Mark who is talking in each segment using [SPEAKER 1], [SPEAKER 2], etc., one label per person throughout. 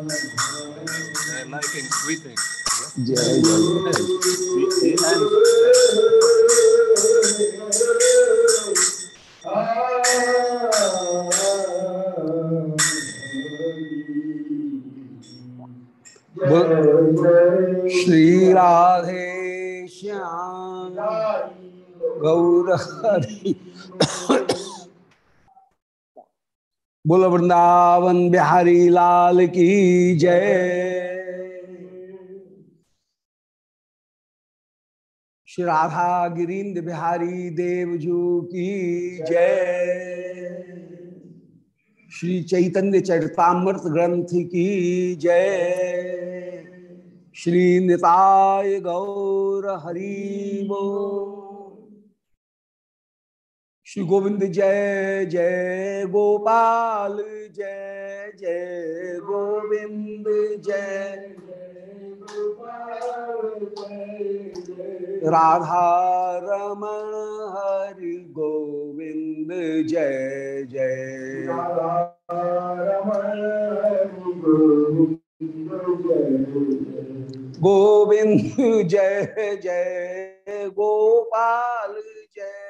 [SPEAKER 1] I like in sweeping.
[SPEAKER 2] जय जय श्री राधे श्याम गौर हरि बोल वृंदावन बिहारी लाल की जय। श्री राधा गिरीन्द्र बिहारी देवजू की जय। श्री चैतन्य चरितामृत ग्रंथ की जय। श्री निताय गौर हरि श्री गोविंद जय जय गोपाल, जय जय गोविंद, जय। राधा रमण हरि गोविंद, जय जय। गोविंद जय जय गोपाल, जय।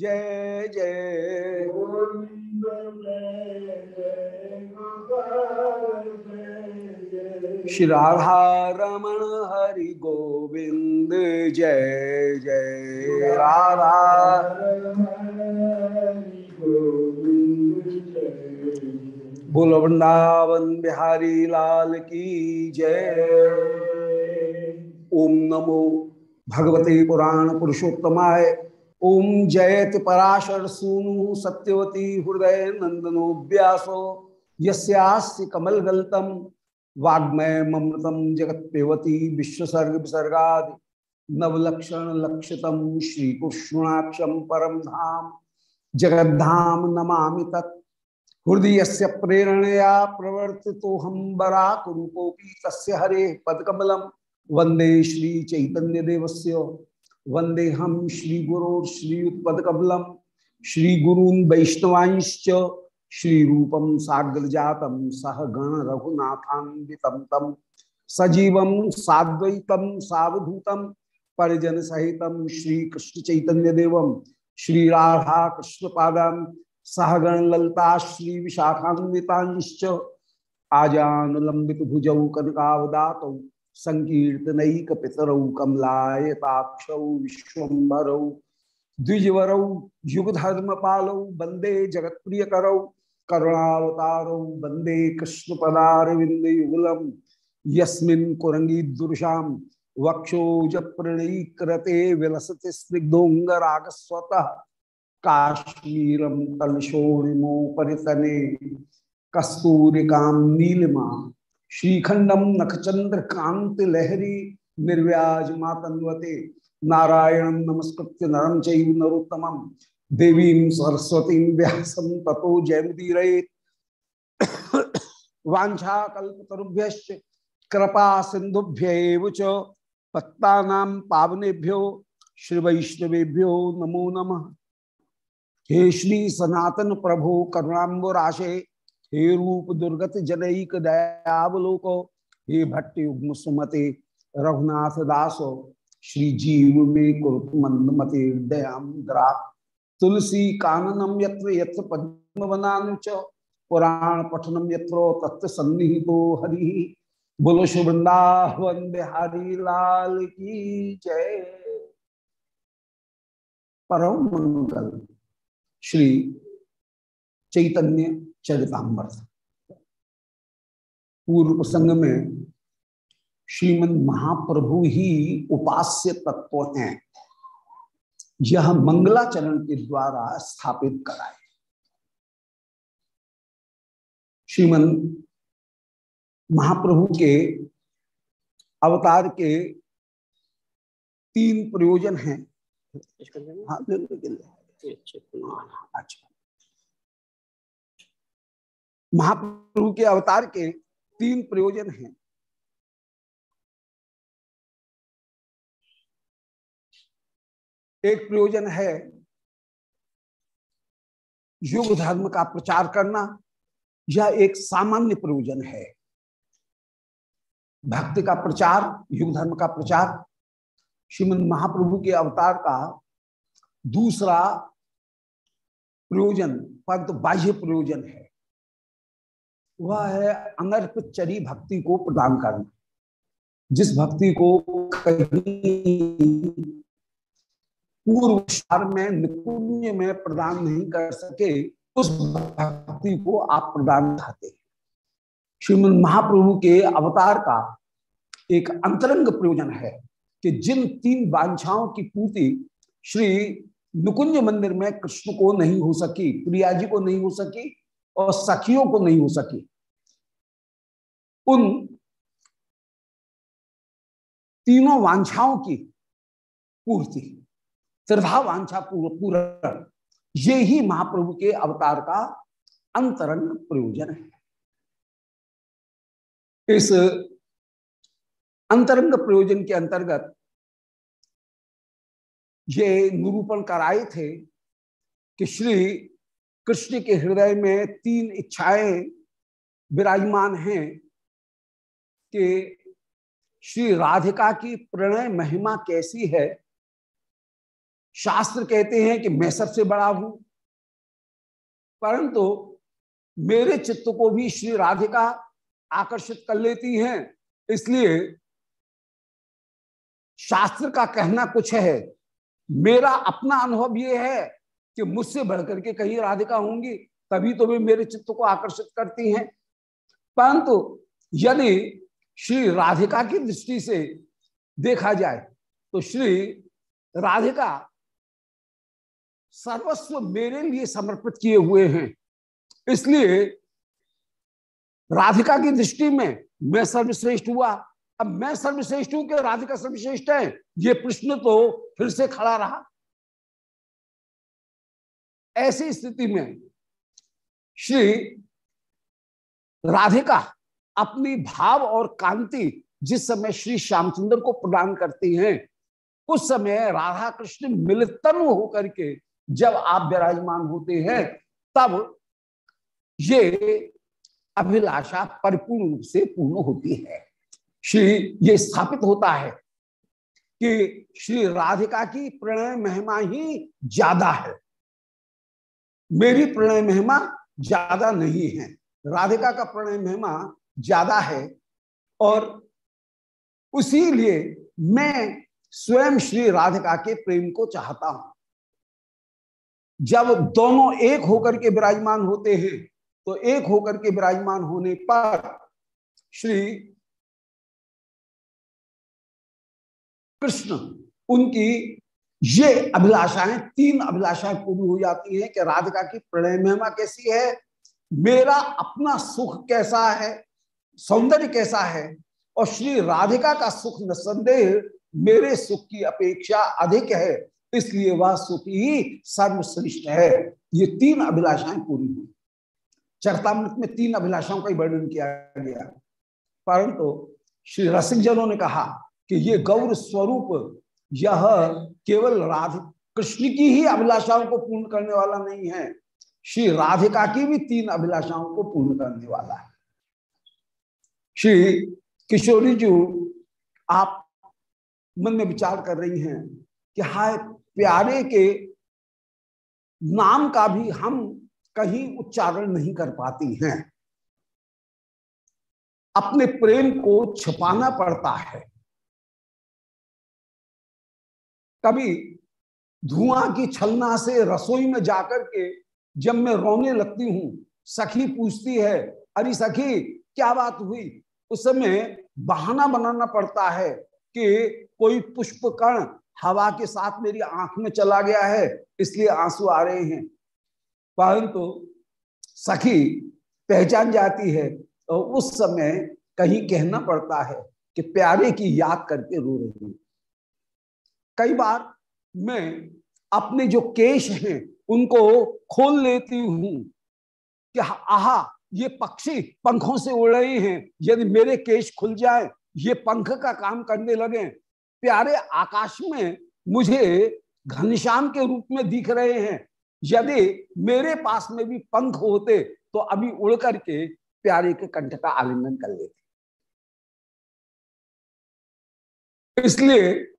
[SPEAKER 2] जय जय। श्री राधा रमण हरि गोविंद, जय जय। राधा बोल, वृंदावन बिहारी लाल की जय। ओम नमो भगवते पुराण पुरुषोत्तमाय। ओम जयत पराशर सूनु सत्यवती हृदय नंदनो व्यासो। यस्यास्य कमल गलतम वाग्मय ममृतम जगत पेवती विश्वसर्ग विसर्गा नवलक्षण लक्षतम श्री परम धाम, जगद्धाम नमामि तत्। हृदय से प्रेरणया प्रवर्ति तो हम बराक रूपोपी तस्य हरे पदकमलम वंदे श्री चैतन्य देवस्य वंदे हम श्री गुरो श्रीयुत्पदकमलम श्री गुरून् वैष्णवांश्च, श्री रूपम साग्र जातम सह गण रघुनाथान्वितम तम सजीवम साद्वैतम सावधूतम परिजन सहितम श्री कृष्ण चैतन्य देवम श्री राधा कृष्ण पादाम ललता श्री विशाखान्विताश्च, आजान लंबित भुजौ कनकावदात संकीर्तनैक पितरौ कमलायताक्षौ, विश्वम्भरौ, द्विजवरौ युगधर्म पालौ वंदे जगत प्रिय करौ करुणावतारौ वंदे कृष्ण पदारविंद युगलम यस्मिन् कुरंगी दुर्शाम वक्षोज प्रणीकृते विलसति स्निग्धोंगराग स्वतः काश्मीरम तलशोणिमोपरितने, कस्तूरिकां नीलिमा श्रीखंडम नखचंद्र कांति लहरी निर्व्याज मातन्वते। नारायण नमस्कृत्य नरम चैव नरोत्तमं। देवीं सरस्वतीं व्यासं ततो जयमुदीरयेत् वाञ्छाकल्पतरुभ्यश्च कृपा सिंधुभ्य च। पत्तानां पावनेभ्यो श्री वैष्णवेभ्यो नमो नमः। हे श्री सनातन प्रभु करुणाबुराशे हे रूप दुर्गत जनईक दयावलोक, हे भट्ट युग्म सुमते रघुनाथ दासो, श्री जीव में कुरुत मंद मते दयाम द्रा। तुलसी काननम यत्र यत्र पद्म बनानु च, पुराण पठनम यत्रो तत्व सन्निहितो हरि। बोलो शुभृंदावन बिहारी लाल की जय। परम मंगल। श्री चैतन्य चरितामृत पूर्व प्रसंग में श्रीमद महाप्रभु ही उपास्य तत्व हैं। यह मंगलाचरण के द्वारा स्थापित कराए श्रीमन महाप्रभु के अवतार के तीन प्रयोजन हैं
[SPEAKER 1] हाँ
[SPEAKER 2] अच्छा। महाप्रभु के अवतार के तीन प्रयोजन हैं। एक प्रयोजन है युग धर्म का प्रचार करना, यह एक सामान्य प्रयोजन है। भक्ति का प्रचार, युग धर्म का प्रचार, श्रीमद महाप्रभु के अवतार का दूसरा प्रयोजन परंतु तो बाह्य प्रयोजन है। वह है अनर्पित चरी भक्ति को प्रदान करना। जिस भक्ति को कहीं पूर्व में, निपुण्य में प्रदान नहीं कर सके, उस भक्ति को आप प्रदान चाहते हैं। श्रीमद महाप्रभु के अवतार का एक अंतरंग प्रयोजन है कि जिन तीन बांछाओं की पूर्ति श्री नुकुंज मंदिर में कृष्ण को नहीं हो सकी, प्रिया जी को नहीं हो सकी और सखियों को नहीं हो सकी। उन तीनों वांछाओं की पूर्ति त्रिधा वांछा पूरा ये ही महाप्रभु के अवतार का अंतरंग प्रयोजन है। इस अंतरंग प्रयोजन के अंतर्गत ये निरूपण कराए थे कि श्री कृष्ण के हृदय में तीन इच्छाएँ विराजमान हैं कि श्री राधिका की प्रणय महिमा कैसी है? शास्त्र कहते हैं कि मैं सबसे बड़ा हूँ। परंतु मेरे चित्त को भी श्री राधिका आकर्षित कर लेती हैं। इसलिए शास्त्र का कहना कुछ है, मेरा अपना अनुभव यह है कि मुझसे बढ़कर के कहीं राधिका होंगी, तभी तो वे मेरे चित्त को आकर्षित करती हैं। परंतु यदि श्री राधिका की दृष्टि से देखा जाए तो श्री राधिका सर्वस्व मेरे लिए समर्पित किए हुए हैं। इसलिए राधिका की दृष्टि में मैं सर्वश्रेष्ठ हुआ। अब मैं सर्वश्रेष्ठ हूँ कि राधिका सर्वश्रेष्ठ है? ये प्रश्न तो फिर से खड़ा रहा। ऐसी स्थिति में श्री राधिका अपनी भाव और कांति जिस समय श्री श्यामचंद्र को प्रदान करती हैं, उस समय राधा कृष्ण मिलतन होकर के जब आप विराजमान होते हैं, तब ये अभिलाषा परिपूर्ण रूप से पूर्ण होती है। श्री ये स्थापित होता है कि श्री राधिका की प्रणय महिमा ही ज़्यादा है। मेरी प्रणय महिमा ज़्यादा नहीं है। राधिका का प्रणय महिमा ज़्यादा है और उसी लिए मैं स्वयं श्री राधिका के प्रेम को चाहता हूँ। जब दोनों एक होकर के विराजमान होते हैं तो एक होकर के विराजमान होने पर श्री कृष्ण उनकी ये अभिलाषाएँ, तीन अभिलाषाएँ पूरी हो जाती हैं कि राधिका की प्रणय महिमा कैसी है, मेरा अपना सुख कैसा है, सौंदर्य कैसा है, और श्री राधिका का सुख निसंदेह मेरे सुख की अपेक्षा अधिक है, इसलिए वह सुख ही सर्वश्रेष्ठ है। ये तीन अभिलाषाएँ पूरी हुई। चरतामृत में तीन अभिलाषाओं का ही वर्णन किया गया। परंतु श्री रसिक जनों ने कहा कि ये गौर स्वरूप यह केवल राध कृष्ण की ही अभिलाषाओं को पूर्ण करने वाला नहीं है। श्री राधिका की भी तीन अभिलाषाओं को पूर्ण करने वाला है। श्री किशोरी जी, आप मन में विचार कर रही हैं कि हाय, प्यारे के नाम का भी हम कहीं उच्चारण नहीं कर पाती हैं। अपने प्रेम को छुपाना पड़ता है। कभी धुआँ की छलना से रसोई में जाकर के जब मैं रोने लगती हूँ, सखी पूछती है, अरे सखी, क्या बात हुई? उस समय बहाना बनाना पड़ता है कि कोई पुष्प कण हवा के साथ मेरी आँख में चला गया है, इसलिए आँसू आ रहे हैं। परंतु सखी पहचान जाती है और उस समय कहीं कहना पड़ता है कि प्यारे की याद करके रो रही हूँ। कई बार मैं अपने जो केश हैं, उनको खोल लेती हूँ। कि आहा, ये पक्षी पंखों से उड़ रहे हैं। यदि मेरे केश खुल जाए, ये पंख का काम करने लगे। प्यारे आकाश में मुझे घनश्याम के रूप में दिख रहे हैं। यदि मेरे पास में भी पंख होते तो अभी उड़ करके प्यारे के कंठ का आलिंगन कर लेते। इसलिए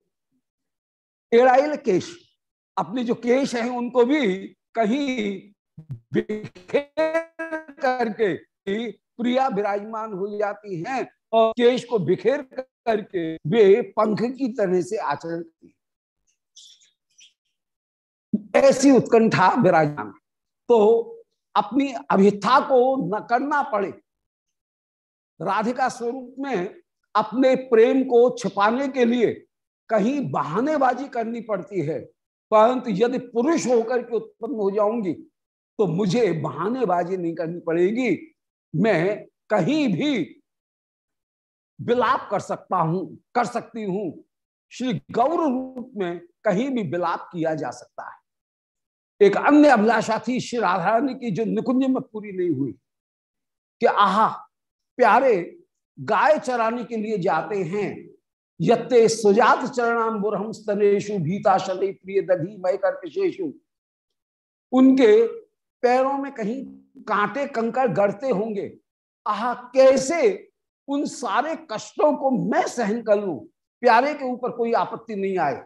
[SPEAKER 2] एड़ाइल केश, अपने जो केश हैं, उनको भी कहीं करके प्रिया विराजमान हो जाती हैं और केश को बिखेर करके वे पंख की तरह से आचरण करती ऐसी उत्कंठा विराजमान। तो अपनी अभिथा को न करना पड़े। राधिका स्वरूप में अपने प्रेम को छिपाने के लिए कहीं बहानेबाजी करनी पड़ती है, परंतु यदि पुरुष होकर के उत्पन्न हो जाऊँगी तो मुझे बहानेबाजी नहीं करनी पड़ेगी। मैं कहीं भी विलाप कर सकता हूँ, कर सकती हूँ। श्री गौर रूप में कहीं भी विलाप किया जा सकता है। एक अन्य अभिलाषा थी श्री राधा रानी की, जो निकुंज में पूरी नहीं हुई, कि आहा, प्यारे गाय चराने के लिए जाते हैं यत्ते सुजात चरणाम बुरहम स्तनेशु भीता शनि प्रिय दधी मय कर्कशेषु उनके पैरों में कहीं कांटे कंकड़ गड़ते होंगे। आह, कैसे उन सारे कष्टों को मैं सहन कर लू? प्यारे के ऊपर कोई आपत्ति नहीं आए।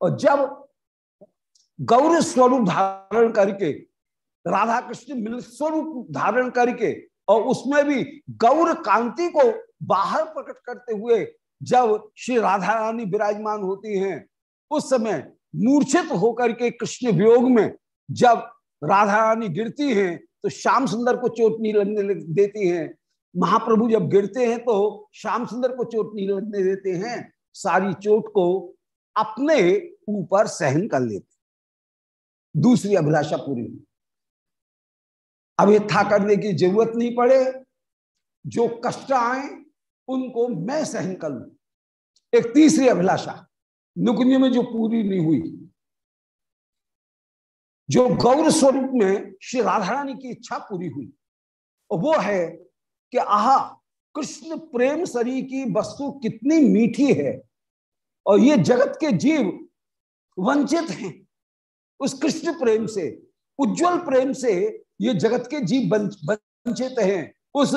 [SPEAKER 2] और जब गौर स्वरूप धारण करके, राधा कृष्ण मिल स्वरूप धारण करके, और उसमें भी गौर कांति को बाहर प्रकट करते हुए जब श्री राधा रानी विराजमान होती हैं, उस समय मूर्छित होकर के कृष्ण वियोग में जब राधा रानी गिरती हैं तो श्याम सुंदर को चोट नहीं लगने देती हैं। महाप्रभु जब गिरते हैं तो श्याम सुंदर को चोट नहीं लगने देते हैं। सारी चोट को अपने ऊपर सहन कर लेते दूसरी अभिलाषा पूरी हुई। अब था करने की ज़रूरत नहीं पड़े। जो कष्ट आए उनको मैं सहन कर लू। एक तीसरी अभिलाषा नुकुंज में जो पूरी नहीं हुई, जो गौर स्वरूप में श्री राधा रानी की इच्छा पूरी हुई, और वो है कि आहा, कृष्ण प्रेम सरी की वस्तु कितनी मीठी है, और ये जगत के जीव वंचित हैं। उस कृष्ण प्रेम से, उज्जवल प्रेम से ये जगत के जीव वंचित हैं। उस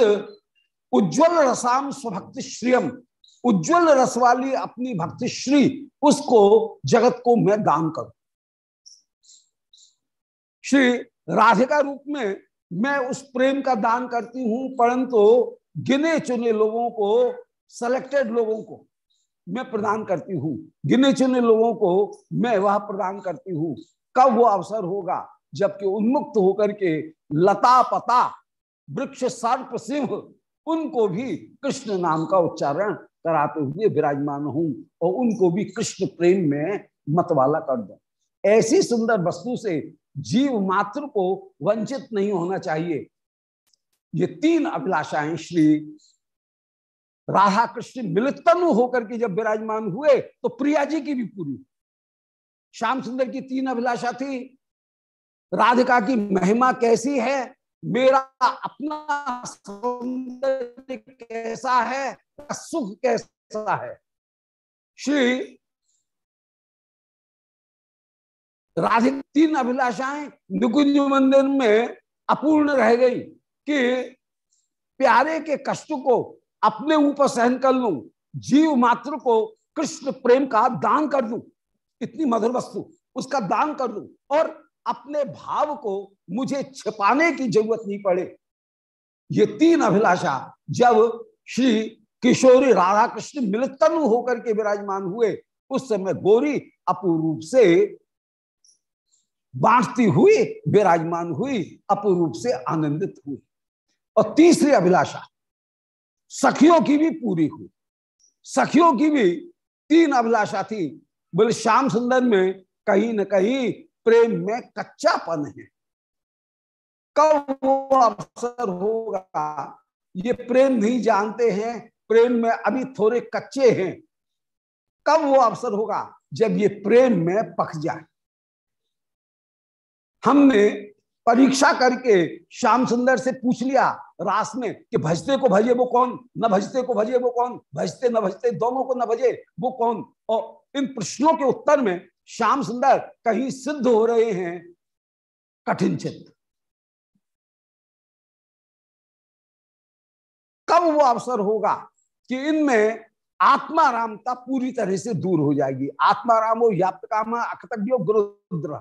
[SPEAKER 2] उज्जवल रसाम स्वभक्ति श्रियम उज्जवल रस वाली अपनी भक्ति श्री उसको जगत को मैं दान करूँ। श्री राधिका रूप में मैं उस प्रेम का दान करती हूँ, परंतु गिने चुने लोगों को सेलेक्टेड लोगों को मैं प्रदान करती हूँ। गिने चुने लोगों को मैं वह प्रदान करती हूँ। कब वो अवसर होगा? जबकि उन्मुक्त होकर के लता पता, वृक्ष सर्प सिंह उनको भी कृष्ण नाम का उच्चारण कराते हुए विराजमान हूँ और उनको भी कृष्ण प्रेम में मतवाला कर दो। ऐसी सुंदर वस्तु से जीव मात्र को वंचित नहीं होना चाहिए। ये तीन अभिलाषाएँ श्री राधा कृष्ण मिलित होकर के जब विराजमान हुए तो प्रिया जी की भी पूरी। श्याम सुंदर की तीन अभिलाषा थी। राधिका की महिमा कैसी है? मेरा अपना सौंदर्य कैसा है सुख कैसा है? श्री राधिक तीन अभिलाषाएँ निकुंज मंदिर में अपूर्ण रह गई कि प्यारे के कष्ट को अपने ऊपर सहन कर लू, जीव मात्र को कृष्ण प्रेम का दान कर दू, इतनी मधुर वस्तु उसका दान कर दू और अपने भाव को मुझे छिपाने की ज़रूरत नहीं पड़े। ये तीन अभिलाषा जब श्री किशोरी राधा कृष्ण मिलित होकर के विराजमान हुए, उस समय गोरी अपूर्व से बांटती हुई विराजमान हुई, अपूर्व से आनंदित हुई। और तीसरी अभिलाषा, सखियों की भी पूरी हुई। सखियों की भी तीन अभिलाषा थी। बोले, श्याम सुंदर में कहीं न कहीं प्रेम में कच्चापन है। कब वो अवसर होगा? ये प्रेम नहीं जानते हैं, प्रेम में अभी थोड़े कच्चे हैं। कब वो अवसर होगा? जब ये प्रेम में पक जाए। हमने परीक्षा करके श्याम सुंदर से पूछ लिया रास में कि भजते को भजे वो कौन? न भजते को भजे वो कौन? भजते, न भजते, दोनों को न भजे वो कौन? और इन प्रश्नों के उत्तर में श्याम सुंदर कहीं सिद्ध हो रहे हैं कठिन चित्त। कब वो अवसर होगा कि इनमें आत्मारामता पूरी तरह से दूर हो जाएगी। आत्माराम हो याप्त काम अकतव्यो गुरुद्र।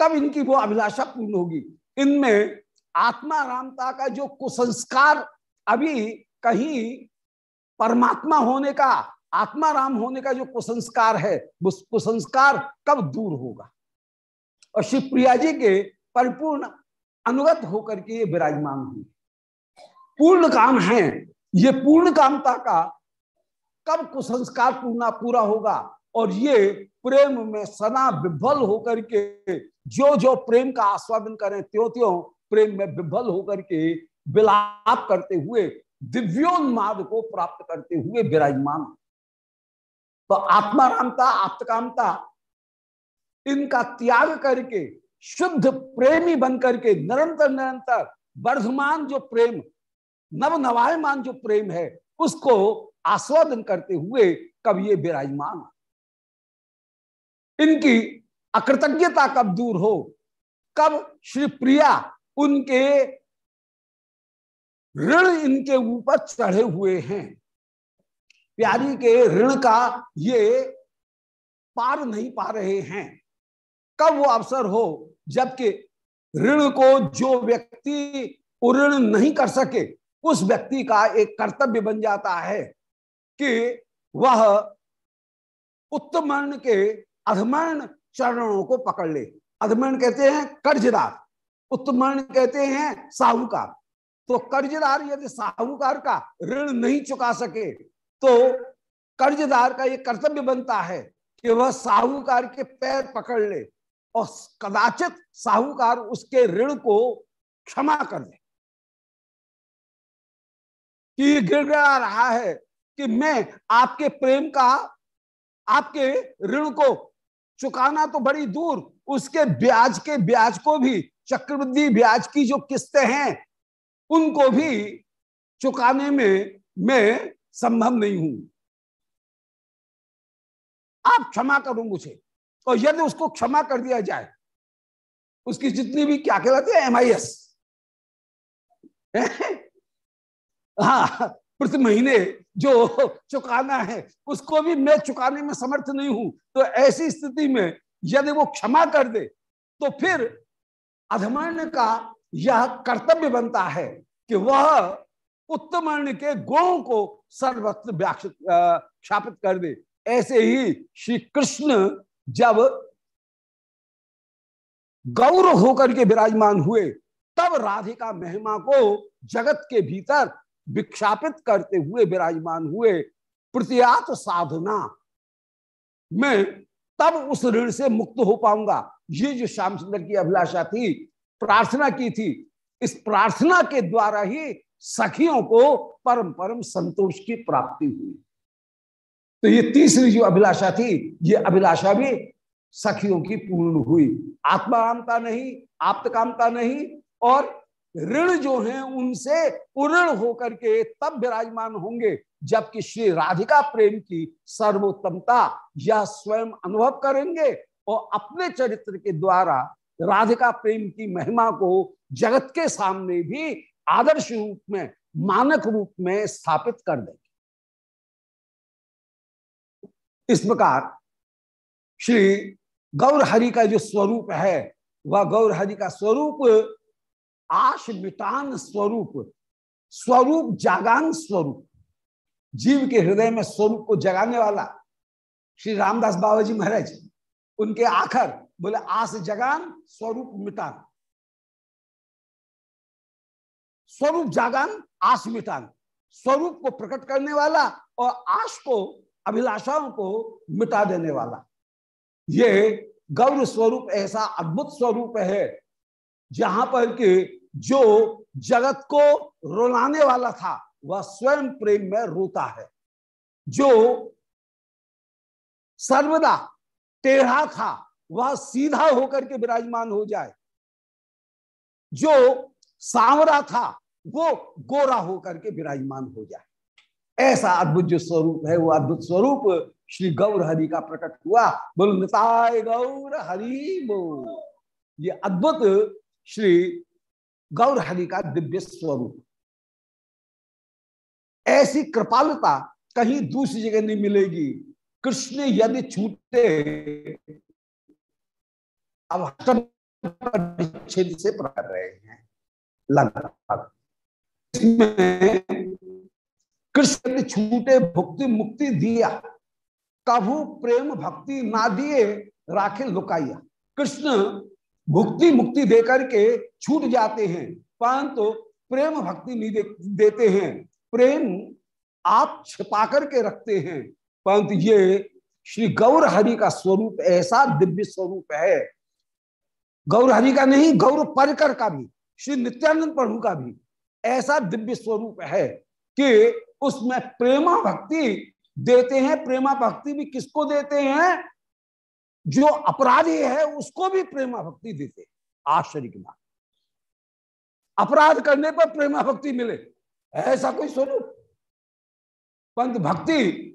[SPEAKER 2] कब इनकी वो अभिलाषा पूर्ण होगी। इनमें आत्मारामता का जो कुसंस्कार अभी कहीं परमात्मा होने का आत्माराम होने का जो कुसंस्कार है, वो कुसंस्कार कब दूर होगा? और शिवप्रिया जी के परिपूर्ण अनुगत होकर के ये विराजमान हुए। पूर्ण काम है। ये पूर्ण कामता का कब कुसंस्कार पूर्णा पूरा होगा? और ये प्रेम में सना विभल होकर के जो जो प्रेम का आस्वादन करें त्यों त्यों प्रेम में विभल होकर के विलाप करते हुए, दिव्योन्माद को प्राप्त करते हुए विराजमान। तो आत्मारामता आप्तकामता इनका त्याग करके, शुद्ध प्रेमी बन करके निरंतर निरंतर वर्धमान जो प्रेम नव नवायमान जो प्रेम है, उसको आस्वादन करते हुए कब ये विराजमान इनकी अकृतज्ञता कब दूर हो? कब श्री प्रिया उनके ऋण इनके ऊपर चढ़े हुए हैं? प्यारी के ऋण का ये पार नहीं पा रहे हैं। कब वो अवसर हो, जबकि ऋण को जो व्यक्ति उऋण नहीं कर सके उस व्यक्ति का एक कर्तव्य बन जाता है कि वह उत्तमर्ण के अधमर्ण चरणों को पकड़ ले। अधमर्ण कहते हैं कर्जदार उत्तमर्ण कहते हैं साहूकार। तो कर्जदार यदि साहूकार का ऋण नहीं चुका सके तो कर्जदार का यह कर्तव्य बनता है कि वह साहूकार के पैर पकड़ ले और कदाचित साहूकार उसके ऋण को क्षमा कर दे। कि ये गिड़गिड़ा रहा है कि मैं आपके प्रेम का, आपके ऋण को चुकाना तो बड़ी दूर, उसके ब्याज के ब्याज को भी, चक्रवृद्धि ब्याज की जो किस्तें हैं, उनको भी चुकाने में मैं संभव नहीं हूँ। आप क्षमा करो मुझे, और यदि उसको क्षमा कर दिया जाए, उसकी जितनी भी क्या कहलाती है एम आई एस हाँ प्रति महीने जो चुकाना है, उसको भी मैं चुकाने में समर्थ नहीं हूँ। तो ऐसी स्थिति में यदि वो क्षमा कर दे तो फिर अधमर्ण का यह कर्तव्य बनता है कि वह उत्तमर्ण के गुणों को सर्वत्र व्याक्षित कर दे। ऐसे ही श्री कृष्ण जब गौर होकर के विराजमान हुए, तब राधिका महिमा को जगत के भीतर विक्षापित करते हुए विराजमान हुए प्रतियात साधना। मैं तब उस ऋण से मुक्त हो पाऊँगा। ये जो श्याम सुंदर की अभिलाषा थी, प्रार्थना की थी, इस प्रार्थना के द्वारा ही सखियों को परम परम संतोष की प्राप्ति हुई। तो ये तीसरी जो अभिलाषा थी, ये अभिलाषा भी सखियों की पूर्ण हुई। आत्मारामता नहीं आप्तकामता नहीं और ऋण जो हैं, उनसे उऋण होकर के तब विराजमान होंगे, जबकि श्री राधिका प्रेम की सर्वोत्तमता यह स्वयं अनुभव करेंगे और अपने चरित्र के द्वारा राधिका प्रेम की महिमा को जगत के सामने भी आदर्श रूप में, मानक रूप में स्थापित कर देंगे। इस प्रकार श्री गौर हरि का जो स्वरूप है, वह गौर हरि का स्वरूप आश मिटान स्वरूप स्वरूप जागान स्वरूप। जीव के हृदय में स्वरूप को जगाने वाला श्री रामदास बाबा जी महाराज, उनके आखर बोले आस जगान, स्वरूप मिटान। स्वरूप जागान आस मिटान। स्वरूप को प्रकट करने वाला और आश को, अभिलाषाओं को मिटा देने वाला। ये गौर स्वरूप, ऐसा अद्भुत स्वरूप है, जहाँ पर कि जो जगत को रोलाने वाला था, वह स्वयं प्रेम में रोता है। जो सर्वदा टेढ़ा था, वह सीधा होकर के विराजमान हो जाए। जो सांवरा था, वो गोरा होकर के विराजमान हो जाए। ऐसा अद्भुत जो स्वरूप है, वो अद्भुत स्वरूप श्री गौर हरि का प्रकट हुआ। बोल गौर हरि बो ये अद्भुत श्री गौर हरि का दिव्य स्वरूप। ऐसी कृपालता कहीं दूसरी जगह नहीं मिलेगी। कृष्ण यदि छूटे, अब से कर रहे हैं। लगभग कृष्ण ने छूटे, भुक्ति मुक्ति दिया, कभु प्रेम भक्ति ना दिए, राखे लुकाइया। कृष्ण भुक्ति मुक्ति देकर के छूट जाते हैं। परंतु तो प्रेम भक्ति नहीं दे, देते हैं। प्रेम आप छिपा करके रखते हैं। परंतु ये श्री गौर हरि का स्वरूप ऐसा दिव्य स्वरूप है। गौर हरि का नहीं गौर परकर का भी श्री नित्यानंद प्रभु का भी ऐसा दिव्य स्वरूप है कि उसमें प्रेमा भक्ति देते हैं। प्रेमा भक्ति भी किसको देते हैं? जो अपराधी है, उसको भी प्रेमा भक्ति देते। आश्चर्य की बात। अपराध करने पर प्रेमा भक्ति मिले। ऐसा कोई स्वरूप पंत भक्ति,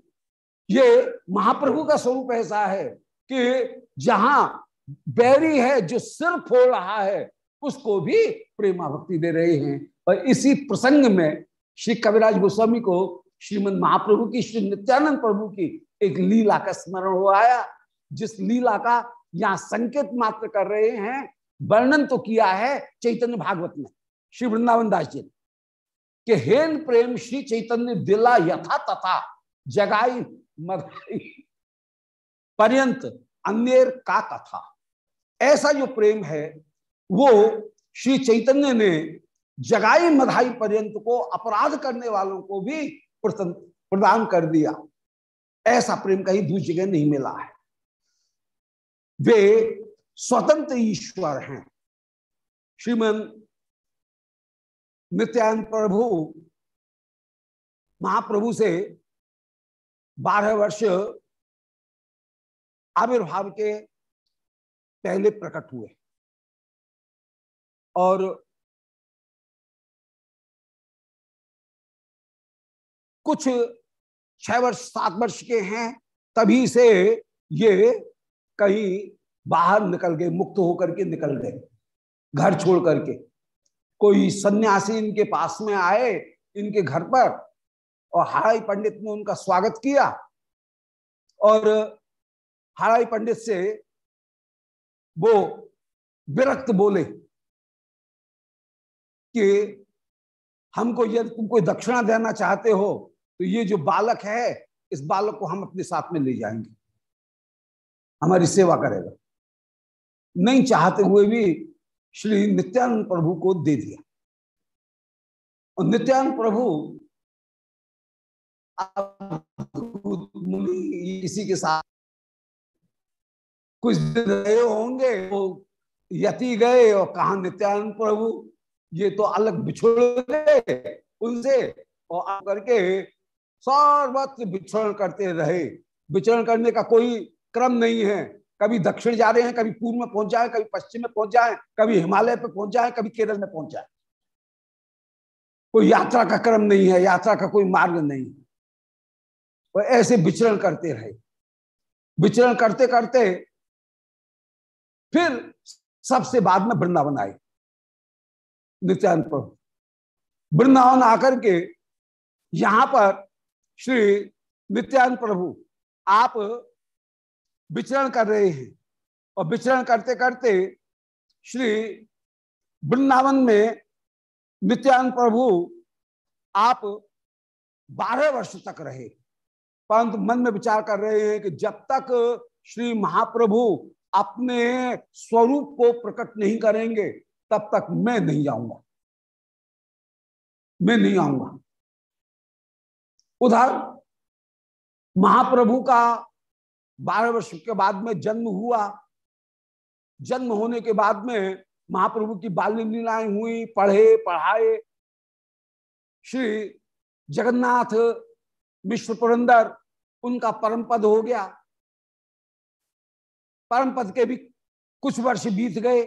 [SPEAKER 2] ये महाप्रभु का स्वरूप ऐसा है कि जहाँ बैरी है, जो सिर फोड़ रहा है, उसको भी प्रेमा भक्ति दे रहे हैं। और इसी प्रसंग में श्री कविराज गोस्वामी को श्रीमद महाप्रभु की, श्री नित्यानंद प्रभु की एक लीला का स्मरण हो आया। जिस लीला का यहाँ संकेत मात्र कर रहे हैं, वर्णन तो किया है चैतन्य भागवत में श्री वृंदावन दास जी ने। कि हेन प्रेम श्री चैतन्य दिला यथा तथा, जगाई मधाई पर्यंत अन्य का कथा ऐसा जो प्रेम है, वो श्री चैतन्य ने जगाई मधाई पर्यंत को अपराध करने वालों को भी प्रदान कर दिया। ऐसा प्रेम कहीं दूसरी जगह नहीं मिला है। वे स्वतंत्र ईश्वर हैं। श्रीमन नित्यानंद प्रभु महाप्रभु से बारह वर्ष आविर्भाव के पहले प्रकट हुए। और कुछ छह वर्ष, सात वर्ष के हैं, तभी से ये कहीं बाहर निकल गए, मुक्त होकर के निकल गए। घर छोड़ करके। कोई सन्यासी इनके पास में आए, इनके घर पर, और हराई पंडित ने उनका स्वागत किया, और हराई पंडित से वो विरक्त बोले कि हमको यदि तुम कोई दक्षिणा देना चाहते हो तो ये जो बालक है, इस बालक को हम अपने साथ में ले जाएँगे। हमारी सेवा करेगा। नहीं चाहते हुए भी श्री नित्यानंद प्रभु को दे दिया। और नित्यानंद प्रभु इसी के साथ कुछ दिन रहे होंगे, वो यति गए और कहा, नित्यानंद प्रभु, ये तो अलग बिछोड़ गए उनसे। और आकर के सर्वत्र विचरण करते रहे। विचरण करने का कोई क्रम नहीं है। कभी दक्षिण जा रहे हैं, कभी पूर्व में पहुँच जाए, कभी पश्चिम में पहुँच जाए, कभी हिमालय पे पहुँच जाए, कभी केरल में पहुँच जाए। कोई यात्रा का क्रम नहीं है, यात्रा का कोई मार्ग नहीं है। वो ऐसे विचरण करते रहे। विचरण करते करते फिर सबसे बाद में वृंदावन आए। नित्यानंद प्रभु। वृंदावन आकर के यहाँ पर श्री नित्यानंद प्रभु, आप विचरण कर रहे हैं। और विचरण करते करते श्री वृंदावन में नित्यानंद प्रभु आप बारह वर्ष तक रहे। परंतु मन में विचार कर रहे हैं कि जब तक श्री महाप्रभु अपने स्वरूप को प्रकट नहीं करेंगे, तब तक मैं नहीं जाऊँगा। मैं नहीं आऊँगा। उधर महाप्रभु का बारह वर्ष के बाद में जन्म हुआ। जन्म होने के बाद में महाप्रभु की बाल लीलाएँ हुई, पढ़े, पढ़ाए। श्री जगन्नाथ मिश्र पुरंदर, उनका परम पद हो गया। परम पद के भी कुछ वर्ष बीत गए।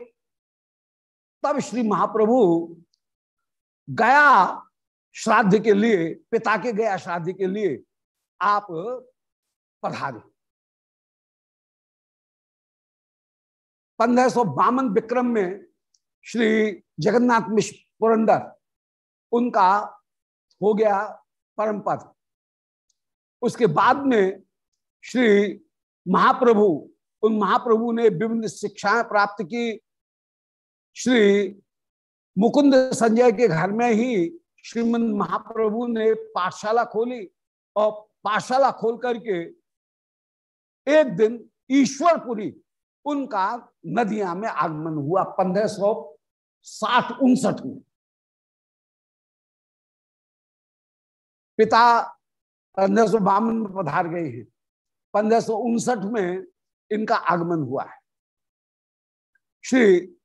[SPEAKER 2] तब श्री महाप्रभु गया श्राद्ध के लिए, पिता के गया श्राद्ध के लिए आप पधारे। पंद्रह विक्रम में श्री जगन्नाथ मिश्र पुरंदर, उनका हो गया परम पद। उसके बाद में श्री महाप्रभु, उन महाप्रभु ने विभिन्न शिक्षाएँ प्राप्त की। श्री मुकुंद संजय के घर में ही श्रीमंद महाप्रभु ने पाठशाला खोली और पाठशाला खोल करके एक दिन ईश्वरपुरी उनका नदिया में आगमन हुआ, पंद्रह सौ साठ उनसठ में। पिता पंद्रह सौ बावन में पधार गए हैं, पंद्रह सौ उनसठ में इनका आगमन हुआ है। श्री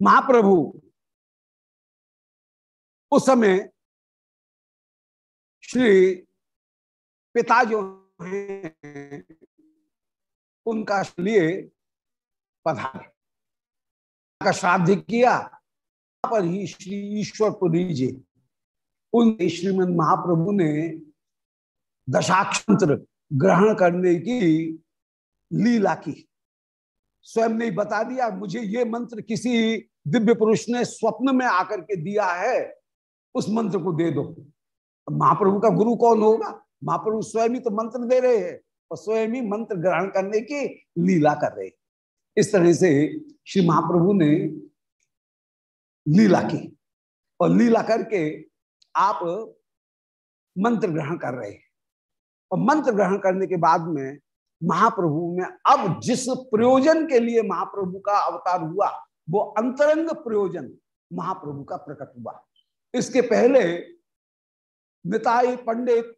[SPEAKER 2] महाप्रभु उस समय श्री पिता जो हैं उनका लिए पधारे। का श्राद्ध किया पर ही श्री ईश्वरपुरी जी उन श्रीमद महाप्रभु ने दशाक्षंत्र ग्रहण करने की लीला की। स्वयं ने बता दिया, मुझे ये मंत्र किसी दिव्य पुरुष ने स्वप्न में आकर के दिया है, उस मंत्र को दे दो। महाप्रभु का गुरु कौन होगा? महाप्रभु स्वयं ही तो मंत्र दे रहे हैं। और स्वयं ही मंत्र ग्रहण करने की लीला कर रहे इस तरह से श्री महाप्रभु ने लीला की और लीला करके आप मंत्र ग्रहण कर रहे हैं। और मंत्र ग्रहण करने के बाद में महाप्रभु में अब जिस प्रयोजन के लिए महाप्रभु का अवतार हुआ, वो अंतरंग प्रयोजन महाप्रभु का प्रकट हुआ। इसके पहले निताई पंडित,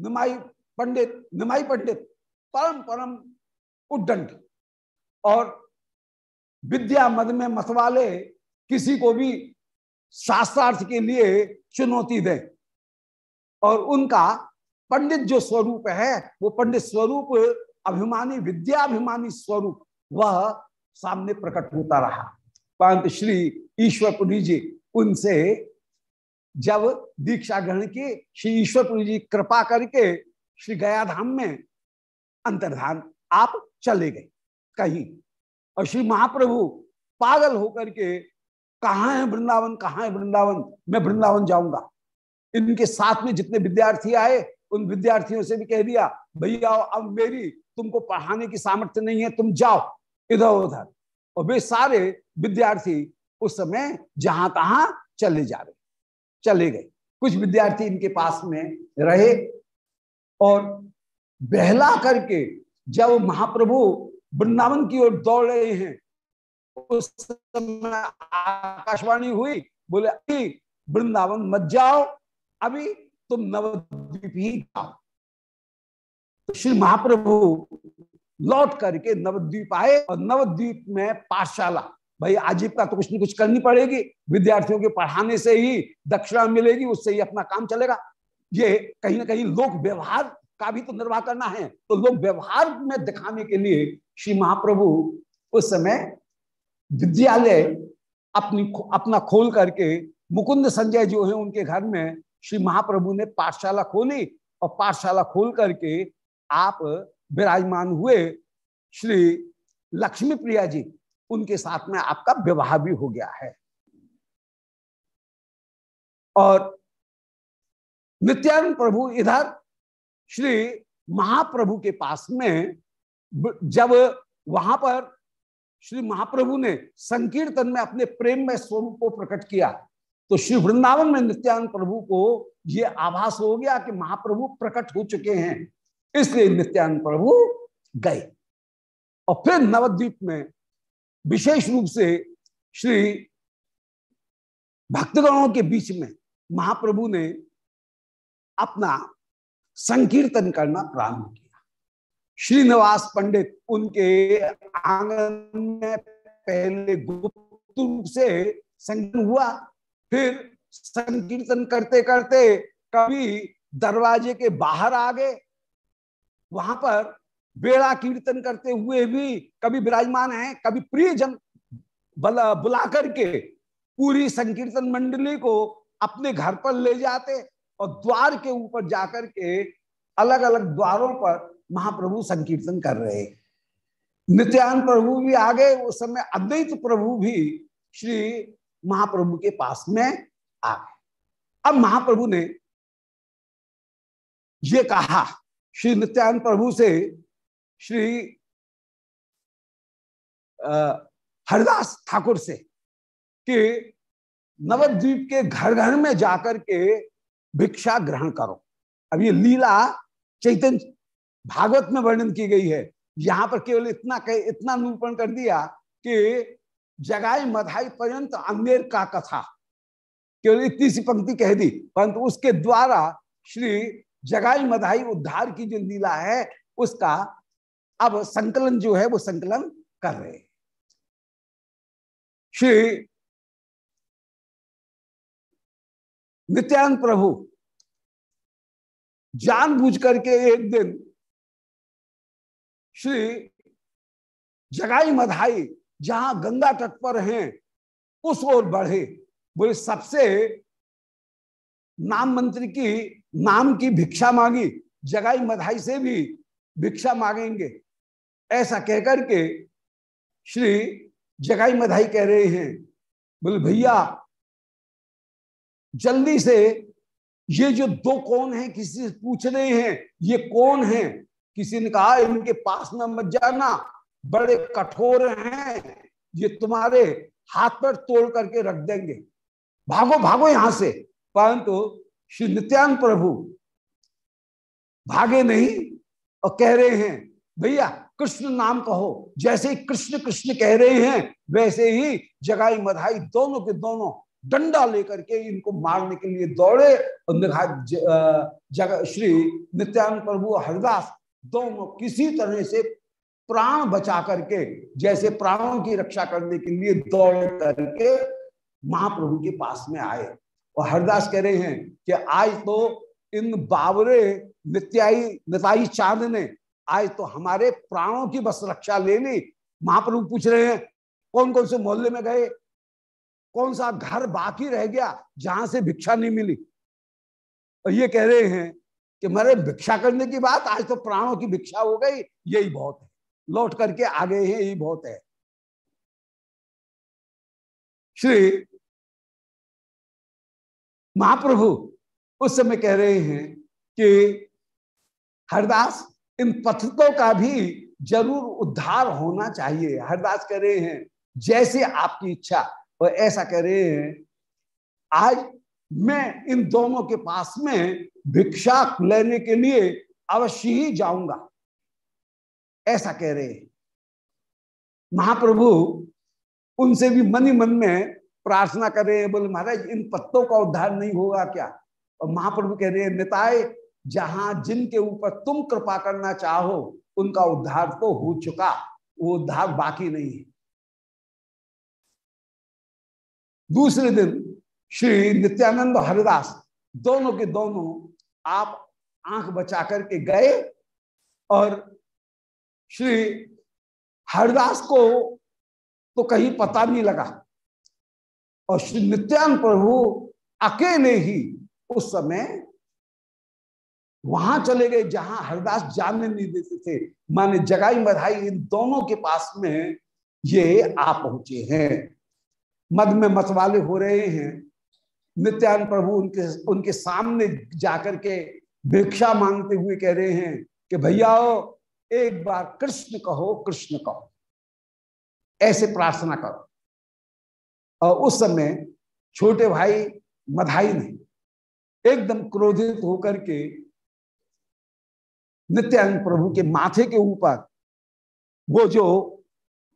[SPEAKER 2] निमाई पंडित, निमाई पंडित, परम परम उड्डंड और विद्या मद में मतवाले किसी को भी शास्त्रार्थ के लिए चुनौती दे। और उनका पंडित जो स्वरूप है, वो पंडित स्वरूप, अभिमानी, विद्याभिमानी स्वरूप, वह सामने प्रकट होता रहा। परंतु श्री ईश्वरपुरी जी, उनसे जब दीक्षा ग्रहण की, श्री ईश्वरपुरी जी कृपा करके श्री गया धाम में अंतर्धान, आप चले गए कहीं। और श्री महाप्रभु पागल होकर के, कहा है वृंदावन? कहा है वृंदावन? मैं वृंदावन जाऊँगा। इनके साथ में जितने विद्यार्थी आए, उन विद्यार्थियों से भी कह दिया, भैया, अब मेरी, तुमको पढ़ाने की सामर्थ्य नहीं है, तुम जाओ, इधर उधर। और वे सारे विद्यार्थी उस समय जहाँ तहां चले जा रहे, चले गए। कुछ विद्यार्थी इनके पास में रहे और बहला करके जब महाप्रभु वृंदावन की ओर दौड़ रहे हैं, उस समय आकाशवाणी हुई, बोले, अभी वृंदावन मत जाओ, अभी तुम नवद्वीप ही जाओ। तो श्री महाप्रभु लौट करके नवद्वीप आए और नवद्वीप में पाठशाला, भाई आजीविका तो कुछ न कुछ करनी पड़ेगी, विद्यार्थियों के पढ़ाने से ही दक्षिणा मिलेगी, उससे ही अपना काम चलेगा। ये कहीं ना कहीं लोक व्यवहार का भी तो निर्वाह करना है। तो लोक व्यवहार में दिखाने के लिए श्री महाप्रभु उस समय विद्यालय अपनी अपना खोल करके मुकुंद संजय जो है उनके घर में श्री महाप्रभु ने पाठशाला खोली और पाठशाला खोल करके आप विराजमान हुए श्री लक्ष्मी प्रिया जी। उनके साथ में आपका विवाह भी हो गया है। और नित्यानंद प्रभु इधर, श्री महाप्रभु के पास में जब वहाँ पर श्री महाप्रभु ने संकीर्तन में अपने प्रेम में स्वरूप को प्रकट किया तो श्री वृंदावन में नित्यानंद प्रभु को ये आभास हो गया कि महाप्रभु प्रकट हो चुके हैं। इसलिए नित्यानंद प्रभु गए। और फिर नवद्वीप में विशेष रूप से श्री भक्तगणों के बीच में महाप्रभु ने अपना संकीर्तन करना प्रारंभ किया। श्रीनिवास पंडित उनके आँगन में पहले गुप्त रूप से संकीर्तन हुआ, फिर संकीर्तन करते करते कभी दरवाजे के बाहर आ गए। वहाँ पर बेड़ा कीर्तन करते हुए भी कभी विराजमान है, कभी प्रियजन बुला करके पूरी संकीर्तन मंडली को अपने घर पर ले जाते। और द्वार के ऊपर जाकर के अलग अलग द्वारों पर महाप्रभु संकीर्तन कर रहे नित्यान प्रभु भी आ गए उस समय अद्वैत प्रभु भी श्री महाप्रभु के पास में आ गए अब महाप्रभु ने ये कहा, श्री नित्यानंद प्रभु से श्री हरदास ठाकुर से कि नवद्वीप के घर घर में जाकर के भिक्षा ग्रहण करो। अब ये लीला चैतन्य भागवत में वर्णन की गई है। यहाँ पर केवल इतना कह, इतना निरूपण कर दिया कि जगाई मधाई पर्यंत अंधेर का कथा। केवल इतनी सी पंक्ति कह दी, परंतु उसके द्वारा श्री जगाई मधाई उद्धार की जो लीला है, उसका अब संकलन जो है, वो संकलन कर रहे श्री नित्यानंद प्रभु। जानबूझ करके एक दिन श्री जगाई मधाई, जहाँ गंगा तट पर हैं, उस ओर बढ़े। बोले, सबसे नाम मंत्री की, नाम की भिक्षा मांगी, जगाई मधाई से भी भिक्षा मांगेंगे। ऐसा कहकर के श्री जगाई मधाई कह रहे हैं। बोले, भैया जल्दी से ये जो दो कौन है, किसी से पूछ रहे हैं, ये कौन है? किसी ने कहा, इनके पास में मत जाना, बड़े कठोर हैं, ये तुम्हारे हाथ पर तोड़ करके रख देंगे। भागो भागो यहाँ से। परंतु श्री नित्यान प्रभु भागे नहीं और कह रहे हैं, भैया, कृष्ण नाम कहो। जैसे ही कृष्ण कृष्ण कह रहे हैं, वैसे ही जगाई मधाई दोनों के दोनों डंडा लेकर के इनको मारने के लिए दौड़े और जग, श्री नित्यानंद प्रभु हरिदास दोनों किसी तरह से प्राण बचा करके, जैसे प्राणों की रक्षा करने के लिए दौड़ करके महाप्रभु के पास में आए। और हरदास कह रहे हैं कि आज तो इन बावरे नित्याई, निताई चाँद ने, आज तो हमारे प्राणों की बस रक्षा ले ली महाप्रभु पूछ रहे हैं कौन कौन से मोहल्ले में गए? कौन सा घर बाकी रह गया जहाँ से भिक्षा नहीं मिली? और ये कह रहे हैं कि मेरे, भिक्षा करने की बात, आज तो प्राणों की भिक्षा हो गई, यही बहुत है। लौट करके आ गए हैं, यही बहुत है। श्री महाप्रभु उस समय कह रहे हैं कि हरदास, इन पथितों का भी ज़रूर उद्धार होना चाहिए। हरदास कह रहे हैं, जैसे आपकी इच्छा और ऐसा कह रहे हैं आज मैं इन दोनों के पास में भिक्षा लेने के लिए अवश्य ही जाऊँगा। ऐसा कह रहे महाप्रभु उनसे भी मन ही मन में प्रार्थना कर रहे हैं, बोले, महाराज, इन पत्तों का उद्धार नहीं होगा क्या? और महाप्रभु कह रहे हैं निताय जहाँ जिनके ऊपर तुम कृपा करना चाहो, उनका उद्धार तो हो चुका, वो उद्धार बाकी नहीं है। दूसरे दिन श्री नित्यानंद हरिदास दोनों के दोनों आप आँख बचा करके गए और श्री हरिदास को तो कहीं पता नहीं लगा। और श्री नित्यान प्रभु अकेले ही उस समय वहाँ चले गए जहाँ हरदास जानने नहीं देते थे। माने जगाई मधाई इन दोनों के पास में ये आ पहुँचे हैं। मद में मतवाले हो रहे हैं। नित्यान प्रभु उनके उनके सामने जाकर के भिक्षा मांगते हुए कह रहे हैं कि भैया, एक बार कृष्ण कहो कृष्ण कहो। ऐसे प्रार्थना करो। और उस समय छोटे भाई मधाई ने एकदम क्रोधित होकर के नित्यानंद प्रभु के माथे के ऊपर वो जो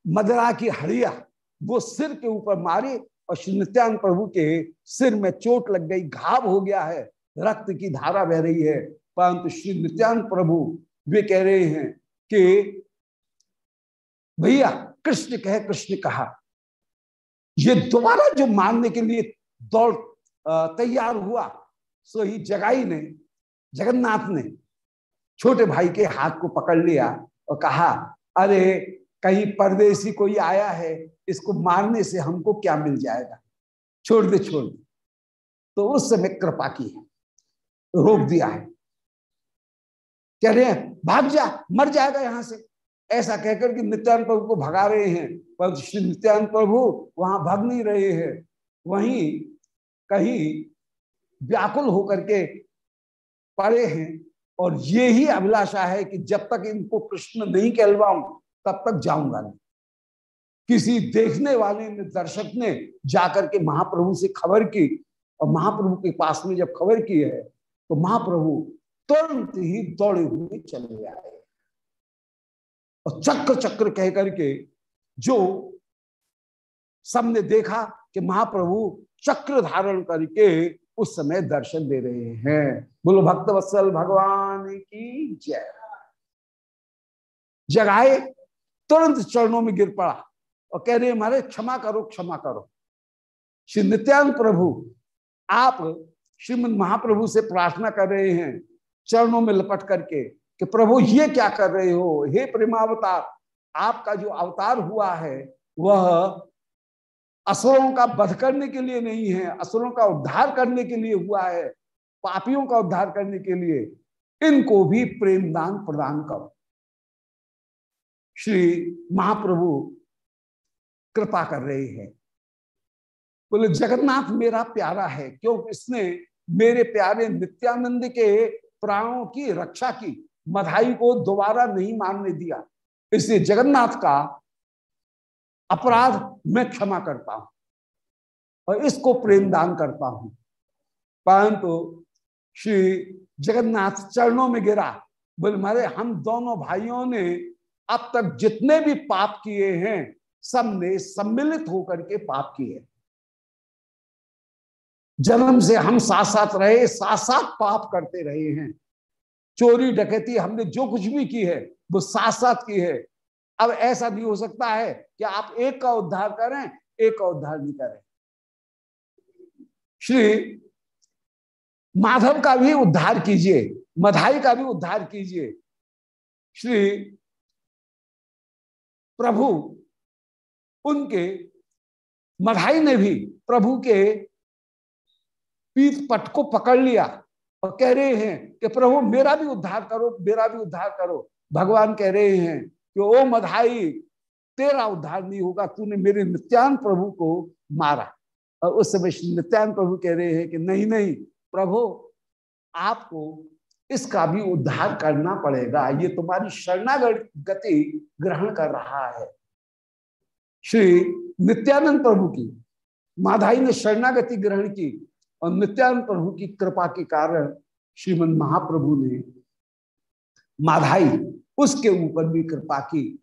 [SPEAKER 2] मदरा की हड़िया वो सिर के ऊपर मारी और श्री नित्यानंद प्रभु के सिर में चोट लग गई, घाव हो गया है, रक्त की धारा बह रही है। परंतु श्री नित्यानंद प्रभु, वे कह रहे हैं कि, भैया, कृष्ण कहे, कृष्ण कहा, ये दोबारा जो मानने के लिए दौड़ तैयार हुआ, सो ही जगाई ने, जगन्नाथ ने छोटे भाई के हाथ को पकड़ लिया और कहा, अरे, कहीं परदेसी कोई आया है इसको मारने से हमको क्या मिल जाएगा? छोड़ दे छोड़ दे। तो उस समय कृपा की है, रोक दिया है। कह रहे हैं, भाग जा, मर जाएगा यहाँ से। ऐसा कहकर कि नित्यानंद प्रभु को भगा रहे हैं पर श्री नित्यानंद प्रभु वहाँ भाग नहीं रहे हैं। वहीं कहीं व्याकुल होकर के पड़े हैं। और ये ही अभिलाषा है कि जब तक इनको कृष्ण नहीं कहलवाऊं, तब तक जाऊँगा नहीं। किसी देखने वाले ने, दर्शक ने जाकर के महाप्रभु से खबर की और महाप्रभु के पास में जब खबर की है तो महाप्रभु तुरंत ही दौड़े हुए चले आए। और चक्र चक्र कह करके जो सबने देखा कि महाप्रभु चक्र धारण करके उस समय दर्शन दे रहे हैं। बोलो, भक्त वत्सल, भगवान की जय। जगाए, तुरंत चरणों में गिर पड़ा। और कह रहे हमारे क्षमा करो क्षमा करो। श्री नित्यानंद प्रभु, आप श्रीमद महाप्रभु से प्रार्थना कर रहे हैं, चरणों में लपट करके कि प्रभु, ये क्या कर रहे हो? हे प्रेमावतार आपका जो अवतार हुआ है, वह असुरों का वध करने के लिए नहीं है, असुरों का उद्धार करने के लिए हुआ है, पापियों का उद्धार करने के लिए, इनको भी प्रेम दान प्रदान करो। श्री महाप्रभु कृपा कर रहे हैं। बोले, जगन्नाथ मेरा प्यारा है, क्यों इसने मेरे प्यारे नित्यानंद के प्राणों की रक्षा की, मधाई को दोबारा नहीं मारने दिया। इसलिए जगन्नाथ का अपराध मैं क्षमा करता हूँ और इसको प्रेम दान करता हूँ। परंतु श्री जगन्नाथ चरणों में गिरा। बोले, मारे, हम दोनों भाइयों ने अब तक जितने भी पाप किए हैं सबने सम्मिलित होकर के पाप किए जन्म से हम साथ साथ रहे साथ साथ पाप करते रहे हैं। चोरी, डकैती, हमने जो कुछ भी की है, वो साथ साथ की है। अब ऐसा नहीं हो सकता है कि आप एक का उद्धार करें, एक का उद्धार नहीं करें। श्री माधव का भी उद्धार कीजिए, मधाई का भी उद्धार कीजिए। श्री प्रभु उनके मधाई ने भी प्रभु के पीत पट को पकड़ लिया और कह रहे हैं कि प्रभु, मेरा भी उद्धार करो, मेरा भी उद्धार करो। भगवान कह रहे हैं कि, ओ मधाई तेरा उद्धार नहीं होगा, तूने मेरे नित्यान प्रभु को मारा। और उस समय नित्यान प्रभु कह रहे हैं कि, नहीं नहीं, प्रभु, आपको इसका भी उद्धार करना पड़ेगा। ये तुम्हारी शरणागति ग्रहण कर रहा है। श्री नित्यानंद प्रभु की, माधाई ने शरणागति ग्रहण की और नित्यानंद प्रभु की कृपा के कारण श्रीमद महाप्रभु ने माधाई, उसके ऊपर भी कृपा की,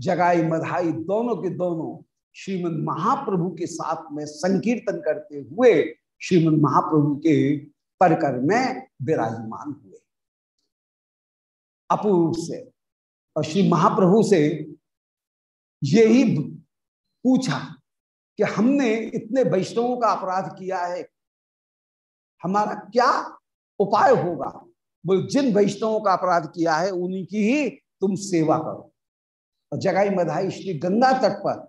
[SPEAKER 2] जगाई मधाई दोनों के दोनों श्रीमद महाप्रभु के साथ में संकीर्तन करते हुए श्रीमद महाप्रभु के परकर में विराजमान हुए। अपूर्व से और श्री महाप्रभु से यही पूछा कि हमने इतने वैष्णवों का अपराध किया है, हमारा क्या उपाय होगा? बोल, जिन वैष्णवों का अपराध किया है उन्हीं की ही तुम सेवा करो। और जगाई मधाई श्री गंगा तट पर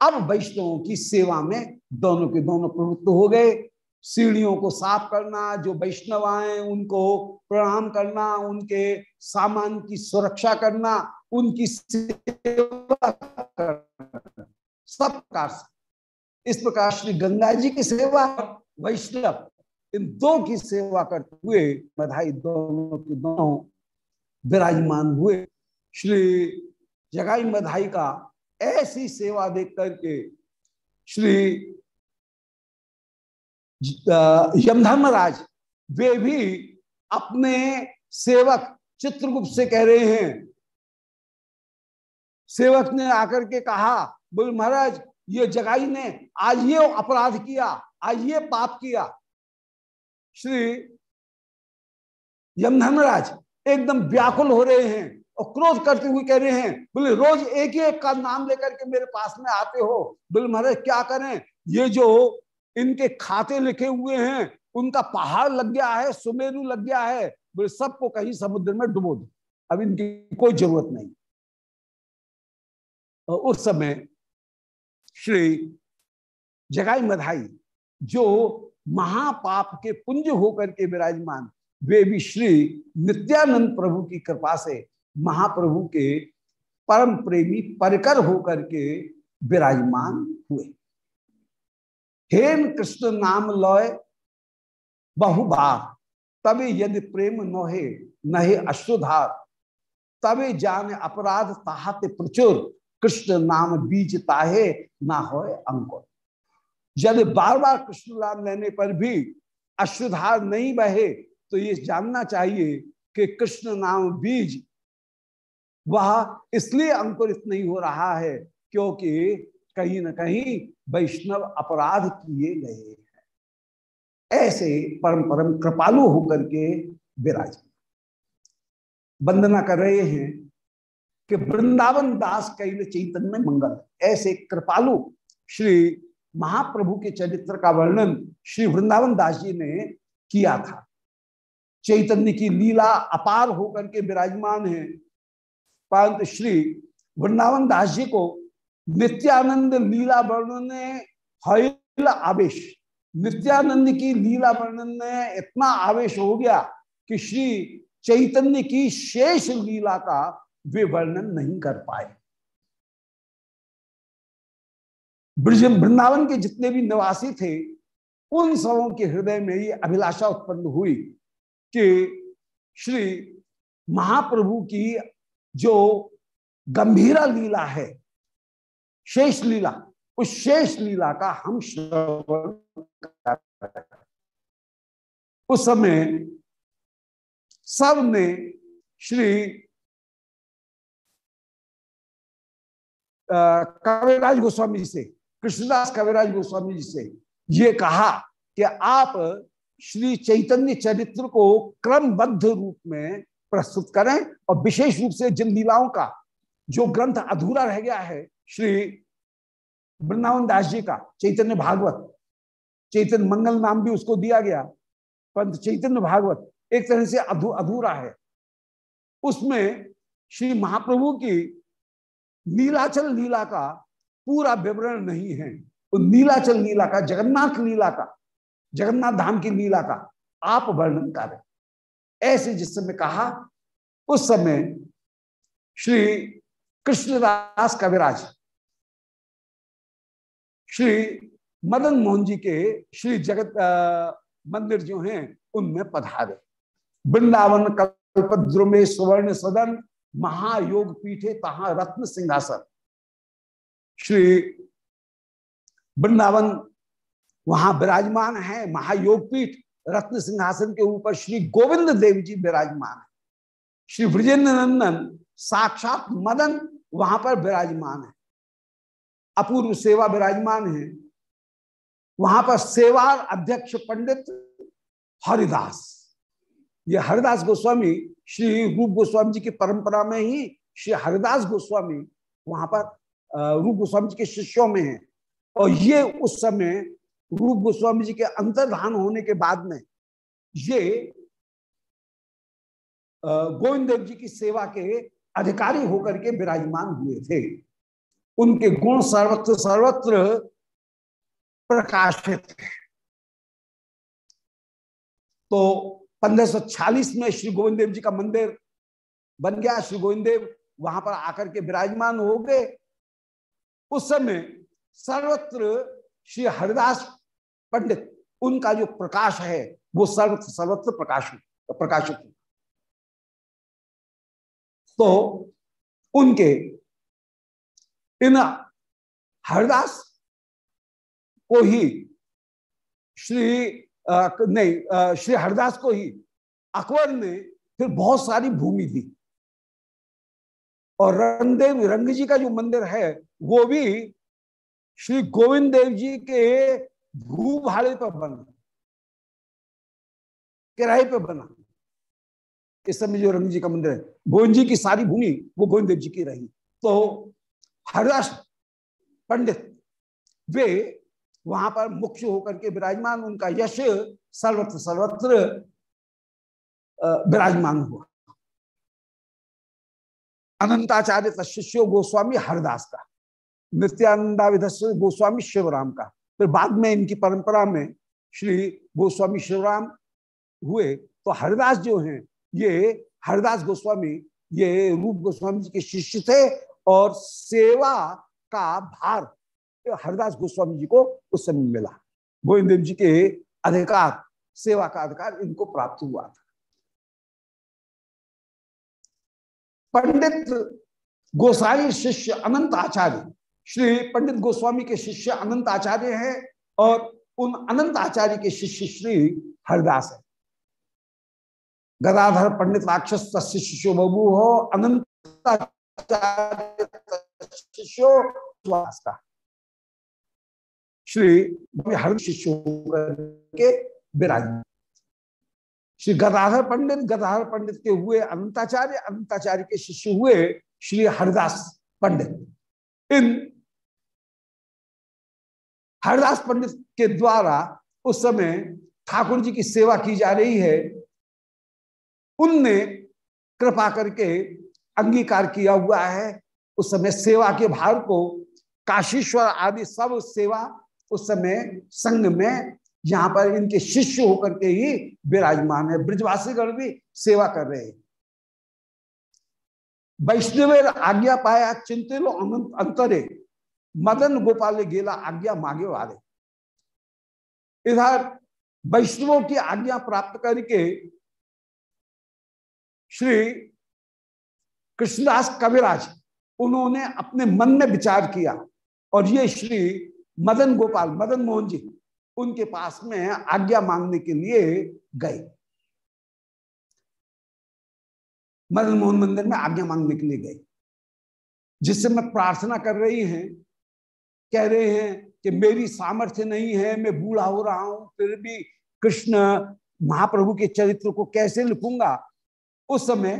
[SPEAKER 2] अब वैष्णवों की सेवा में दोनों के दोनों प्रवृत्त हो गए। सीढ़ियों को साफ़ करना, जो वैष्णव आए, उनको प्रणाम करना, उनके सामान की सुरक्षा करना, उनकी सेवा करना। सब प्रकार से इस प्रकार श्री गंगा जी की सेवा, वैष्णव, इन दो की सेवा करते हुए, बधाई दोनों के दोनों विराजमान हुए। श्री जगाई मधाई का ऐसी सेवा देख करके श्री यमधर्मराज, वे भी अपने सेवक चित्रगुप्त से कह रहे हैं सेवक ने आकर के कहा, बोल महाराज, ये जगाई ने, आज ये अपराध किया, आज ये पाप किया। श्री यमधर्मराज एकदम व्याकुल हो रहे हैं और क्रोध करते हुए कह रहे हैं, बोले, रोज एक एक का नाम लेकर के मेरे पास में आते हो? बोले, महाराज, क्या करें? ये जो इनके खाते लिखे हुए हैं, उनका पहाड़ लग गया है, सुमेरु लग गया है। बोले, सबको कहीं समुद्र में डुबो दो। अब इनकी कोई ज़रूरत नहीं। और उस समय श्री जगाई मधाई, जो महापाप के पुंज होकर के विराजमान, वे भी श्री नित्यानंद प्रभु की कृपा से महाप्रभु के परम प्रेमी परकर होकर के विराजमान हुए। हेन कृष्ण नाम लय बहुबार तभी यदि प्रेम नहे नहे अश्रुधार तभी जान अपराध ताहते प्रचुर कृष्ण नाम बीज ताहे ना हो अंकुर। यदि बार बार कृष्ण नाम लेने पर भी अश्रुधार नहीं बहे तो ये जानना चाहिए कि कृष्ण नाम बीज, वह इसलिए अंकुरित नहीं हो रहा है क्योंकि कहीं ना कहीं वैष्णव अपराध किए गए हैं। ऐसे परम परम कृपालु होकर के विराज वंदना कर रहे हैं। कि वृंदावन दास कैल चैतन्य मंगल। ऐसे कृपालु श्री महाप्रभु के चरित्र का वर्णन श्री वृंदावन दास जी ने किया था। चैतन्य की लीला अपार होकर के विराजमान है। परंतु श्री वृंदावन दास जी को नित्यानंद लीला वर्णन ने आवेश। नित्यानंद की लीला वर्णन में इतना आवेश हो गया कि श्री चैतन्य की शेष लीला का वे वर्णन नहीं कर पाए। ब्रज वृंदावन के जितने भी निवासी थे, उन सबों के हृदय में ये अभिलाषा उत्पन्न हुई कि श्री महाप्रभु की जो गंभीरा लीला है, शेष लीला, उस शेष लीला का हम श्रवण उस समय सबने श्री कविराज गोस्वामी से, कृष्णदास कविराज गोस्वामी जी से ये कहा कि आप श्री चैतन्य चरित्र को क्रमबद्ध रूप में प्रस्तुत करें और विशेष रूप से जिन लीलाओं का, जो ग्रंथ अधूरा रह गया है, श्री वृंदावन दास जी का, चैतन्य भागवत। चैतन्य मंगल नाम भी उसको दिया गया परंतु चैतन्य भागवत एक तरह से अधू अधूरा है। उसमें श्री महाप्रभु की नीलाचल लीला का पूरा विवरण नहीं है। तो नीलाचल लीला का, जगन्नाथ लीला का, जगन्नाथ धाम की लीला का आप वर्णन करें ऐसे जिस समय कहा, उस समय श्री कृष्णदास कविराज, श्री मदन मोहन जी के श्री जगत मंदिर जो हैं, उनमें पधारे। वृंदावन कल्पद्रुमे सुवर्ण सदन महायोग पीठे तहा रत्न सिंहासन। श्री वृंदावन वहाँ विराजमान है, महायोग पीठ रत्न सिंहासन के ऊपर श्री गोविंद देव जी विराजमान है। श्री ब्रजेंद्र नंदन साक्षात मदन वहाँ पर विराजमान है। अपूर्व सेवा विराजमान है। वहाँ पर सेवा अध्यक्ष पंडित हरिदास। ये हरिदास गोस्वामी श्री रूप गोस्वामी जी की परंपरा में ही, श्री हरिदास गोस्वामी वहाँ पर रूप गोस्वामी जी के शिष्यों में है। और ये उस समय रूप गोस्वामी जी के अंतर्धान होने के बाद में ये गोविंद देव जी की सेवा के अधिकारी होकर के विराजमान हुए थे। उनके गुण सर्वत्र सर्वत्र प्रकाशित तो 1546 में श्री गोविंद देव जी का मंदिर बन गया, श्री गोविंद देव वहाँ पर आकर के विराजमान हो गए। उस समय सर्वत्र श्री हरिदास पंडित, उनका जो प्रकाश है, वो सर्वत्र सर्वत्र प्रकाशित प्रकाशित तो उनके, इन हरदास को ही श्री नहीं श्री हरदास को ही, अकबर ने फिर बहुत सारी भूमि दी। और रंगदेव रंग जी का जो मंदिर है, वो भी श्री गोविंद देव जी के भू भाड़े पर बना, किराए पर बना। इस समय जो रंग जी का मंदिर है, गोविंद जी की सारी भूमि वो गोविंद देव जी की रही। तो हरदास पंडित, वे वहाँ पर मुख्य होकर के विराजमान उनका यश सर्वत्र सर्वत्र विराजमान हुआ। अनंताचार्य शिष्यो गोस्वामी हरदास का नित्यानंदाविध गोस्वामी शिवराम का। फिर बाद में इनकी परंपरा में श्री गोस्वामी शिवराम हुए तो हरिदास जो हैं, ये हरिदास गोस्वामी, ये रूप गोस्वामी जी के शिष्य थे और सेवा का भार हरिदास गोस्वामी जी को उस समय मिला। गोविंद जी के अधिकार, सेवा का अधिकार इनको प्राप्त हुआ था। पंडित गोसाई शिष्य अनंत आचार्य, श्री पंडित गोस्वामी के शिष्य अनंत आचार्य हैं और उन अनंत आचार्य के शिष्य श्री हरिदास है। गदाधर पंडित राक्षस शिष्यो बबू हो अनंत शिष्यो का श्री हर शिष्य के विराज श्री गदाधर पंडित गदाधर पंडित के हुए अनंताचार्य अनंताचार्य के शिष्य हुए श्री हरिदास पंडित। इन हरिदास पंडित के द्वारा उस समय ठाकुर जी की सेवा की जा रही है। उनने कृपा करके अंगीकार किया हुआ है। उस समय सेवा के भार को काशीश्वर आदि सब सेवा उस समय संघ में यहाँ पर इनके शिष्य होकर के ही विराजमान है ब्रजवासी गण भी सेवा कर रहे हैं। वैष्णव आज्ञा पाया चिंतित अंतरे, मदन गोपाल गेला, आज्ञा मांगे वाले। इधर वैष्णवों की आज्ञा प्राप्त करके श्री कृष्णदास कविराज, उन्होंने अपने मन में विचार किया और ये श्री मदन गोपाल, मदन मोहन जी, उनके पास में आज्ञा मांगने के लिए गए। मदन मोहन मंदिर में आज्ञा मांगने के लिए गए, जिससे मैं प्रार्थना कर रही हैं, कह रहे हैं कि मेरी सामर्थ्य नहीं है, मैं बूढ़ा हो रहा हूँ, फिर भी कृष्ण महाप्रभु के चरित्र को कैसे लिखूँगा? उस समय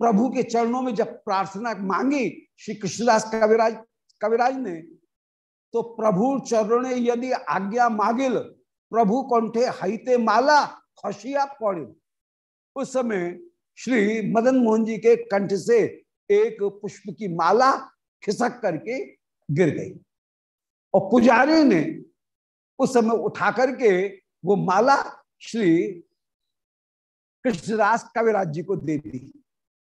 [SPEAKER 2] प्रभु के चरणों में जब प्रार्थना मांगी, श्री कृष्णदास कविराज कविराज ने तो प्रभु चरण यदि आज्ञा मागिल, प्रभु कंठे हईते माला, खशिया पड़े उस समय श्री मदन मोहन जी के कंठ से एक पुष्प की माला खिसक करके गिर गई। और पुजारी ने उस समय उठा करके वो माला श्री कृष्णदास कविराज जी को दे दी।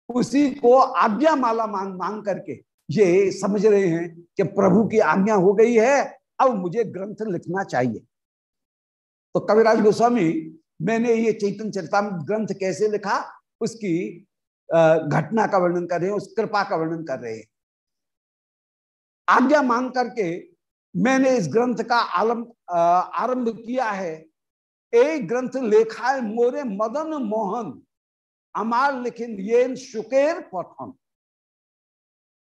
[SPEAKER 2] उसी को आज्ञा माला मांग मांग करके ये समझ रहे हैं कि प्रभु की आज्ञा हो गई है, अब मुझे ग्रंथ लिखना चाहिए। तो कविराज गोस्वामी, मैंने ये चैतन चरिता ग्रंथ कैसे लिखा? उसकी घटना का वर्णन कर रहे हैं, उस कृपा का वर्णन कर रहे हैं। आज्ञा मांग करके मैंने इस ग्रंथ का आलम आरंभ किया है। एक ग्रंथ लेखा है मोरे मदन मोहन अमार लिखिन ये शुकेर पठन।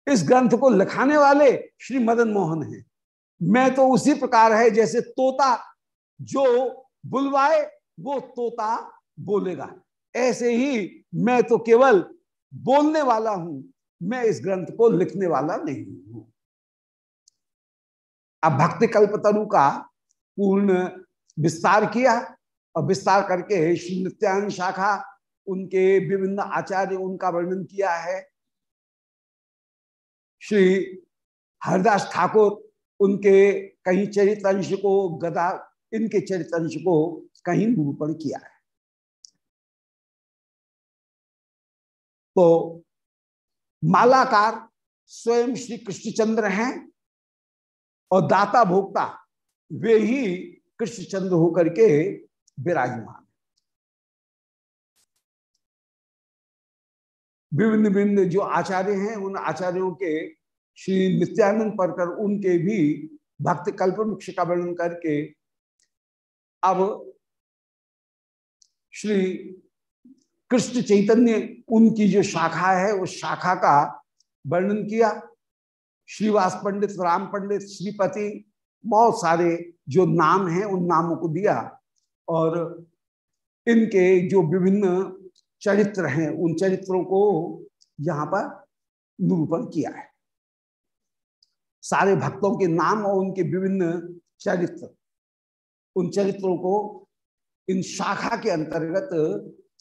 [SPEAKER 2] इस ग्रंथ को लिखाने वाले श्री मदन मोहन हैं। मैं तो उसी प्रकार है जैसे तोता जो बुलवाए, वो तोता बोलेगा। ऐसे ही मैं तो केवल बोलने वाला हूँ, मैं इस ग्रंथ को लिखने वाला नहीं हूँ। अब भक्ति कल्पतरु का पूर्ण विस्तार किया और विस्तार करके श्री नित्यान शाखा, उनके विभिन्न आचार्य, उनका वर्णन किया है। श्री हरदास ठाकुर, उनके कहीं चरितंश को गदा, इनके चरितंश को कहीं निरूपण किया है। तो मालाकार स्वयं श्री कृष्णचंद्र हैं और दाता भोक्ता, वे ही कृष्णचंद्र होकर के विराजमान। विभिन्न विभिन्न जो आचार्य हैं, उन आचार्यों के श्री नित्यानंद परकर, उनके भी भक्त कल्प वृक्ष का वर्णन करके अब श्री कृष्ण चैतन्य, उनकी जो शाखा है, उस शाखा का वर्णन किया। श्रीवास पंडित, राम पंडित, श्रीपति, बहुत सारे जो नाम हैं, उन नामों को दिया और इनके जो विभिन्न चरित्र हैं, उन चरित्रों को यहाँ पर निरूपण किया है। सारे भक्तों के नाम और उनके विभिन्न चरित्र, उन चरित्रों को इन शाखा के अंतर्गत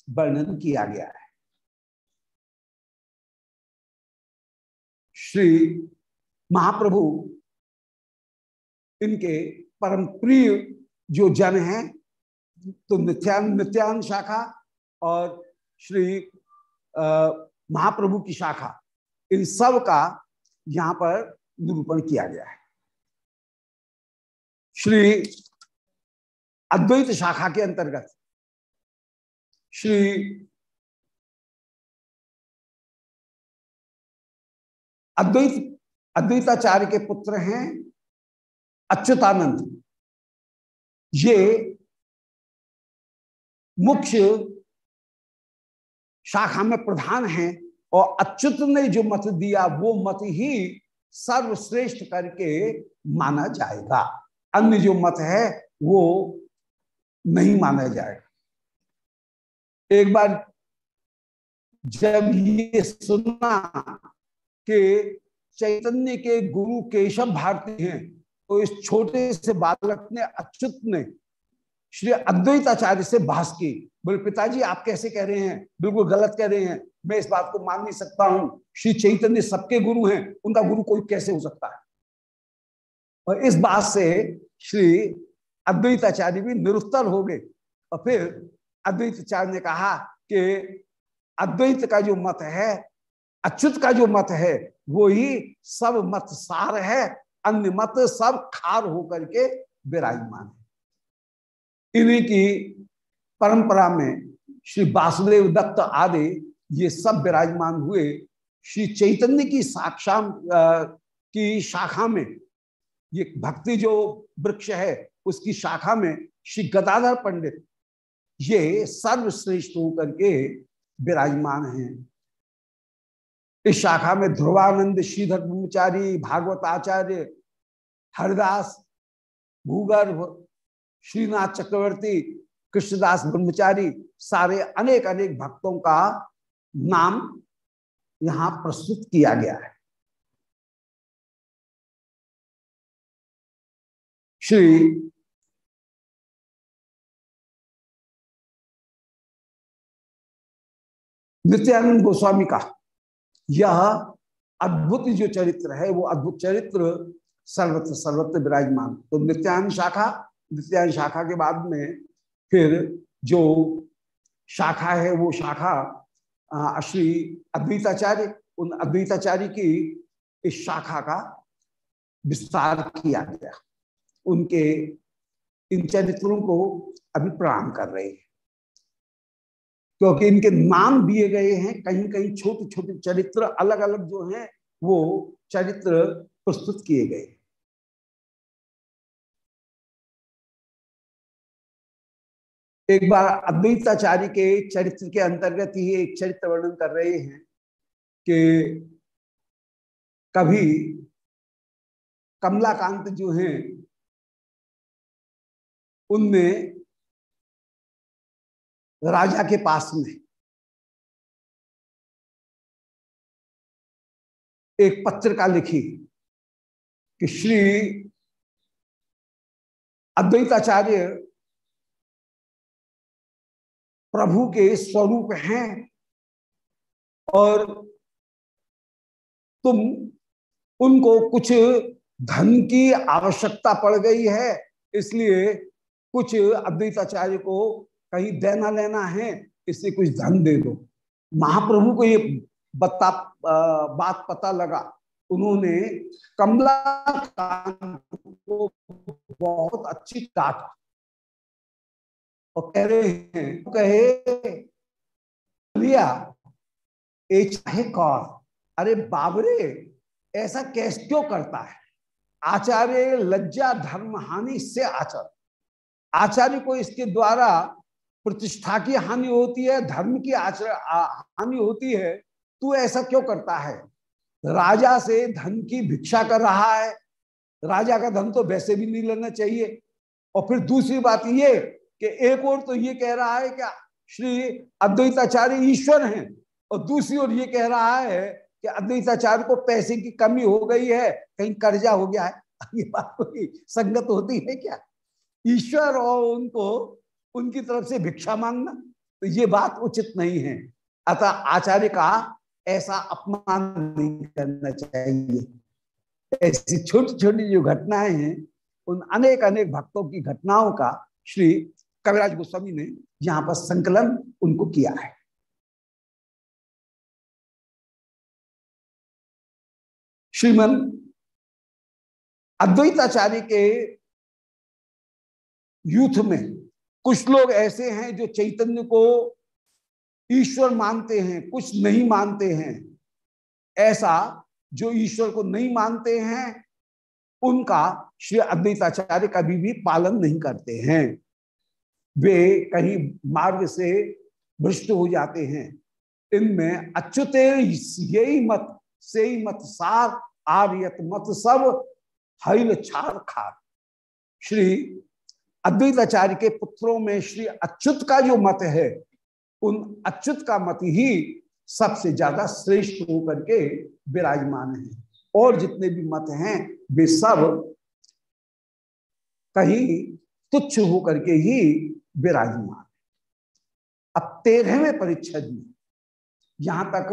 [SPEAKER 2] वर्णन किया गया है। श्री महाप्रभु, इनके परम प्रिय जो जन हैं तो नित्यान नित्यान शाखा और श्री महाप्रभु की शाखा, इन सब का यहाँ पर निरूपण किया गया है। श्री, अद्वैत शाखा के अंतर्गत, श्री, अद्वैत, अद्वैताचार्य के पुत्र हैं अच्युतानंद। ये मुख्य शाखा में प्रधान हैं और अच्युत ने जो मत दिया, वो मत ही सर्वश्रेष्ठ करके माना जाएगा। अन्य जो मत है, वो नहीं माना जाएगा। एक बार जब ये सुना कि चैतन्य के गुरु केशव भारती हैं तो इस छोटे से बालक ने, अच्युत ने श्री अद्वैताचार्य से बहस की। बोले, पिताजी, आप कैसे कह रहे हैं? बिल्कुल गलत कह रहे हैं। मैं इस बात को मान नहीं सकता हूँ। श्री चैतन्य सबके गुरु हैं। उनका गुरु कोई कैसे हो सकता है? और इस बात से श्री अद्वैताचार्य भी निरुत्तर हो गए। और फिर अद्वैताचार्य ने कहा कि अद्वैत का जो मत है, अच्युत का जो मत है वो ही सब मत सार है। अन्य मत सब खार होकर के विराजमान है। इन्हीं की परंपरा में श्री वासुदेव दत्त आदि ये सब विराजमान हुए। श्री चैतन्य की साक्षा की शाखा में ये भक्ति जो वृक्ष है, उसकी शाखा में श्री गदाधर पंडित ये सर्वश्रेष्ठ होकर के विराजमान हैं। इस शाखा में ध्रुवानंद, श्रीधर ब्रह्मचारी, भागवत आचार्य, हरिदास, भूगर्भ श्रीनाथ चक्रवर्ती, कृष्णदास ब्रह्मचारी, सारे अनेक अनेक भक्तों का नाम यहाँ प्रस्तुत किया गया है। श्री नित्यानंद गोस्वामी का यह अद्भुत जो चरित्र है, वो अद्भुत चरित्र सर्वत्र सर्वत्र विराजमान। तो नित्यानंद शाखा नित्यान शाखा के बाद में फिर जो शाखा है, वो शाखा श्री अद्वैताचार्य, उन अद्वैताचार्य की इस शाखा का विस्तार किया गया। उनके इन चरित्रों को अभी प्रणाम कर रहे हैं। क्योंकि इनके नाम दिए गए हैं कहीं कहीं छोटे छोटे चरित्र अलग अलग जो हैं, वो चरित्र प्रस्तुत किए गए। एक बार अद्वैताचार्य के चरित्र के अंतर्गत ही एक चरित्र वर्णन कर रहे हैं कि कभी कमलाकांत जो हैं, उनमें राजा के पास में एक पत्रिका लिखी कि श्री अद्वैताचार्य प्रभु के स्वरूप हैं। और तुम उनको कुछ धन की आवश्यकता पड़ गई है, इसलिए कुछ अद्वैताचार्य को कहीं देना लेना है, इससे कुछ धन दे दो। महाप्रभु को ये बता बात पता लगा। उन्होंने कमला को बहुत अच्छी डांटा और कह रहे हैं कहे, लिया, ए चाहे कौर अरे बाबरे, ऐसा कैसे क्यों करता है? आचार्य लज्जा धर्म हानि से आचार्य आचार्य को इसके द्वारा प्रतिष्ठा की हानि होती है, धर्म की आचर हानि होती है, तू ऐसा क्यों करता है? राजा से धन की भिक्षा कर रहा है। राजा का धन तो वैसे भी नहीं लेना चाहिए। और फिर दूसरी बात ये कि एक और तो ये कह रहा है कि श्री अद्वैताचार्य ईश्वर हैं, और दूसरी ओर ये कह रहा है कि अद्वैताचार्य को पैसे की कमी हो गई है, कहीं कर्जा हो गया है। ये बात कोई संगत होती है क्या? ईश्वर और उनको, उनकी तरफ़ से भिक्षा मांगना तो ये बात उचित नहीं है। अतः आचार्य का ऐसा अपमान नहीं करना चाहिए। ऐसी छोटी छोटी जो घटनाएँ हैं, उन अनेक अनेक भक्तों की घटनाओं का श्री कविराज गोस्वामी ने यहाँ पर संकलन उनको किया है। श्रीमन अद्वैताचार्य के यूथ में कुछ लोग ऐसे हैं जो चैतन्य को ईश्वर मानते हैं, कुछ नहीं मानते हैं। ऐसा जो ईश्वर को नहीं मानते हैं, उनका श्री अद्वैताचार्य कभी भी पालन नहीं करते हैं। वे कहीं मार्ग से भ्रष्ट हो जाते हैं। इनमें अच्युते यही मत से ही मत सार, आर्यत मत सब, हईल छार खार। श्री अद्वैताचार्य के पुत्रों में श्री अच्युत का जो मत है, उन अच्युत का मत ही सबसे ज़्यादा श्रेष्ठ होकर के विराजमान है। और जितने भी मत हैं, वे सब कहीं तुच्छ होकर के ही विराजमान। अब तेरहवें परिच्छद में यहाँ तक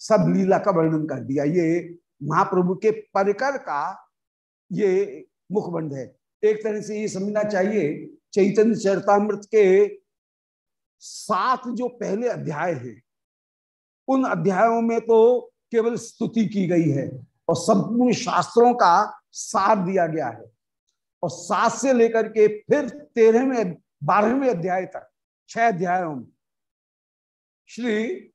[SPEAKER 2] सब लीला का वर्णन कर दिया। ये महाप्रभु के परिकर का ये मुखबंध है। एक तरह से ये समझना चाहिए, चैतन्य चरतामृत के सात जो पहले अध्याय हैं, उन अध्यायों में तो केवल स्तुति की गई है और संपूर्ण शास्त्रों का सार दिया गया है। और सात से लेकर के फिर तेरहवें बारहवें अध्याय तक, छह अध्यायों में। श्री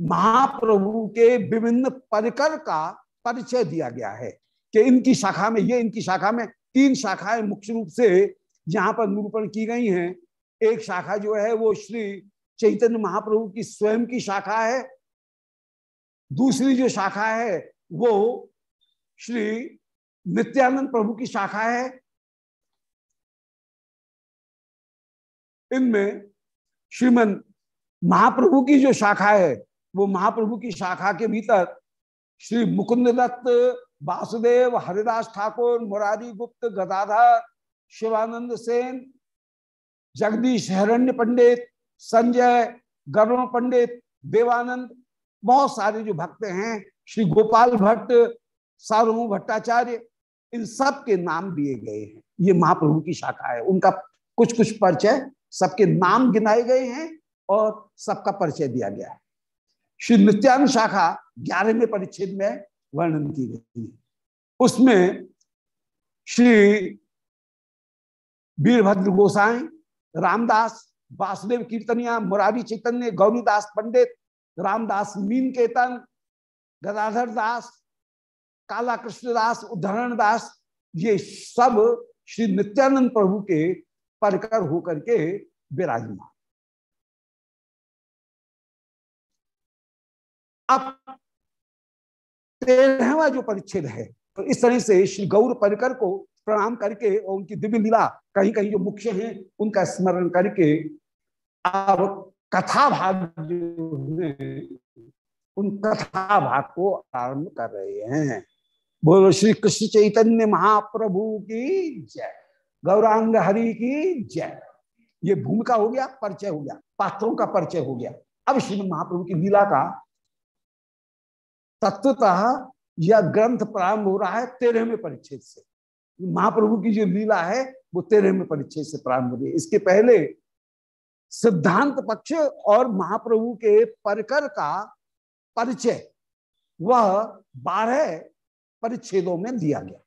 [SPEAKER 2] महाप्रभु के विभिन्न परिकर का परिचय दिया गया है कि इनकी शाखा में, ये इनकी शाखा में तीन शाखाएँ मुख्य रूप से यहाँ पर निरूपण की गई हैं। एक शाखा जो है वो श्री चैतन्य महाप्रभु की स्वयं की शाखा है। दूसरी जो शाखा है वो श्री नित्यानंद प्रभु की शाखा है। इनमें श्रीमन महाप्रभु की जो शाखा है, वो महाप्रभु की शाखा के भीतर श्री मुकुंद दत्त वासुदेव, हरिदास ठाकुर, मुरारी गुप्त, गदाधर, शिवानंद सेन, जगदीश हिरण्य पंडित, संजय गरुण पंडित, देवानंद, बहुत सारे जो भक्त हैं, श्री गोपाल भट्ट, सार्वभौम भट्टाचार्य, इन सब के नाम दिए गए हैं। ये महाप्रभु की शाखा है। उनका कुछ कुछ परिचय सबके नाम गिनाए गए हैं और सबका परिचय दिया गया है। श्री नित्यान शाखा ग्यारहवें परिच्छेद में वर्णन की गई है। उसमें श्री वीरभद्र गोसाई, रामदास, वासुदेव कीर्तनिया, मुरारी चैतन्य, गौरीदास पंडित, रामदास मीन केतन गदाधर दास काला कृष्णदास उदाहरण दास ये सब श्री नित्यानंद प्रभु के परकर होकर के विराजमान। अब तेरहवा जो परिच्छेद है तो इस तरह से श्री गौर परिकर को प्रणाम करके और उनकी दिव्य लीला कहीं कहीं जो मुख्य हैं, उनका स्मरण करके अब कथा भाग जो है, उन कथा भाग को आरंभ कर रहे हैं। बोलो श्री कृष्ण चैतन्य महाप्रभु की जय। गौरांग हरि की जय। ये भूमिका हो गया, परिचय हो गया, पात्रों का परिचय हो गया। अब श्रीमद महाप्रभु की लीला का तत्वतः यह ग्रंथ प्रारंभ हो रहा है तेरहवें परिच्छेद से। महाप्रभु की जो लीला है, वो तेरहवें परिच्छेद से प्रारंभ हो रही है। इसके पहले सिद्धांत पक्ष और महाप्रभु के परकर का परिचय, वह बारह परिच्छेदों में दिया गया।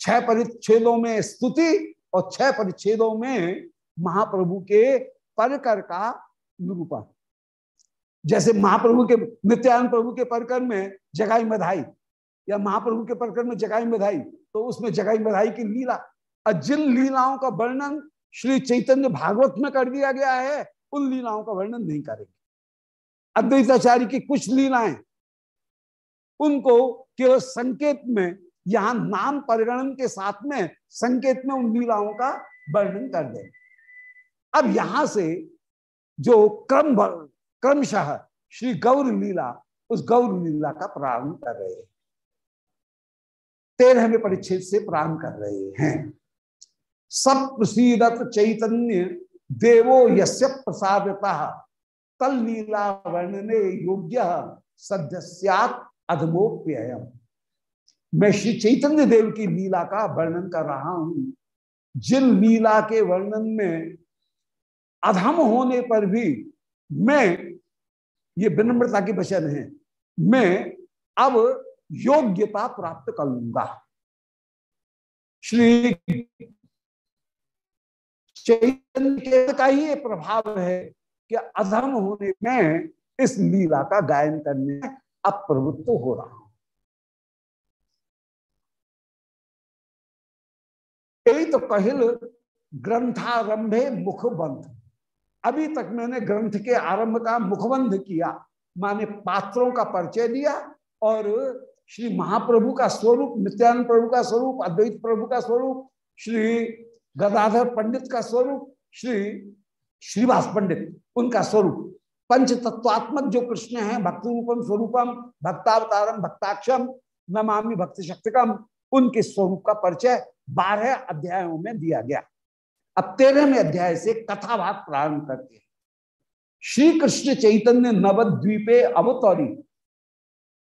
[SPEAKER 2] छह परिच्छेदों में स्तुति और छह परिच्छेदों में महाप्रभु के परकर का निरूपण। जैसे महाप्रभु के नित्यानंद प्रभु के परकर में जगाई बधाई या महाप्रभु के परकर में जगाई मधाई तो उसमें जगाई मधाई की लीला, और जिन लीलाओं का वर्णन श्री चैतन्य भागवत में कर दिया गया है, उन लीलाओं का वर्णन नहीं करेंगे। अद्वैताचार्य की कुछ लीलाएँ, उनको केवल संकेत में यहाँ नाम परिगणन के साथ में, संकेत में उन लीलाओं का वर्णन कर दे। अब यहाँ से जो क्रम क्रमशः श्री गौर लीला, उस गौर लीला का प्रारंभ कर रहे हैं। तेरहवें परिच्छेद से प्रारंभ कर रहे हैं। सब प्रसिदत चैतन्य देवो यस्य प्रसादता तल लीला वर्णने योग्य सदस्यात अधमोप्ययम। मैं श्री चैतन्य देव की लीला का वर्णन कर रहा हूँ। जिन लीला के वर्णन में अधम होने पर भी मैं, ये विनम्रता के वचन है, मैं अब योग्यता प्राप्त कर लूँगा। श्री चैतन्य का ही ये प्रभाव है कि अधम होने में इस लीला का गायन करने में हो रहा हूँ। तो कहिल ग्रंथारंभे मुखबंध। अभी तक मैंने ग्रंथ के आरंभ का मुखबंध किया, माने पात्रों का परिचय दिया और श्री महाप्रभु का स्वरूप, नित्यानंद प्रभु का स्वरूप, अद्वैत प्रभु का स्वरूप, श्री गदाधर पंडित का स्वरूप, श्री श्रीवास पंडित उनका स्वरूप। पंच तत्वात्मक जो कृष्ण है भक्ति रूपम स्वरूपम, भक्तावतारम, भक्ताक्षम, नमामि भक्ति शक्तिकम उनके स्वरूप का परिचय बारह अध्यायों में दिया गया। अब तेरहवें अध्याय से कथा भाग प्रारंभ करते हैं। श्री कृष्ण चैतन्य नवद्वीपे अवतरी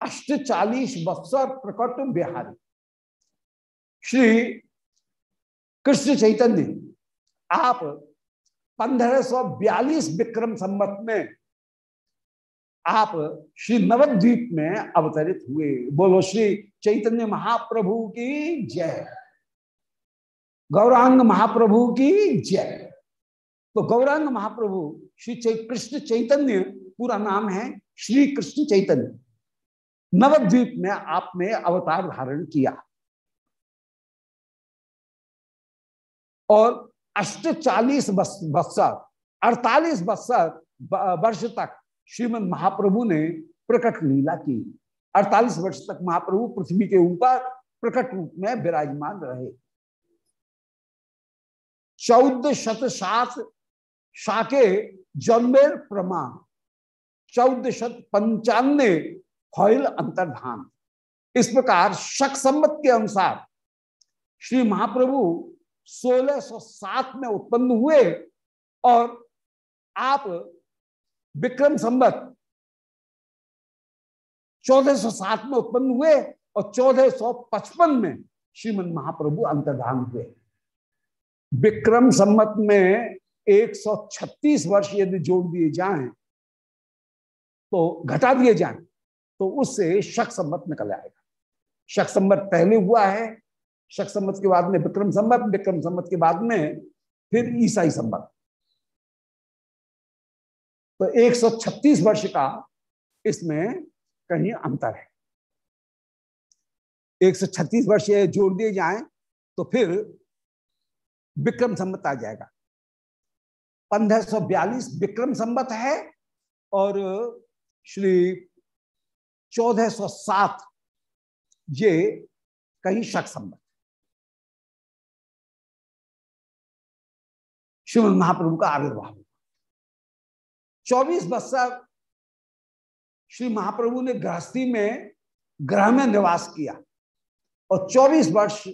[SPEAKER 2] अष्ट चालीस बत्सर प्रकट बिहारी। श्री कृष्ण चैतन्य, आप पंद्रह सौ बयालीस विक्रम संवत में आप श्री नवद्वीप में अवतरित हुए। बोलो, श्री चैतन्य महाप्रभु की जय। गौरांग महाप्रभु की जय। तो गौरांग महाप्रभु श्री कृष्ण चैतन्य, पूरा नाम है श्री कृष्ण चैतन्य। नवद्वीप में आपने अवतार धारण किया। और अष्ट चालीस बत्सर, अड़तालीस बत्सर वर्ष तक श्रीमद महाप्रभु ने प्रकट लीला की। अड़तालीस वर्ष तक महाप्रभु पृथ्वी के ऊपर प्रकट रूप में विराजमान रहे। चौदह शत सात शाके जन्मेर प्रमाण। चौदह शत पंचानवे फॉइल अंतर्धान। इस प्रकार शक संबत के अनुसार श्री महाप्रभु 1607 में उत्पन्न हुए और आप विक्रम संबत 1407 में उत्पन्न हुए और 1455 में श्रीमद महाप्रभु अंतर्धान हुए। विक्रम संबत में 136 वर्ष यदि जोड़ दिए जाएँ तो घटा दिए जाएँ तो उससे शक संबत निकल आएगा। शक संबत पहले हुआ है, शक सम्मत के बाद में विक्रम संबत विक्रम संबत के बाद में फिर ईसाई संबत तो 136 वर्ष का इसमें कहीं अंतर है। 136 वर्ष जोड़ दिए जाएँ तो फिर विक्रम संबत आ जाएगा। 1542 विक्रम संबत है और श्री 1407 ये कहीं शक संबत। श्रीमद महाप्रभु का आविर्भाव। चौबीस बत्सर श्री महाप्रभु ने गृहस्थी में ग्रह में निवास किया और 24 वर्ष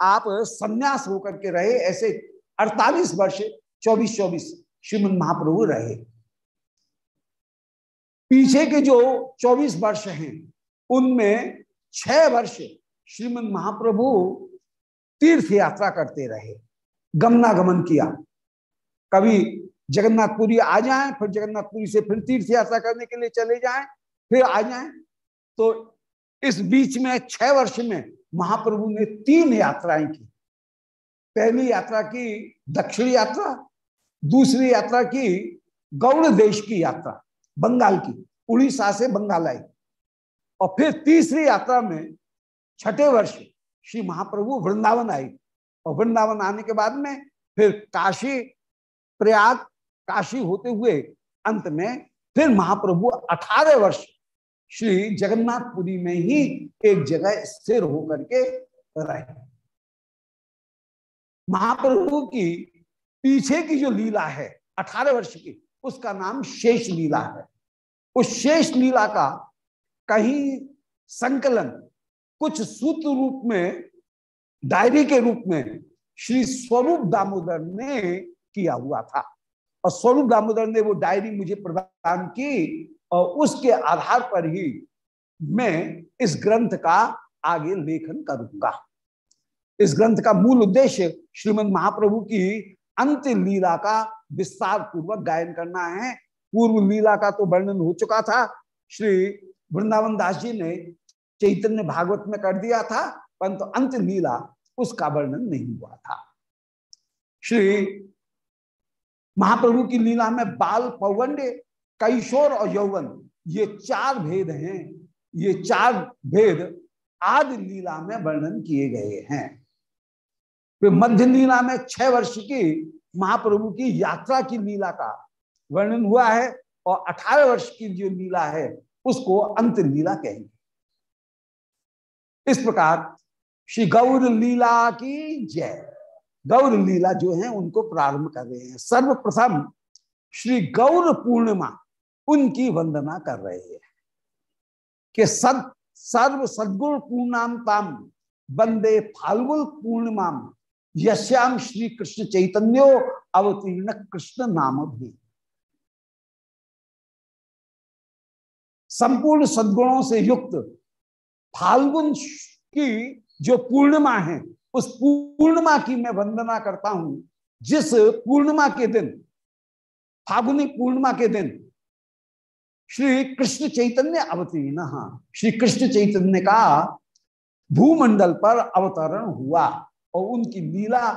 [SPEAKER 2] आप संन्यास होकर के रहे, ऐसे 48 वर्ष 24 24 श्रीमद महाप्रभु रहे। पीछे के जो 24 वर्ष हैं, उनमें छह वर्ष श्रीमद महाप्रभु तीर्थ यात्रा करते रहे, गमनागमन किया। कभी जगन्नाथपुरी आ जाएँ, फिर जगन्नाथपुरी से फिर तीर्थ यात्रा करने के लिए चले जाएँ, फिर आ जाएँ। तो इस बीच में, छह वर्ष में महाप्रभु ने तीन यात्राएँ की। पहली यात्रा की दक्षिण यात्रा, दूसरी यात्रा की गौड़ देश की यात्रा, बंगाल की, उड़ीसा से बंगाल आई। और फिर तीसरी यात्रा में छठे वर्ष श्री महाप्रभु वृंदावन आई। और वृंदावन आने के बाद में फिर काशी, प्रयाग, काशी होते हुए अंत में फिर महाप्रभु अठारह वर्ष श्री जगन्नाथपुरी में ही एक जगह स्थिर होकर के रहे। महाप्रभु की पीछे की जो लीला है, अठारह वर्ष की, उसका नाम शेष लीला है। उस शेष लीला का कहीं संकलन, कुछ सूत्र रूप में, डायरी के रूप में श्री स्वरूप दामोदर ने किया हुआ था। और स्वरूप दामोदर ने वो डायरी मुझे प्रदान की और उसके आधार पर ही मैं इस ग्रंथ का आगे लेखन करूँगा। इस ग्रंथ का मूल उद्देश्य श्रीमद महाप्रभु की अंत लीला का विस्तार पूर्वक गायन करना है। पूर्व लीला का तो वर्णन हो चुका था। श्री वृंदावन दास जी ने चैतन्य भागवत में कर दिया था, परंतु अंत लीला उसका वर्णन नहीं हुआ था। श्री महाप्रभु की लीला में बाल पौगंडे कैशोर और यौवन, ये चार भेद हैं। ये चार भेद आदि लीला में वर्णन किए गए हैं। फिर मध्य लीला में छह वर्ष की महाप्रभु की यात्रा की लीला का वर्णन हुआ है और अठारह वर्ष की जो लीला है, उसको अंत लीला कहेंगे। इस प्रकार श्री गौर लीला की जय। गौर लीला जो है, उनको प्रारंभ कर रहे हैं। सर्वप्रथम श्री गौर पूर्णिमा उनकी वंदना कर रहे हैं कि सद, सर्व सदगुण पूर्णामताम वंदे फाल्गुन पूर्णिमा यश्याम श्री कृष्ण चैतन्यो अवतीर्ण कृष्ण नाम भी संपूर्ण सद्गुणों से युक्त फाल्गुन की जो पूर्णिमा है, उस पूर्णिमा की मैं वंदना करता हूँ, जिस पूर्णिमा के दिन, फागुनी पूर्णिमा के दिन श्री कृष्ण चैतन्य अवतीर्ण। श्री कृष्ण चैतन्य का भूमंडल पर अवतरण हुआ और उनकी लीला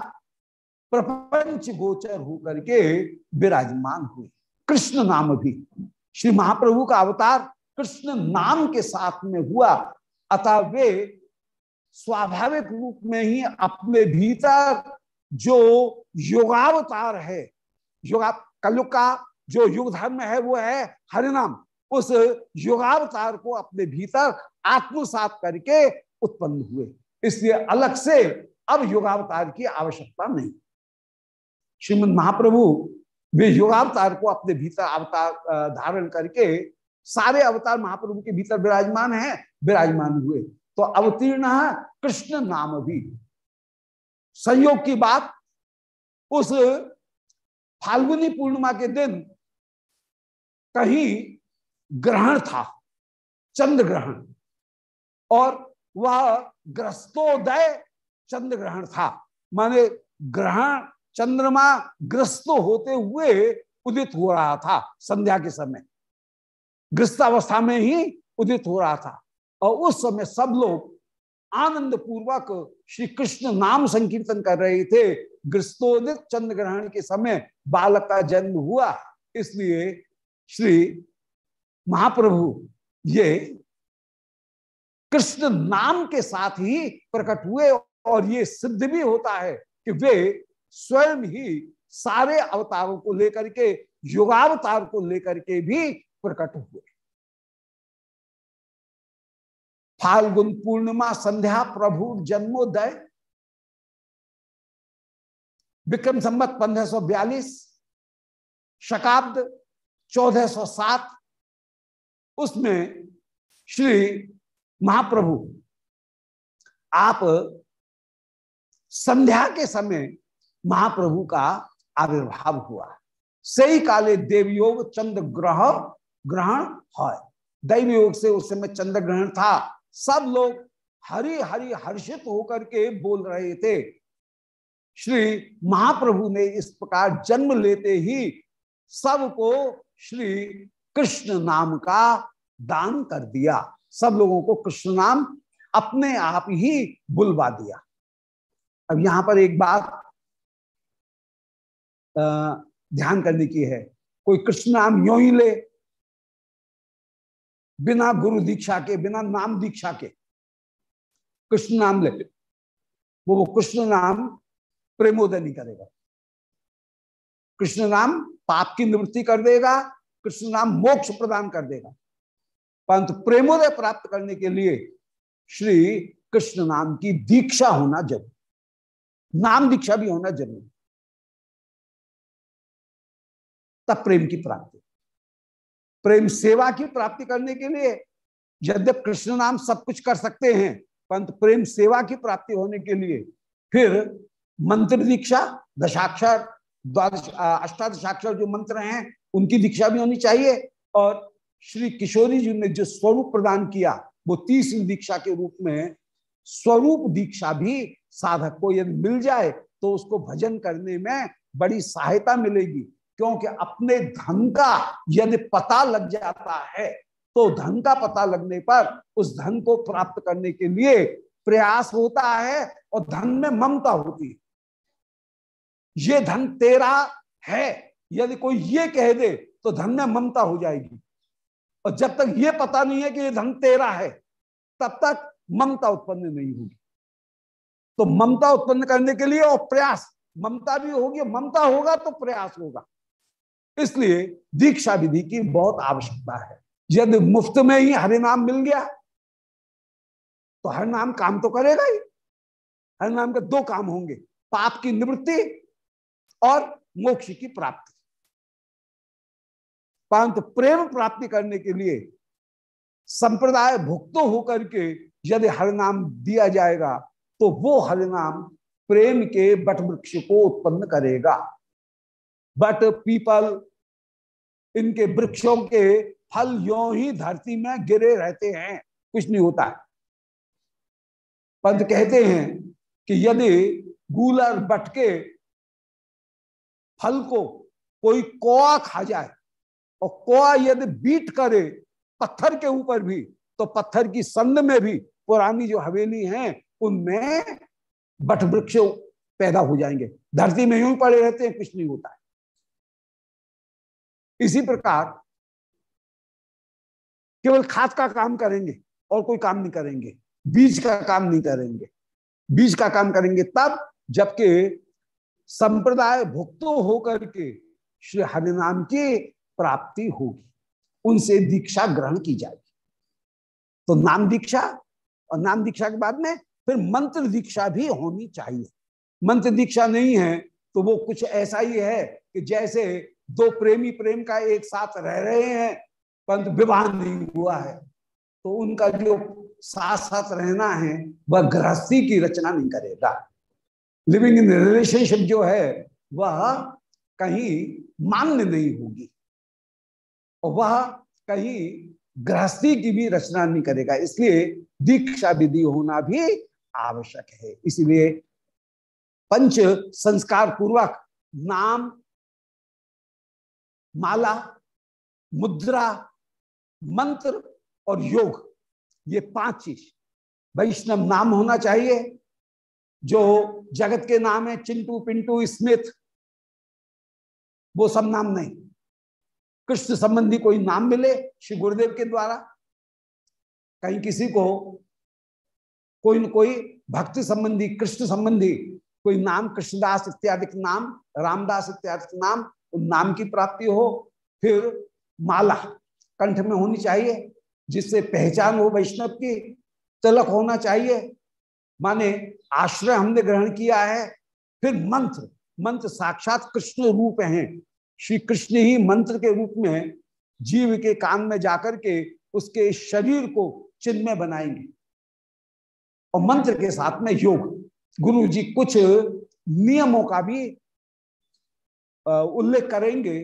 [SPEAKER 2] प्रपंच गोचर होकर के विराजमान हुई। कृष्ण नाम भी। श्री महाप्रभु का अवतार कृष्ण नाम के साथ में हुआ। अतः वे स्वाभाविक रूप में ही अपने भीतर जो योगावतार है, योगा कलयुग का जो युग धर्म है, वो है हरिनाम। उस युगावतार को अपने भीतर आत्मसात करके उत्पन्न हुए। इसलिए अलग से अब युगावतार की आवश्यकता नहीं। श्रीमद महाप्रभु वे युगावतार को अपने भीतर अवतार धारण करके सारे अवतार महाप्रभु के भीतर विराजमान है, विराजमान हुए। तो अवतीर्ण कृष्ण नाम भी। संयोग की बात, उस फाल्गुनी पूर्णिमा के दिन कहीं ग्रहण था, चंद्र ग्रहण। और वह ग्रस्तोदय चंद्र ग्रहण था। माने ग्रहण चंद्रमा ग्रस्त होते हुए उदित हो रहा था संध्या के समय। ग्रस्त अवस्था में ही उदित हो रहा था। और उस समय सब लोग आनंद पूर्वक श्री कृष्ण नाम संकीर्तन कर रहे थे। ग्रस्तोदित चंद्र ग्रहण के समय बालक का जन्म हुआ, इसलिए श्री महाप्रभु, ये कृष्ण नाम के साथ ही प्रकट हुए और ये सिद्ध भी होता है कि वे स्वयं ही सारे अवतारों को लेकर के, युगावतार को लेकर के भी प्रकट हुए। फाल्गुन पूर्णिमा संध्या प्रभु जन्मोदय। विक्रम संबत पंद्रह सौ बयालीस। शताब्द 1407 उसमें श्री महाप्रभु, आप संध्या के समय महाप्रभु का आविर्भाव हुआ। सही काले देव योग चंद्र ग्रह ग्रहण है दैव योग से उस समय चंद्र ग्रहण था। सब लोग हरी हरी हर्षित होकर के बोल रहे थे। श्री महाप्रभु ने इस प्रकार जन्म लेते ही सबको श्री कृष्ण नाम का दान कर दिया। सब लोगों को कृष्ण नाम अपने आप ही बुलवा दिया। अब यहाँ पर एक बात ध्यान करने की है। कोई कृष्ण नाम यो ही ले, बिना गुरु दीक्षा के, बिना नाम दीक्षा के कृष्ण नाम ले वो कृष्ण नाम प्रेमोदय नहीं करेगा। कृष्ण नाम पाप की निवृत्ति कर देगा, कृष्ण नाम मोक्ष प्रदान कर देगा। परंतु प्रेमोदय प्राप्त करने के लिए श्री कृष्ण नाम की दीक्षा होना ज़रूरी, नाम दीक्षा भी होना ज़रूरी। तब प्रेम की प्राप्ति, प्रेम सेवा की प्राप्ति करने के लिए यद्यप कृष्ण नाम सब कुछ कर सकते हैं, परंतु प्रेम सेवा की प्राप्ति होने के लिए फिर मंत्र दीक्षा, दशाक्षर द्वादश अष्टादशाक्षर जो मंत्र हैं, उनकी दीक्षा भी होनी चाहिए। और श्री किशोरी जी ने जो स्वरूप प्रदान किया, वो तीसरी दीक्षा के रूप में स्वरूप दीक्षा भी साधक को यदि मिल जाए तो उसको भजन करने में बड़ी सहायता मिलेगी। क्योंकि अपने धन का यदि पता लग जाता है तो धन का पता लगने पर उस धन को प्राप्त करने के लिए प्रयास होता है और धन में ममता होती है। ये धन तेरा है। यदि कोई ये कह दे तो धन में ममता हो जाएगी। और जब तक ये पता नहीं है कि ये धन तेरा है, तब तक ममता उत्पन्न नहीं होगी। तो ममता उत्पन्न करने के लिए और प्रयास, ममता भी होगी ममता होगा तो प्रयास होगा। इसलिए दीक्षा विधि की बहुत आवश्यकता है। यदि मुफ़्त में ही हरिनाम मिल गया तो हर नाम काम तो करेगा ही। हर नाम के दो काम होंगे, पाप की निवृत्ति और मोक्ष की प्राप्ति। परंतु प्रेम प्राप्ति करने के लिए संप्रदाय भुक्त होकर के यदि हरिनाम दिया जाएगा तो वो हरिनाम प्रेम के बट वृक्ष को उत्पन्न करेगा। बट पीपल, इनके वृक्षों के फल यो ही धरती में गिरे रहते हैं, कुछ नहीं होता है। पंत कहते हैं कि यदि गूलर बट के फल को कोई कोआ खा जाए और कोआ यदि बीट करे पत्थर के ऊपर भी तो पत्थर की संद में भी पुरानी जो हवेली है, उनमें बट वृक्ष पैदा हो जाएँगे। धरती में यूँ पड़े रहते हैं, कुछ नहीं होता है। इसी प्रकार केवल खाद का काम करेंगे और कोई काम नहीं करेंगे, बीज का काम नहीं करेंगे। बीज का काम करेंगे तब जबकि संप्रदाय भुक्त होकर के श्री हरिनाम की प्राप्ति होगी, उनसे दीक्षा ग्रहण की जाएगी। तो नाम दीक्षा और नाम दीक्षा के बाद में फिर मंत्र दीक्षा भी होनी चाहिए। मंत्र दीक्षा नहीं है तो वो कुछ ऐसा ही है कि जैसे दो प्रेमी प्रेम का एक साथ रह रहे हैं, परंतु विवाह नहीं हुआ है तो उनका जो साथ साथ रहना है, वह गृहस्थी की रचना नहीं करेगा। लिविंग इन रिलेशनशिप जो है, वह कहीं मान्य नहीं होगी। और वह कहीं गृहस्थी की भी रचना नहीं करेगा। इसलिए दीक्षा विधि होना भी आवश्यक है। इसलिए पंच संस्कार पूर्वक नाम, माला, मुद्रा, मंत्र और योग, ये पाँच चीज़। वैष्णव नाम होना चाहिए जो जगत के नाम है चिंटू, पिंटू, स्मिथ, वो सब नाम नहीं। कृष्ण संबंधी कोई नाम मिले श्री गुरुदेव के द्वारा? कहीं किसी को कोई न कोई भक्ति संबंधी, कृष्ण संबंधी कोई नाम, कृष्णदास इत्यादि नाम, रामदास इत्यादि नाम, उन नाम की प्राप्ति हो, फिर माला कंठ में होनी चाहिए, जिससे पहचान हो वैष्णव की, तिलक होना चाहिए माने आश्रय हमने ग्रहण किया है, फिर मंत्र मंत्र साक्षात कृष्ण रूप हैं। श्री कृष्ण ही मंत्र के रूप में जीव के कान में जाकर के उसके शरीर को चिन्ह में बनाएँगे। और मंत्र के साथ में योग। गुरु जी कुछ नियमों का भी उल्लेख करेंगे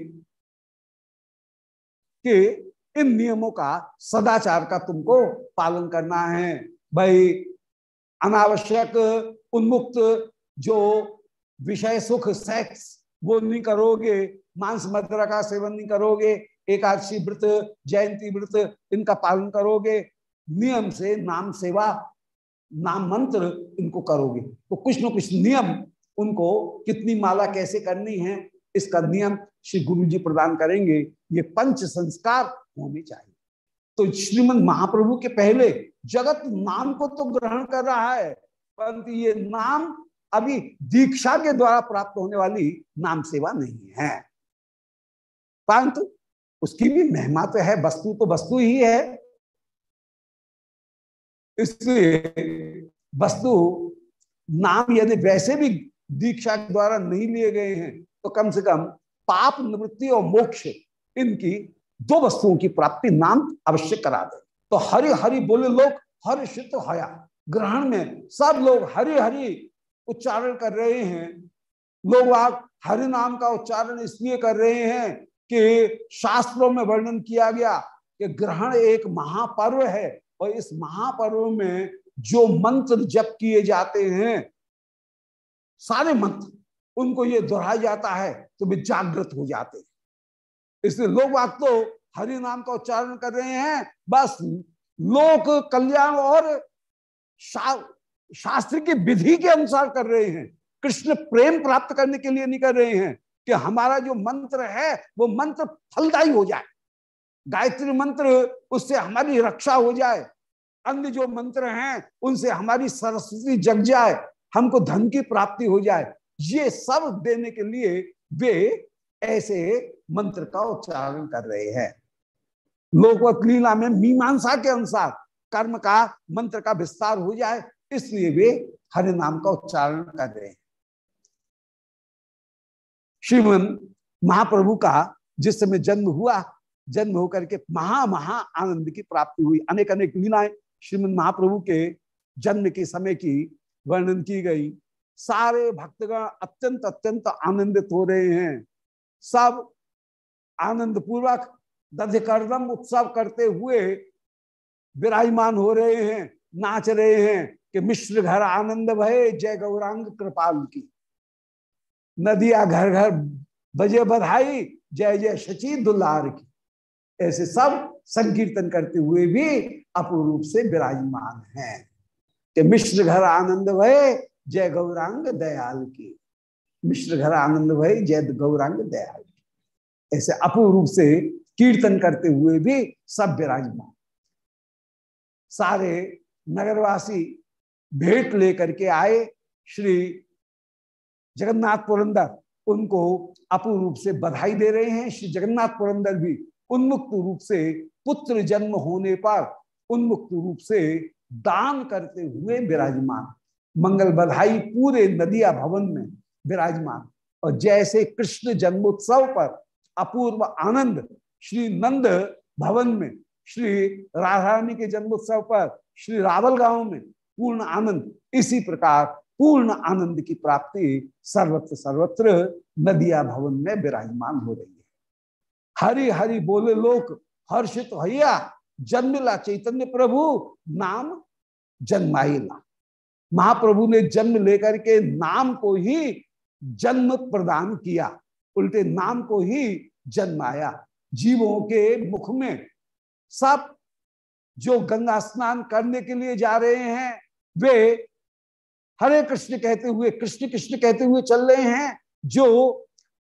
[SPEAKER 2] कि इन नियमों का सदाचार का तुमको पालन करना है। भाई अनावश्यक, उन्मुक्त जो विषय सुख सेक्स वो नहीं करोगे, मांस, मदरा का सेवन नहीं करोगे, एकादशी व्रत, जयंती व्रत, इनका पालन करोगे, नियम से नाम सेवा, नाम मंत्र इनको करोगे। तो कुछ न कुछ नियम उनको, कितनी माला कैसे करनी है, इसका नियम श्री गुरु जी प्रदान करेंगे। ये पंच संस्कार होने चाहिए। तो श्रीमद महाप्रभु के पहले जगत नाम को तो ग्रहण कर रहा है, परंतु ये नाम अभी दीक्षा के द्वारा प्राप्त होने वाली नाम सेवा नहीं है। परंतु उसकी भी महिमा तो है, वस्तु तो वस्तु ही है। इसलिए वस्तु, नाम यदि वैसे भी दीक्षा के द्वारा नहीं लिए गए हैं तो कम से कम पाप, निवृत्ति और मोक्ष, इनकी दो वस्तुओं की प्राप्ति नाम अवश्य करा दे। तो हरि हरि बोले लोग, हरि शित हया। ग्रहण में सब लोग हरि हरि उच्चारण कर रहे हैं। लोग आप हरि नाम का उच्चारण इसलिए कर रहे हैं कि शास्त्रों में वर्णन किया गया कि ग्रहण एक महापर्व है और इस महापर्व में जो मंत्र जप किए जाते हैं, सारे मंत्र, उनको ये दोहराया जाता है तो वे जागृत हो जाते हैं। इसलिए लोग बात तो हरि नाम का उच्चारण कर रहे हैं। बस लोक कल्याण और शा, शास्त्र की विधि के अनुसार कर रहे हैं। कृष्ण प्रेम प्राप्त करने के लिए नहीं कर रहे हैं कि हमारा जो मंत्र है वो मंत्र फलदायी हो जाए। गायत्री मंत्र उससे हमारी रक्षा हो जाए। अन्य जो मंत्र हैं उनसे हमारी सरस्वती जग जाए हमको धन की प्राप्ति हो जाए। ये सब देने के लिए वे ऐसे मंत्र का उच्चारण कर रहे हैं। लोकवत लीला में मीमांसा के अनुसार कर्म का, मंत्र का विस्तार हो जाए, इसलिए वे हरि नाम का उच्चारण कर रहे हैं। श्रीमन महाप्रभु का जिस समय जन्म हुआ, जन्म होकर के महा महा आनंद की प्राप्ति हुई। अनेक अनेक लीलाएँ श्रीमन महाप्रभु के जन्म के समय की वर्णन की गई। सारे भक्तगण अत्यंत अत्यंत आनंदित हो रहे हैं। सब आनंद पूर्वक दधिकर्दम उत्सव करते हुए विराजमान हो रहे हैं, नाच रहे हैं कि मिश्र घर आनंद भय जय गौरांग कृपाल की। नदिया घर घर बजे बधाई, जय जय शची दुल्हार की। ऐसे सब संकीर्तन करते हुए भी अपूर्व से विराजमान हैं कि मिश्र घर आनंद भय जय गौरांग दयाल की। मिश्र घर आनंद भय जय गौरांग दयाल की। ऐसे अपूर्व से कीर्तन करते हुए भी सब विराजमान सारे नगरवासी भेंट लेकर के आए, श्री जगन्नाथ पुरंदर उनको अपूर्व रूप से बधाई दे रहे हैं। श्री जगन्नाथ पुरंदर भी उन्मुक्त रूप से पुत्र जन्म होने पर उन्मुक्त रूप से दान करते हुए विराजमान। मंगल बधाई पूरे नदिया भवन में विराजमान। और जैसे कृष्ण जन्मोत्सव पर अपूर्व आनंद श्री नंद भवन में, श्री राधारानी के जन्मोत्सव पर, श्री रावल गाँव में पूर्ण आनंद, इसी प्रकार पूर्ण आनंद की प्राप्ति सर्वत्र सर्वत्र नदिया भवन में विराजमान हो रही है। हरि हरि बोले लोक, हर्षित भैया जन्मिला चैतन्य प्रभु, नाम जन्माइला। महाप्रभु ने जन्म लेकर के नाम को ही जन्म प्रदान किया, उल्टे नाम को ही जन्माया। जीवों के मुख में। सब जो गंगा स्नान करने के लिए जा रहे हैं, वे हरे कृष्ण कहते हुए, कृष्ण कृष्ण कहते हुए चल रहे हैं, जो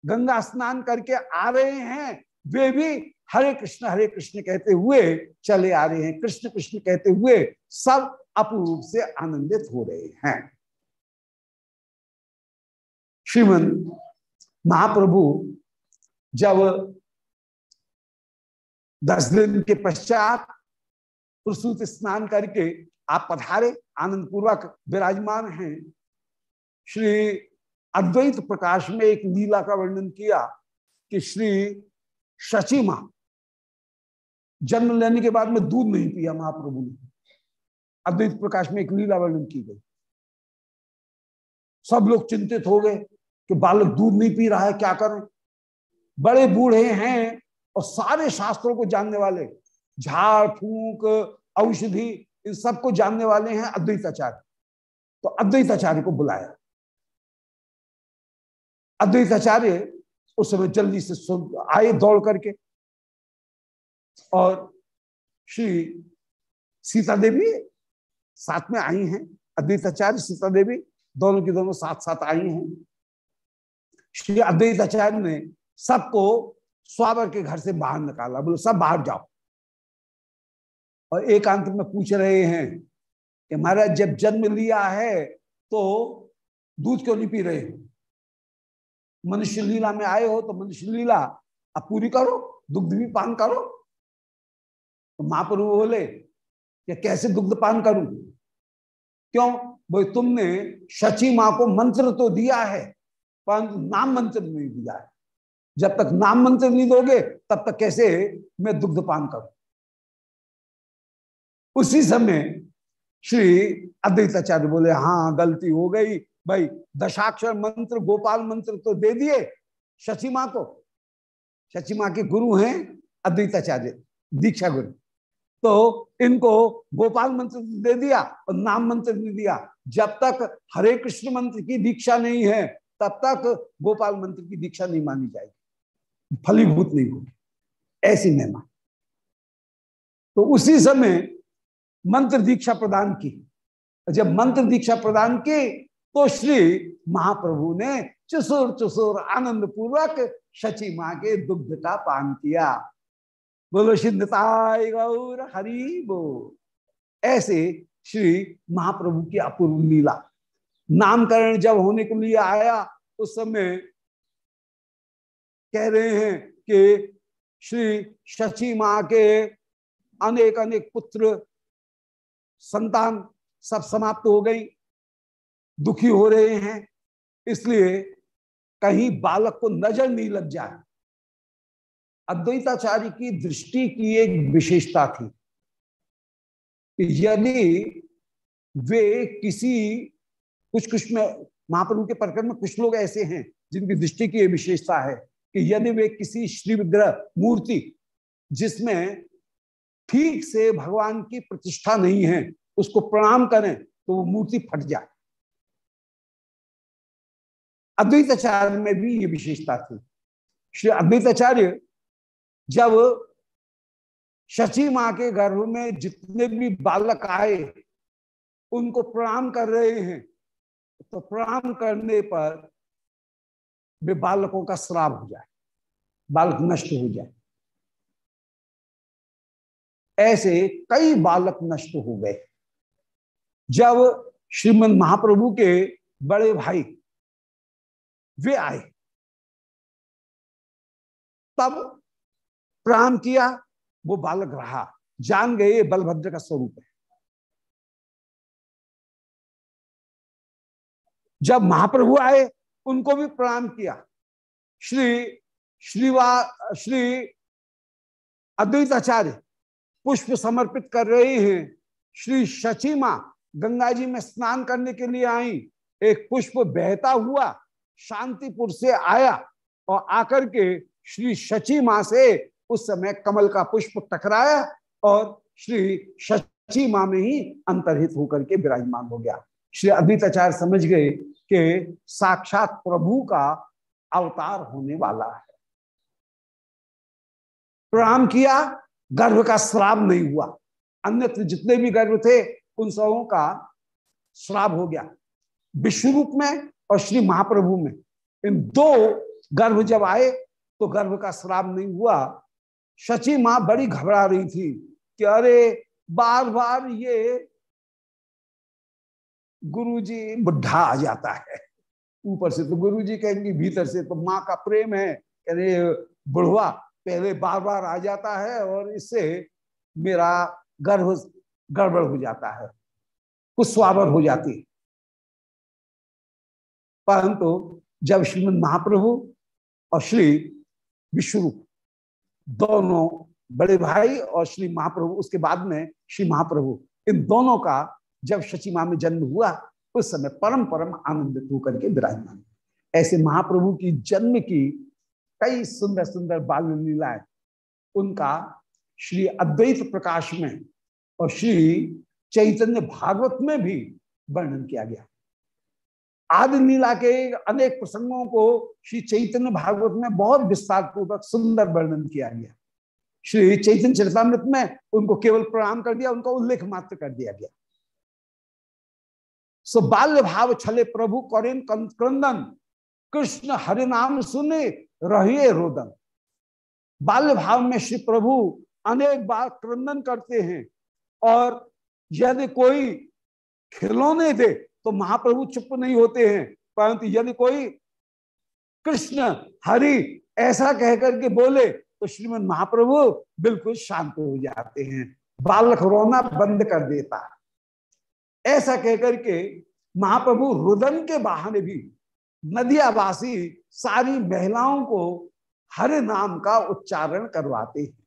[SPEAKER 2] गंगा स्नान करके आ रहे हैं, वे भी हरे कृष्ण हरे कृष्ण कहते हुए चले आ रहे हैं। कृष्ण कृष्ण कहते हुए सब अपूर्व से आनंदित हो रहे हैं। श्रीमन महाप्रभु जब दस दिन के पश्चात प्रसूत स्नान करके आप पधारे आनंद पूर्वक विराजमान हैं। श्री अद्वैत प्रकाश में एक लीला का वर्णन किया कि श्री शची माँ जन्म लेने के बाद में दूध नहीं पिया महाप्रभु ने। अद्वैत प्रकाश में एक लीला वर्णन की गई। सब लोग चिंतित हो गए कि बालक दूध नहीं पी रहा है, क्या करें? बड़े बूढ़े हैं और सारे शास्त्रों को जानने वाले, झाड़, फूक, औषधि, इन सबको जानने वाले हैं अद्वैताचार्य। तो अद्वैताचार्य को बुलाया। अद्वैताचार्य उस समय जल्दी से आए दौड़ करके। और श्री सीता देवी साथ में आई हैं। अद्वैताचार्य, सीता देवी दोनों की दोनों साथ साथ आई हैं। श्री अद्वैताचार्य ने सबको स्वाबर के घर से बाहर निकाला। बोलो, सब बाहर जाओ। और एकांत में पूछ रहे हैं कि, महाराज, जब जन्म लिया है तो दूध क्यों नहीं पी रहे हो? मनुष्य लीला में आए हो तो मनुष्य लीला अब पूरी करो, दुग्ध भी पान करो। तो महाप्रभु बोले कि कैसे दुग्ध पान करूँ? क्यों? भाई तुमने शची माँ को मंत्र तो दिया है, परंतु नाम मंत्र नहीं दिया है। जब तक नाम मंत्र नहीं दोगे, तब तक कैसे मैं दुग्ध पान करूँ? उसी समय श्री अद्वैताचार्य बोले हाँ गलती हो गई। भाई, दशाक्षर मंत्र, गोपाल मंत्र तो दे दिए शची माँ को। माँ के गुरु हैं अद्वैताचार्य, दीक्षा गुरु। तो इनको गोपाल मंत्र दे दिया और नाम मंत्र दे दिया। जब तक हरे कृष्ण मंत्र की दीक्षा नहीं है, तब तक गोपाल मंत्र की दीक्षा नहीं मानी जाएगी। फलीभूत नहीं होगी। ऐसी महिमा। तो उसी समय मंत्र दीक्षा प्रदान की। जब मंत्र दीक्षा प्रदान की तो श्री महाप्रभु ने चुसुर चुसुर आनंद पूर्वक शची माँ के दुग्ध का पान किया। बोलो सिद्धताय गौर हरि बो। ऐसे श्री महाप्रभु की अपूर्व लीला। नामकरण जब होने के लिए आया, उस समय कह रहे हैं कि श्री शची माँ के अनेक अनेक पुत्र, संतान सब समाप्त हो गई, दुखी हो रहे हैं, इसलिए कहीं बालक को नज़र नहीं लग जाए। अद्वैताचार्य की दृष्टि की एक विशेषता थी यदि वे किसी कुछ कुछ में, महाप्रभु के प्रकरण में कुछ लोग ऐसे हैं जिनकी दृष्टि की विशेषता है। कि यदि वे किसी श्री विग्रह मूर्ति जिसमें ठीक से भगवान की प्रतिष्ठा नहीं है, उसको प्रणाम करें तो वो मूर्ति फट जाए। अद्वैताचार्य में भी ये विशेषता थी। श्री अद्वैताचार्य जब शची माँ के गर्भ में जितने भी बालक आए, उनको प्रणाम कर रहे हैं तो प्रणाम करने पर वे बालकों का श्राप हो जाए, बालक नष्ट हो जाए। ऐसे कई बालक नष्ट हो गए। जब श्रीमद महाप्रभु के बड़े भाई वे आए, तब प्रणाम किया, वो बालक रहा। जान गए, बलभद्र का स्वरूप है। जब महाप्रभु आए उनको भी प्रणाम किया। श्री, श्रीवा, श्री अद्वैताचार्य पुष्प समर्पित कर रहे हैं। श्री शची माँ गंगा जी में स्नान करने के लिए आई। एक पुष्प बहता हुआ शांतिपुर से आया और आकर के श्री शची माँ से उस समय कमल का पुष्प टकराया और श्री शची माँ में ही अंतरहित होकर के विराजमान हो गया। श्री अद्विताचार्य समझ गए कि साक्षात प्रभु का अवतार होने वाला है। प्रणाम किया, गर्भ का श्राप नहीं हुआ। अन्यत्र जितने भी गर्भ थे, उन सबों का श्राप हो गया। विश्व रूप में और श्री महाप्रभु में। इन दो गर्भ जब आए तो गर्भ का श्राप नहीं हुआ। शची माँ बड़ी घबरा रही थी कि अरे बार बार ये गुरुजी बुढ़ा आ जाता है। ऊपर से तो गुरुजी कहेंगे, भीतर से तो माँ का प्रेम है। अरे बुढ़वा पहले बार बार आ जाता है और इससे मेरा गर्भ गड़बड़ हो जाता है कुछ स्वावर हो जाती परंतु जब श्रीमद महाप्रभु और श्री विश्वरूप दोनों बड़े भाई और श्री महाप्रभु, उसके बाद में श्री महाप्रभु, इन दोनों का जब शची माँ में जन्म हुआ, उस समय परम परम आनंदित होकर के विराजमान। ऐसे महाप्रभु की जन्म की कई सुंदर सुंदर बाल लीलाएँ उनका श्री अद्वैत प्रकाश में और श्री चैतन्य भागवत में भी वर्णन किया गया। आदि लीला के अनेक प्रसंगों को श्री चैतन्य भागवत में बहुत विस्तार पूर्वक सुंदर वर्णन किया गया। श्री चैतन्य चरितमृत में उनको केवल प्रणाम कर दिया, उनका उल्लेख मात्र कर दिया गया। सो बाल्य भाव छले प्रभु कौरिन क्रंदन। कृष्ण हरिनाम सुने, रहिए रोदन। बाल्य भाव में श्री प्रभु अनेक बार क्रंदन करते हैं और यदि कोई खिलौने दे तो महाप्रभु चुप नहीं होते हैं, परंतु यदि कोई कृष्ण हरि ऐसा कहकर के बोले तो श्रीमद महाप्रभु बिल्कुल शांत हो जाते हैं। बालक रोना बंद कर देता ऐसा कहकर के महाप्रभु रुदन के बहाने भी नदियावासी सारी महिलाओं को हर नाम का उच्चारण करवाते हैं।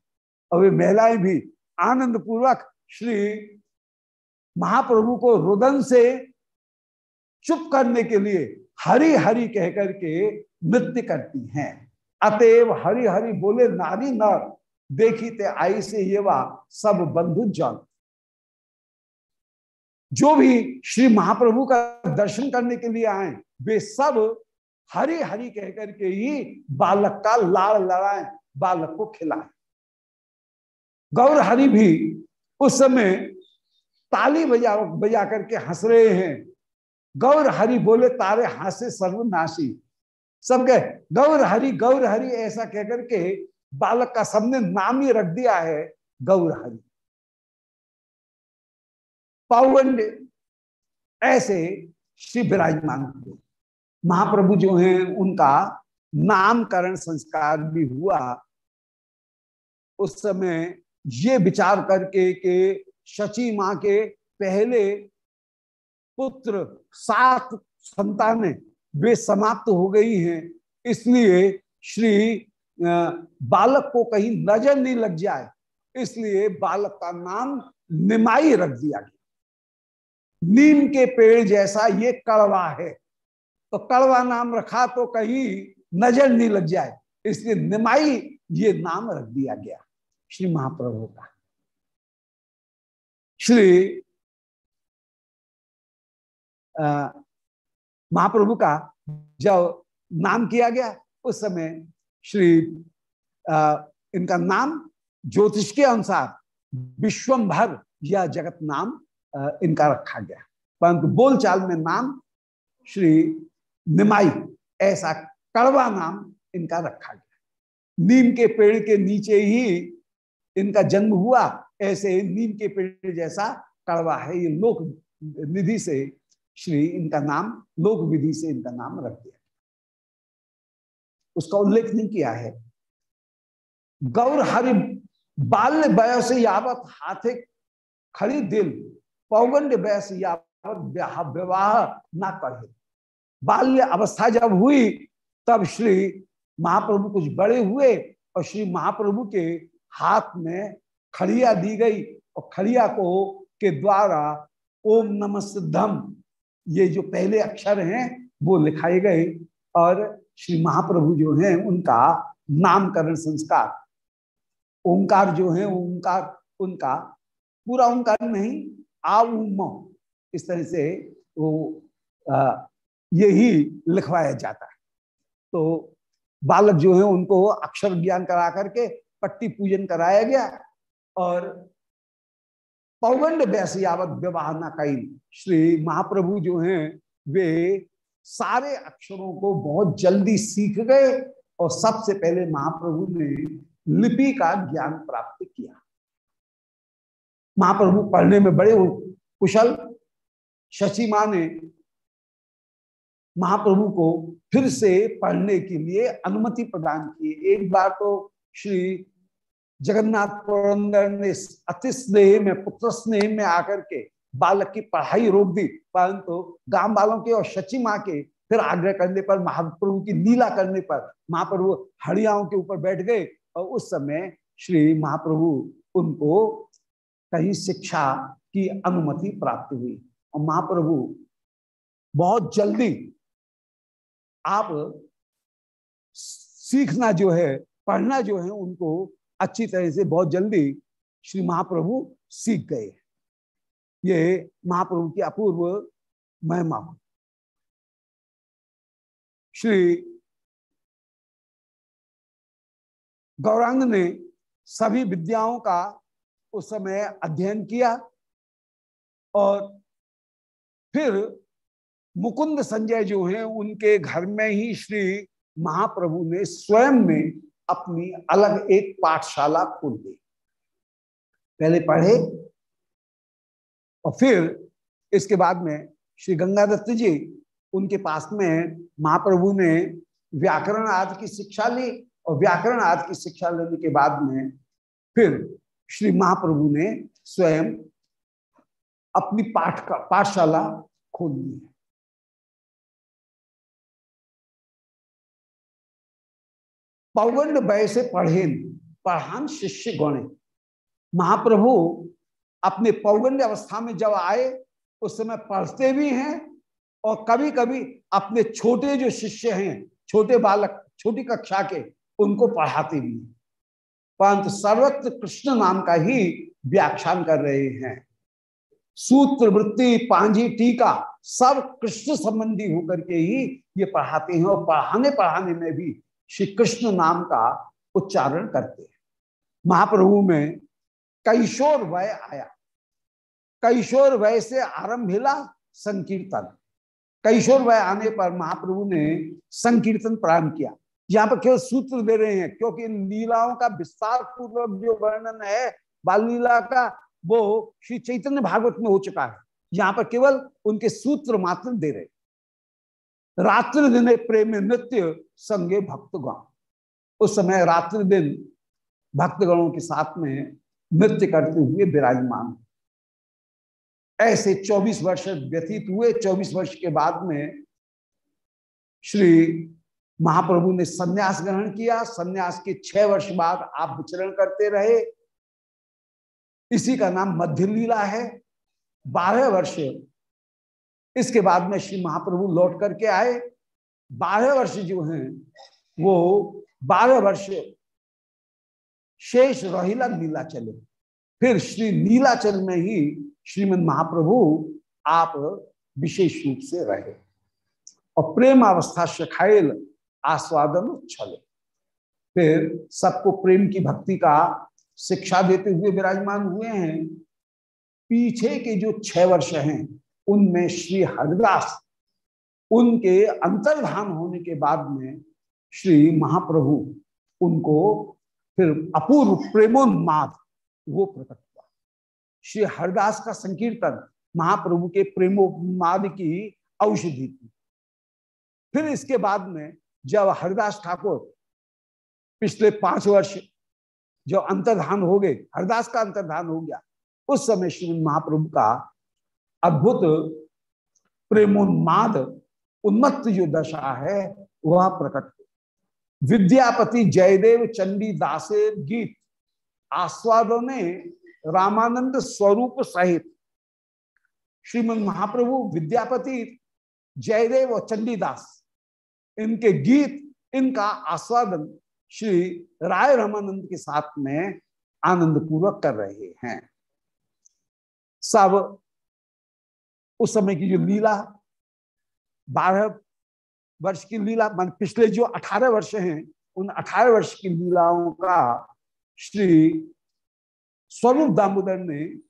[SPEAKER 2] और वे महिलाएँ भी आनंद पूर्वक श्री महाप्रभु को रुदन से चुप करने के लिए हरि हरि कह करके नृत्य करती हैं। अतएव हरि हरि बोले नारी नर देखी ते आई से ये वा सब बंधु जन। जो भी श्री महाप्रभु का दर्शन करने के लिए आए, वे सब हरी हरी कह करके ही बालक का लाड़ लड़ाए, बालक को खिलाए। गौर हरि भी उस समय ताली बजा बजा करके हंस रहे हैं। गौर हरि बोले, तारे हंसे सर्वनाशी। सब कह गौर हरि गौर हरि ऐसा कहकर के बालक का सबने नाम ही रख दिया है गौर हरि पावंड ऐसे श्री विराजमान हुए। महाप्रभु जो हैं, उनका नामकरण संस्कार भी हुआ। उस समय ये विचार करके के शची माँ के पहले पुत्र, सात संतानें वे समाप्त हो गई हैं। इसलिए श्री बालक को कहीं नज़र नहीं लग जाए। इसलिए बालक का नाम निमाई रख दिया गया। नीम के पेड़ जैसा ये कड़वा है। तो कड़वा नाम रखा तो कहीं नज़र नहीं लग जाए। इसलिए निमाई ये नाम रख दिया गया श्री महाप्रभु का। श्री महाप्रभु का जब नाम किया गया उस समय श्री आ, इनका नाम ज्योतिष के अनुसार विश्वभर या जगत नाम इनका रखा गया। परंतु बोलचाल में नाम श्री निमाई, ऐसा कड़वा नाम इनका रखा गया। नीम के पेड़ के नीचे ही इनका जन्म हुआ, ऐसे नीम के पेड़ जैसा कड़वा है। ये लोक निधि से श्री इनका नाम, लोक विधि से इनका नाम रख दिया। उसका उल्लेख नहीं किया है। गौर हरि बाल्य वयस यावत हाथे खड़ी दिल पौगंड वैस यावत विवाह ना करे बाल्य अवस्था जब हुई, तब श्री महाप्रभु कुछ बड़े हुए और श्री महाप्रभु के हाथ में खड़िया दी गई और खड़िया को के द्वारा ओम नमः सिद्धम, ये जो पहले अक्षर हैं, वो लिखाए गए और श्री महाप्रभु जो हैं, उनका नामकरण संस्कार। ओंकार जो है ओंकार उनका पूरा ओंकार नहीं आउम इस तरह से वो यही लिखवाया जाता है। तो बालक जो है उनको अक्षर ज्ञान करा करके पट्टी पूजन कराया गया और पौगंड वैसे विवाह न कई श्री महाप्रभु जो हैं, वे सारे अक्षरों को बहुत जल्दी सीख गए और सबसे पहले महाप्रभु ने लिपि का ज्ञान प्राप्त किया। महाप्रभु पढ़ने में बड़े कुशल शशि माँ ने महाप्रभु को फिर से पढ़ने के लिए अनुमति प्रदान की। एक बार तो श्री जगन्नाथ पुरंदर ने अति स्नेह में, पुत्र स्नेह में आकर के बालक की पढ़ाई रोक दी, परंतु तो गाँव वालों के और शची माँ के फिर आग्रह करने पर, महाप्रभु की लीला करने पर महाप्रभु हड़ियाओं के ऊपर बैठ गए और उस समय श्री महाप्रभु उनको कहीं शिक्षा की अनुमति प्राप्त हुई। और महाप्रभु, बहुत जल्दी आप सीखना जो है, पढ़ना जो है, उनको अच्छी तरह से बहुत जल्दी श्री महाप्रभु सीख गए। ये महाप्रभु की अपूर्व महिमा। श्री गौरांग ने सभी विद्याओं का उस समय अध्ययन किया और फिर मुकुंद संजय जो हैं, उनके घर में ही श्री महाप्रभु ने स्वयं में अपनी अलग एक पाठशाला खोल दी। पहले पढ़े और फिर इसके बाद में श्री गंगा दत्त जी उनके पास में महाप्रभु ने व्याकरण आदि की शिक्षा ली और व्याकरण आदि की शिक्षा लेने के बाद में फिर श्री महाप्रभु ने स्वयं अपनी पाठ का, पाठशाला खोल ली है। पौगंड वय से पढ़े, पढ़ान शिष्य गणे। महाप्रभु अपने पौगंड अवस्था में जब आए, उस समय पढ़ते भी हैं और कभी कभी अपने छोटे जो शिष्य हैं, छोटे बालक, छोटी कक्षा के, उनको पढ़ाते भी परंतु सर्वत्र कृष्ण नाम का ही व्याख्यान कर रहे हैं। सूत्र, वृत्ति, पांजी, टीका, सब कृष्ण संबंधी होकर के ही ये पढ़ाते हैं और पढ़ाने पढ़ाने में भी श्री कृष्ण नाम का उच्चारण करते हैं। महाप्रभु में कैशोर वय आया। कैशोर वय से आरंभ हिला संकीर्तन। कैशोर वय आने पर महाप्रभु ने संकीर्तन प्रारंभ किया। यहाँ पर केवल सूत्र दे रहे हैं, क्योंकि इन लीलाओं का विस्तार पूर्वक जो वर्णन है बाल लीला का, वो श्री चैतन्य भागवत में हो चुका है। यहाँ पर केवल उनके सूत्र मात्र दे रहे रात्रि दिन प्रेम नृत्य संगे भक्तगण। उस समय रात्रि दिन भक्तगणों के साथ में नृत्य करते हुए विराजमान। ऐसे 24 वर्ष व्यतीत हुए 24 वर्ष के बाद में श्री महाप्रभु ने सन्यास ग्रहण किया। सन्यास के छह वर्ष बाद आप विचरण करते रहे। इसी का नाम मध्य लीला है। बारह वर्ष इसके बाद में श्री महाप्रभु लौट करके आए। बारह वर्ष जो हैं, वो बारह वर्ष शेष रोहिला नीला चले। फिर श्री नीलाचल में ही श्रीमद महाप्रभु आप विशेष रूप से रहे। और प्रेम अवस्था शखाइल आस्वादन छले। फिर सबको प्रेम की भक्ति का शिक्षा देते हुए विराजमान हुए हैं। पीछे के जो छह वर्ष हैं, उनमें श्री हरिदास, उनके अंतर्धान होने के बाद में श्री महाप्रभु, उनको फिर अपूर्व प्रेमोन्माद वो प्रकट हुआ। श्री हरिदास का संकीर्तन महाप्रभु के प्रेमोन्माद की औषधि थी। फिर इसके बाद में जब हरिदास ठाकुर पिछले पाँच वर्ष जो अंतर्धान हो गए, हरदास का अंतर्धान हो गया, उस समय श्री महाप्रभु का अद्भुत प्रेमोन्माद, उन्मत्त जो दशा है, वह प्रकट हो विद्यापति जयदेव चंडी दासे गीत आस्वादों ने रामानंद स्वरूप सहित श्रीमद महाप्रभु, विद्यापति जयदेव और चंडीदास इनके गीत, इनका आस्वादन श्री राय रामानंद के साथ में आनंद पूर्वक कर रहे हैं। सब उस समय की जो लीला, बारह वर्ष की लीला, मान पिछले जो अठारह वर्ष हैं, उन अठारह वर्ष की लीलाओं का श्री स्वरूप दामोदर ने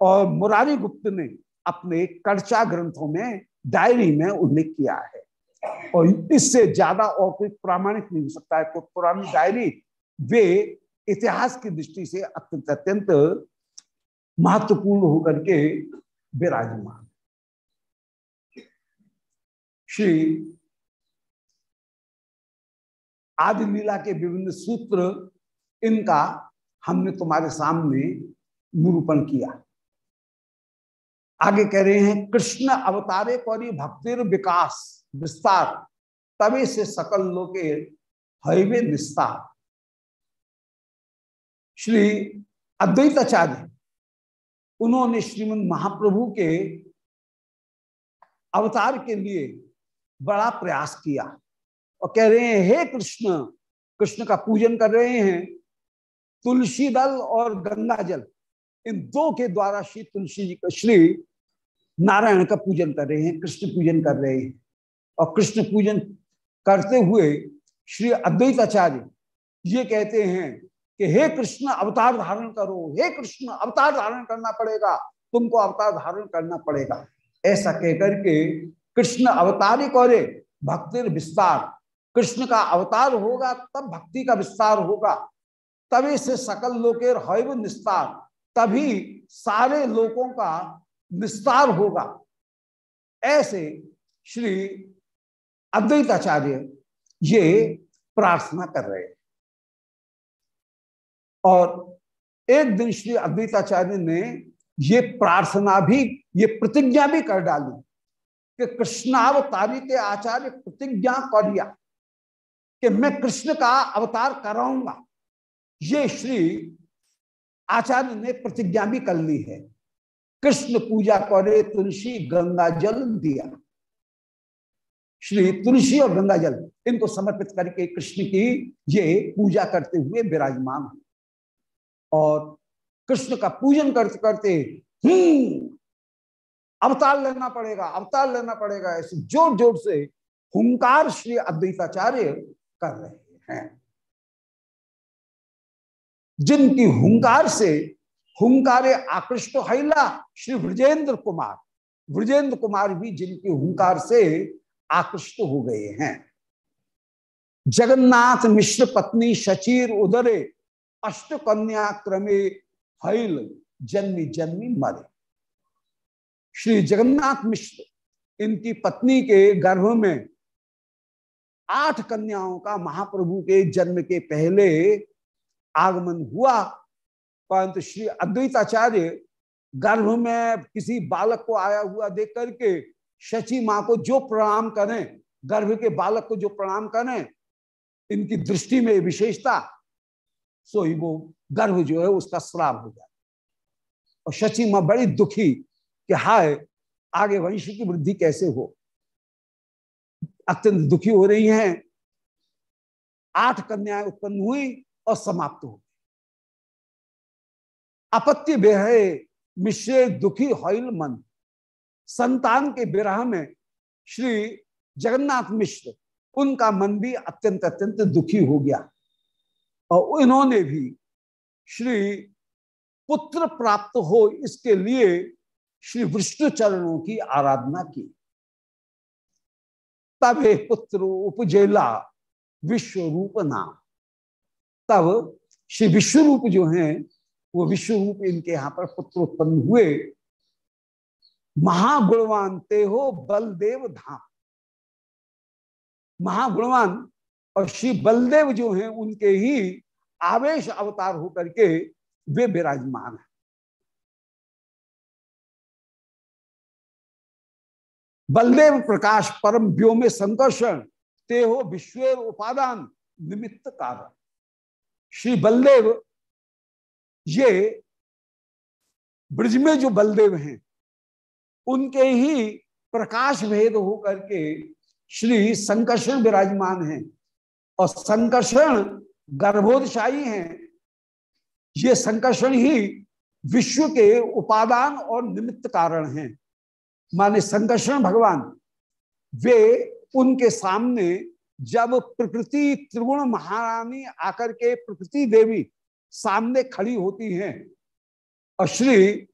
[SPEAKER 2] और मुरारी गुप्त ने अपने कर्चा ग्रंथों में, डायरी में उल्लेख किया है। और इससे ज़्यादा और कोई प्रामाणिक नहीं हो सकता है। कोई पुरानी डायरी वे इतिहास की दृष्टि से अत्यंत अत्यंत महत्वपूर्ण होकर के विराजमान। श्री आदि लीला के विभिन्न सूत्र, इनका हमने तुम्हारे सामने निरूपण किया। आगे कह रहे हैं, कृष्ण अवतारे पर भक्तिर विकास। विस्तार। तभी से सकल लोके हईवे निस्तार श्री अद्वैताचार्य, उन्होंने श्रीमद महाप्रभु के अवतार के लिए बड़ा प्रयास किया और कह रहे हैं, हे कृष्ण कृष्ण का पूजन कर रहे हैं। तुलसी दल और गंगा जल, इन दो के द्वारा श्री तुलसी जी का, श्री नारायण का पूजन कर रहे हैं, कृष्ण पूजन कर रहे हैं। और कृष्ण पूजन करते हुए श्री अद्वैताचार्य ये कहते हैं कि हे कृष्ण, अवतार धारण करो। हे कृष्ण, अवतार धारण करना पड़ेगा। तुमको अवतार धारण करना पड़ेगा। ऐसा कहकर के कृष्ण अवतारी करे भक्ति विस्तार। कृष्ण का अवतार होगा, तब भक्ति का विस्तार होगा। तभी से सकल लोकेर हैव निस्तार। तभी सारे लोगों का निस्तार होगा। ऐसे श्री अद्वैताचार्य ये प्रार्थना कर रहे हैं। और एक दिन श्री अद्वैताचार्य ने ये प्रार्थना भी, ये प्रतिज्ञा भी कर डाली कि कृष्णावतारी के आचार्य प्रतिज्ञा करिया कि मैं कृष्ण का अवतार कराऊँगा। ये श्री आचार्य ने प्रतिज्ञा भी कर ली है। कृष्ण पूजा करे, तुलसी, गंगा जल दिया। श्री तुलसी और गंगा जल इनको समर्पित करके कृष्ण की ये पूजा करते हुए विराजमान और कृष्ण का पूजन करते करते हम्म अवतार लेना पड़ेगा, अवतार लेना पड़ेगा, ऐसे ज़ोर ज़ोर से हुंकार श्री अद्वैताचार्य कर रहे हैं। जिनकी हुंकार से हुंकारे आकृष्ट हैला, श्री ब्रजेंद्र कुमार। ब्रजेंद्र कुमार भी जिनकी हुंकार से आकृष्ट हो गए हैं। जगन्नाथ मिश्र पत्नी शचीर उदरे अष्ट कन्या क्रमे हैल, जन्मी जन्मी मरे। श्री जगन्नाथ मिश्र इनकी पत्नी के गर्भ में आठ कन्याओं का महाप्रभु के जन्म के पहले आगमन हुआ। परंतु श्री अद्वैताचार्य गर्भ में किसी बालक को आया हुआ देख करके शची माँ को जो प्रणाम करें, गर्भ के बालक को जो प्रणाम करें, इनकी दृष्टि में विशेषता, सो ही वो गर्भ जो है उसका श्राप हो जाए। और शची माँ बड़ी दुखी कि हाय, आगे वंश की वृद्धि कैसे हो? अत्यंत दुखी हो रही हैं। आठ कन्याएँ उत्पन्न हुई और समाप्त हो गई। अपत्य बेहे मिश्रे दुखी हॉइल मन। संतान के विरह में श्री जगन्नाथ मिश्र, उनका मन भी अत्यंत अत्यंत दुखी हो गया। और इन्होंने भी श्री पुत्र प्राप्त हो इसके लिए श्री विष्णु चरणों की आराधना की। तब एक पुत्र उपजेला विश्व रूप नाम। तब श्री विश्व रूप जो हैं, वो विश्व रूप इनके यहाँ पर पुत्र उत्पन्न हुए। महागुणवान ते हो बलदेव धाम। महागुणवान और श्री बलदेव जो हैं, उनके ही आवेश अवतार होकर के वे विराजमान है। बलदेव प्रकाश परम व्योम संकर्षण, ते हो विश्व उपादान निमित्त कारण। श्री बलदेव, ये ब्रज में जो बलदेव हैं उनके ही प्रकाश भेद होकर के श्री संकर्षण विराजमान हैं और संकर्षण गर्भोदशाही हैं। ये संकर्षण ही विश्व के उपादान और निमित्त कारण हैं। माने संकर्षण भगवान, वे उनके सामने जब प्रकृति त्रिगुण महारानी आकर के प्रकृति देवी सामने खड़ी होती हैं और श्री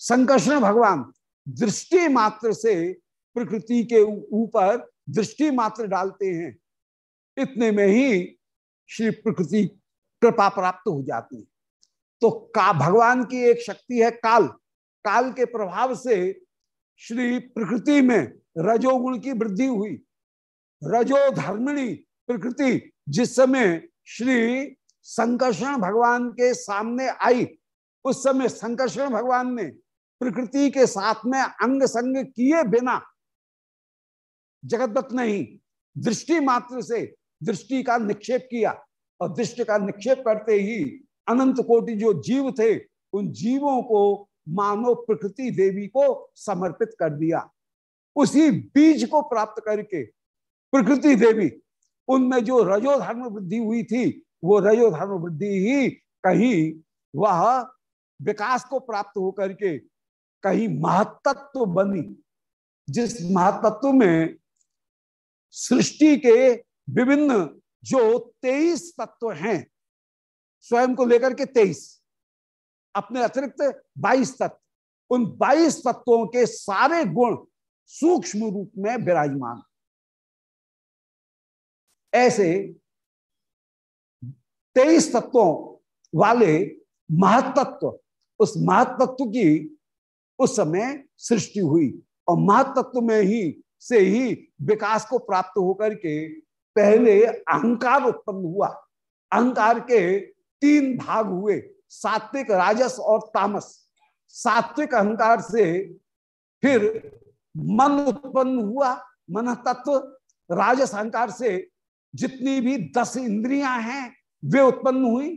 [SPEAKER 2] संकर्षण भगवान दृष्टि मात्र से प्रकृति के ऊपर दृष्टि मात्र डालते हैं, इतने में ही श्री प्रकृति कृपा प्राप्त हो जाती है। तो का भगवान की एक शक्ति है काल। काल के प्रभाव से श्री प्रकृति में रजोगुण की वृद्धि हुई। रजो धर्मिणी प्रकृति जिस समय श्री संकर्षण भगवान के सामने आई, उस समय संकर्षण भगवान ने प्रकृति के साथ में अंग संग किए बिना जगतदत्त नहीं, दृष्टि मात्र से दृष्टि का निक्षेप किया और दृष्टि का निक्षेप करते ही अनंत कोटि जो जीव थे, उन जीवों को मानव प्रकृति देवी को समर्पित कर दिया। उसी बीज को प्राप्त करके प्रकृति देवी, उनमें जो रजो धर्म वृद्धि हुई थी, वो रजो धर्म वृद्धि ही कहीं वह विकास को प्राप्त होकर के कहीं महातत्व बनी, जिस महातत्व में सृष्टि के विभिन्न जो तेईस तत्व हैं, स्वयं को लेकर के तेईस, अपने अतिरिक्त बाईस तत्व, उन बाईस तत्वों के सारे गुण सूक्ष्म रूप में विराजमान। ऐसे तेईस तत्वों वाले महातत्व, उस महातत्व की उस समय सृष्टि हुई और महत्त्व में ही, से ही विकास को प्राप्त होकर के पहले अहंकार उत्पन्न हुआ। अहंकार के तीन भाग हुए, सात्विक, राजस और तामस। सात्विक अहंकार से फिर मन उत्पन्न हुआ मन तत्व राजस अहंकार से जितनी भी दस इंद्रियाँ हैं, वे उत्पन्न हुई।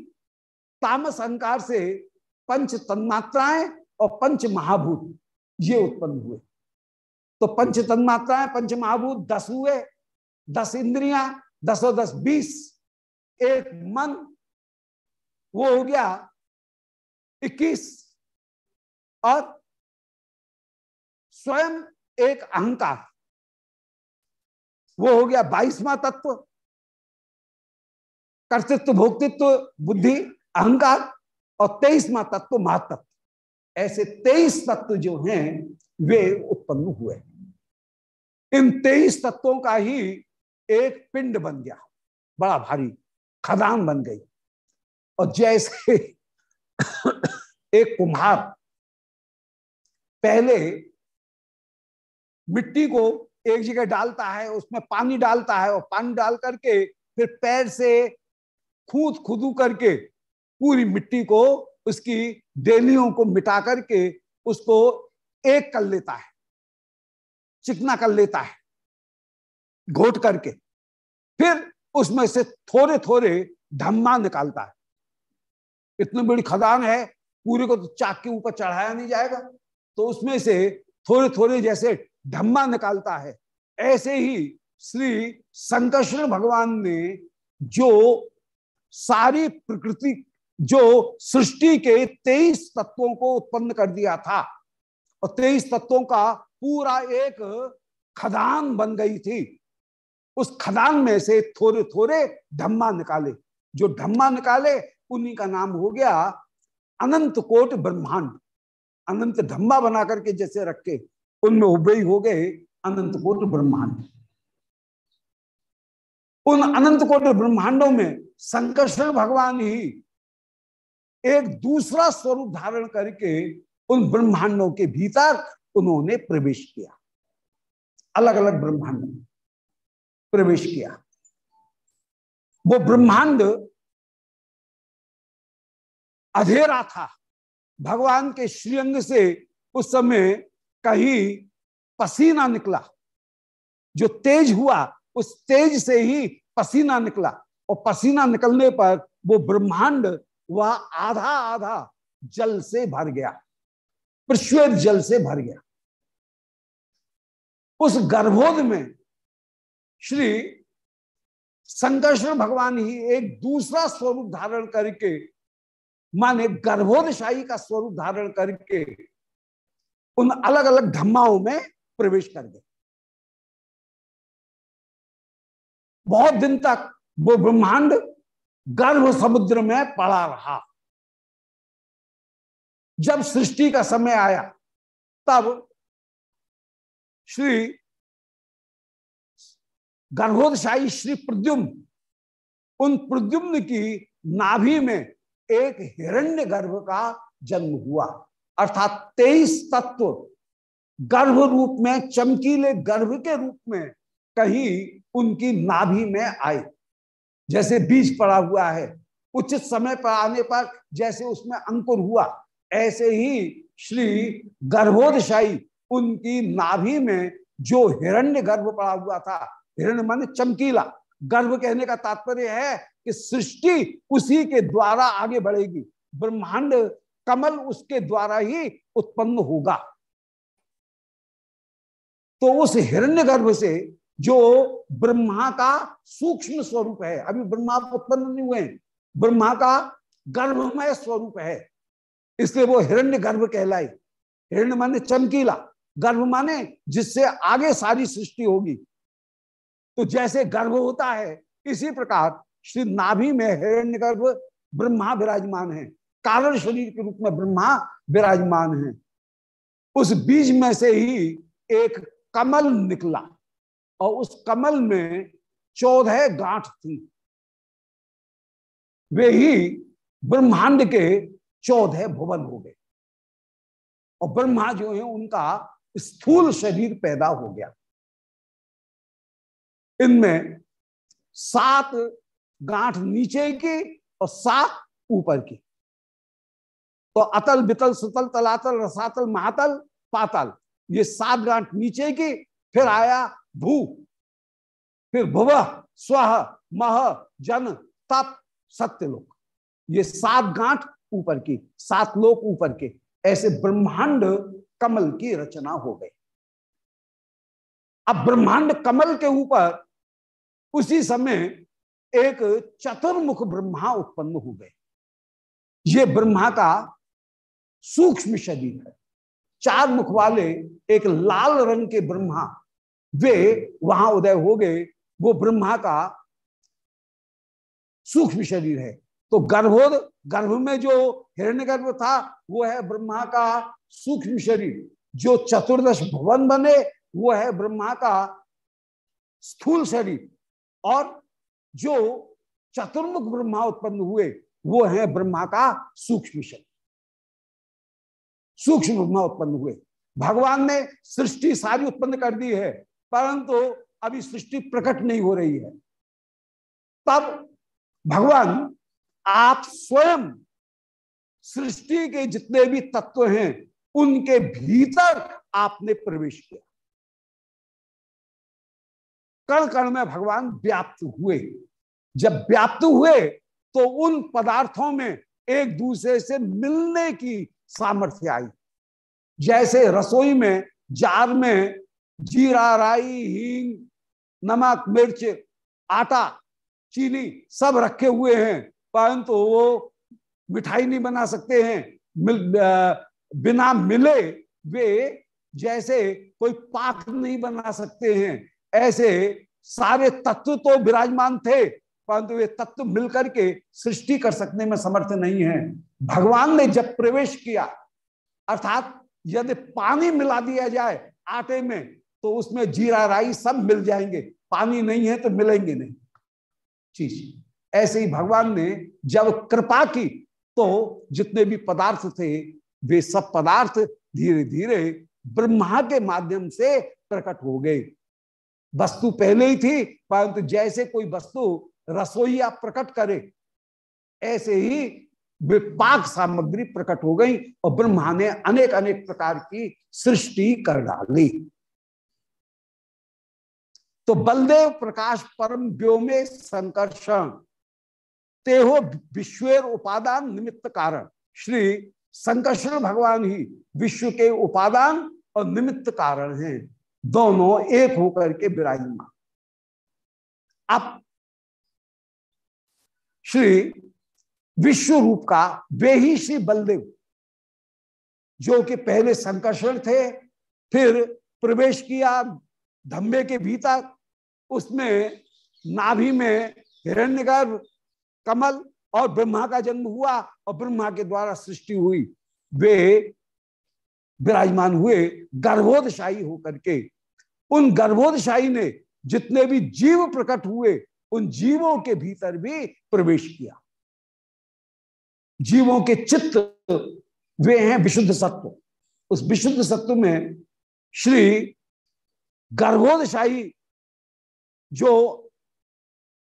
[SPEAKER 2] तामस अहंकार से पंच तन्मात्राएँ और पंच महाभूत, ये उत्पन्न हुए। तो पंच तन्मात्राएँ पंच महाभूत, दस हुए, दस इंद्रियाँ, दसों दस बीस, एक मन, वो हो गया इक्कीस। और स्वयं एक अहंकार, वो हो गया बाईसवा तत्व। कर्तृत्व, भोक्तित्व, बुद्धि, अहंकार, और तेईसवा तत्व, महातत्व। ऐसे तेईस तत्व जो हैं, वे उत्पन्न हुए। इन तेईस तत्वों का ही एक पिंड बन गया। बड़ा भारी खदान बन गई। और जैसे एक कुम्हार पहले मिट्टी को एक जगह डालता है, उसमें पानी डालता है और पानी डाल करके फिर पैर से खूद खुदू करके पूरी मिट्टी को उसकी डेलियों को मिटा करके उसको एक कर लेता है, चिकना कर लेता है, घोट करके। फिर उसमें से थोड़े थोड़े धम्मा निकालता है। इतनी बड़ी खदान है, पूरे को तो चाक के ऊपर चढ़ाया नहीं जाएगा। तो उसमें से थोड़े थोड़े जैसे धम्मा निकालता है। ऐसे ही श्री संकर्षण भगवान ने जो सारी प्रकृति जो सृष्टि के तेईस तत्वों को उत्पन्न कर दिया था। और तेईस तत्वों का पूरा एक खदान बन गई थी। उस खदान में से थोड़े थोड़े धम्मा निकाले। जो धम्मा निकाले, उन्हीं का नाम हो गया अनंत कोट ब्रह्मांड। अनंत धम्मा बना करके जैसे रखे उनमें उबई हो गए अनंत कोट ब्रह्मांड। उन अनंत कोट ब्रह्मांडों में संकर्षण भगवान ही एक दूसरा स्वरूप धारण करके उन ब्रह्मांडों के भीतर उन्होंने प्रवेश किया। अलग अलग ब्रह्मांड प्रवेश किया। वो ब्रह्मांड अधेरा था। भगवान के श्रीअंग से उस समय कहीं पसीना निकला। जो तेज हुआ, उस तेज से ही पसीना निकला। और पसीना निकलने पर वो ब्रह्मांड वह आधा आधा जल से भर गया प्रश्वेत जल से भर गया। उस गर्भोध में श्री संकर्षण भगवान ही एक दूसरा स्वरूप धारण करके, माने गर्भोदशाही का स्वरूप धारण करके उन अलग अलग धम्माओं में प्रवेश कर गए। बहुत दिन तक वो ब्रह्मांड गर्भ समुद्र में पड़ा रहा। जब सृष्टि का समय आया, तब श्री गर्भोदशाही श्री प्रद्युम्न, उन प्रद्युम्न की नाभि में एक हिरण्य गर्भ का जन्म हुआ। अर्थात तेईस तत्व गर्भ रूप में, चमकीले गर्भ के रूप में कहीं उनकी नाभि में आए। जैसे बीज पड़ा हुआ है, उचित समय पर आने पर जैसे उसमें अंकुर हुआ, ऐसे ही श्री गर्भोदशाही उनकी नाभि में जो हिरण्य गर्भ पड़ा हुआ था, हिरण्य मन चमकीला। गर्भ कहने का तात्पर्य है कि सृष्टि उसी के द्वारा आगे बढ़ेगी, ब्रह्मांड कमल उसके द्वारा ही उत्पन्न होगा। तो उस हिरण्य गर्भ से जो ब्रह्मा का सूक्ष्म स्वरूप है। अभी ब्रह्मा उत्पन्न नहीं हुए ब्रह्मा का गर्भमय स्वरूप है। इसलिए वो हिरण्य गर्भ कहलाई हिरण्य माने चमकीला। गर्भ माने जिससे आगे सारी सृष्टि होगी। तो जैसे गर्भ होता है, इसी प्रकार श्री नाभि में हिरण्य गर्भ ब्रह्मा विराजमान है। कारण शरीर के रूप में ब्रह्मा विराजमान है। उस बीज में से ही एक कमल निकला। और उस कमल में चौदह गांठ थी। वे ही ब्रह्मांड के चौदह भुवन हो गए। और ब्रह्मा जो है, उनका स्थूल शरीर पैदा हो गया। इनमें सात गांठ नीचे की और सात ऊपर की। तो अतल, बितल, सुतल, तलातल, रसातल, महातल, पातल, ये सात गांठ नीचे की, फिर आया भू, फिर भुव स्व मह, जन, तप सत्यलोक ये सात गांठ ऊपर की, सात लोक ऊपर के, ऐसे ब्रह्मांड कमल की रचना हो गई। अब ब्रह्मांड कमल के ऊपर, उसी समय एक चतुर्मुख ब्रह्मा उत्पन्न हो गए। ये ब्रह्मा का सूक्ष्म शरीर है। चार मुख वाले एक लाल रंग के ब्रह्मा वे वहाँ उदय हो गए। वो ब्रह्मा का सूक्ष्म शरीर है। तो गर्भोद, गर्भ में जो हिरण्यगर्भ था, वो है ब्रह्मा का सूक्ष्म शरीर। जो चतुर्दश भवन बने, वो है ब्रह्मा का स्थूल शरीर। और जो चतुर्मुख ब्रह्मा उत्पन्न हुए, वो है ब्रह्मा का सूक्ष्म शरीर। सूक्ष्म ब्रह्मा उत्पन्न हुए। भगवान ने सृष्टि सारी उत्पन्न कर दी है। परंतु अभी सृष्टि प्रकट नहीं हो रही है। तब भगवान आप स्वयं सृष्टि के जितने भी तत्व हैं, उनके भीतर आपने प्रवेश किया। कण कण में भगवान व्याप्त हुए। जब व्याप्त हुए तो उन पदार्थों में एक दूसरे से मिलने की सामर्थ्य आई। जैसे रसोई में, जार में जीरा राई हींग नमक मिर्च आटा चीनी सब रखे हुए हैं परंतु तो वो मिठाई नहीं बना सकते हैं। मिल, बिना मिले वे जैसे कोई पाक नहीं बना सकते हैं। ऐसे सारे तत्व तो विराजमान थे परंतु वे तत्व मिलकर के सृष्टि कर सकने में समर्थ नहीं है। भगवान ने जब प्रवेश किया अर्थात यदि पानी मिला दिया जाए आटे में तो उसमें जीरा राई सब मिल जाएँगे। पानी नहीं है तो मिलेंगे नहीं। चीज़ ऐसे ही भगवान ने जब कृपा की तो जितने भी पदार्थ थे, वे सब पदार्थ धीरे धीरे ब्रह्मा के माध्यम से प्रकट हो गए। वस्तु पहले ही थी, परंतु जैसे कोई वस्तु रसोईया प्रकट करे, ऐसे ही विपाक सामग्री प्रकट हो गई और ब्रह्मा ने अनेक अनेक प्रकार की सृष्टि कर डाली। तो बलदेव प्रकाश परम व्योमे संकर्षण। तेहो विश्वेर उपादान निमित्त कारण। श्री संकर्षण भगवान ही विश्व के उपादान और निमित्त कारण हैं। दोनों एक होकर के विराजमान। अब श्री विश्व रूप का वे ही श्री बलदेव, जो कि पहले संकर्षण थे, फिर प्रवेश किया धम्बे के भीतर उसमें नाभि में हिरण्यगर्भ, कमल और ब्रह्मा का जन्म हुआ और ब्रह्मा के द्वारा सृष्टि हुई। वे विराजमान हुए गर्भोदशाही होकर के। उन गर्भोदशाही ने जितने भी जीव प्रकट हुए, उन जीवों के भीतर भी प्रवेश किया। जीवों के चित्त, वे हैं विशुद्ध सत्व। उस विशुद्ध सत्व में श्री गर्भोदशाही जो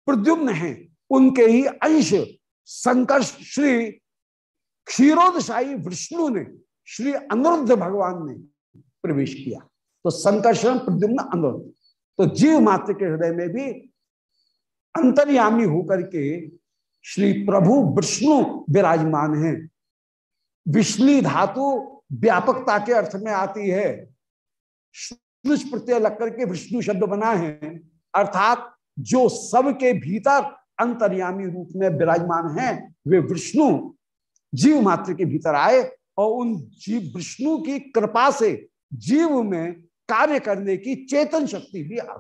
[SPEAKER 2] प्रद्युम्न हैं, उनके ही अंश संकर्ष श्री क्षीरोदशाही विष्णु ने, श्री अनुरुद्ध भगवान ने प्रवेश किया। तो संकर्षण प्रद्युम्न अनुरुद्ध। तो जीव मात्र के हृदय में भी अंतर्यामी होकर के श्री प्रभु विष्णु विराजमान है। विष्णु धातु व्यापकता के अर्थ में आती है। प्रत्यय लग करके विष्णु शब्द बना है। अर्थात जो सबके भीतर अंतर्यामी रूप में विराजमान हैं, वे विष्णु, जीव मात्र के भीतर आए और उन जीव, विष्णु की कृपा से जीव में कार्य करने की चेतन शक्ति भी आ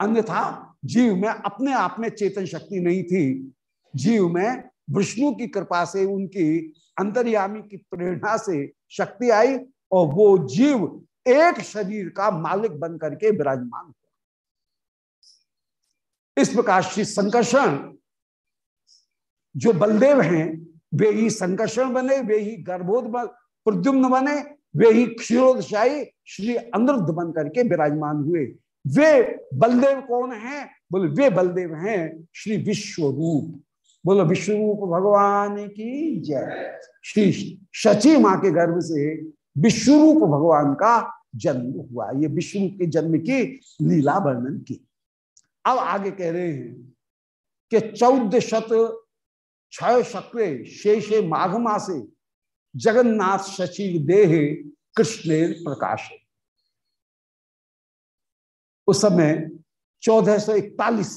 [SPEAKER 2] अन्यथा जीव में अपने आप में चेतन शक्ति नहीं थी। जीव में विष्णु की कृपा से उनकी अंतर्यामी की प्रेरणा से शक्ति आई और वो जीव एक शरीर का मालिक बन करके विराजमान हुआ। इस प्रकार श्री संकर्षण जो बलदेव हैं, वे ही संकर्षण बने, वे ही गर्भोद प्रद्युम्न बने, वे ही क्षीरोदशाही श्री अनुद्ध बन करके विराजमान हुए। वे बलदेव कौन हैं? बोले, वे बलदेव हैं श्री विश्व रूप बोलो विश्व रूप भगवान की जय। श्री शची माँ के गर्भ से विश्व रूप भगवान का जन्म हुआ। ये विष्णु के जन्म की लीला वर्णन की। अब आगे कह रहे हैं कि चौदह शत छह शक्रे शेषे माघ मासे जगन्नाथ शची देह कृष्ण प्रकाश। उस समय चौदह सौ इकतालीस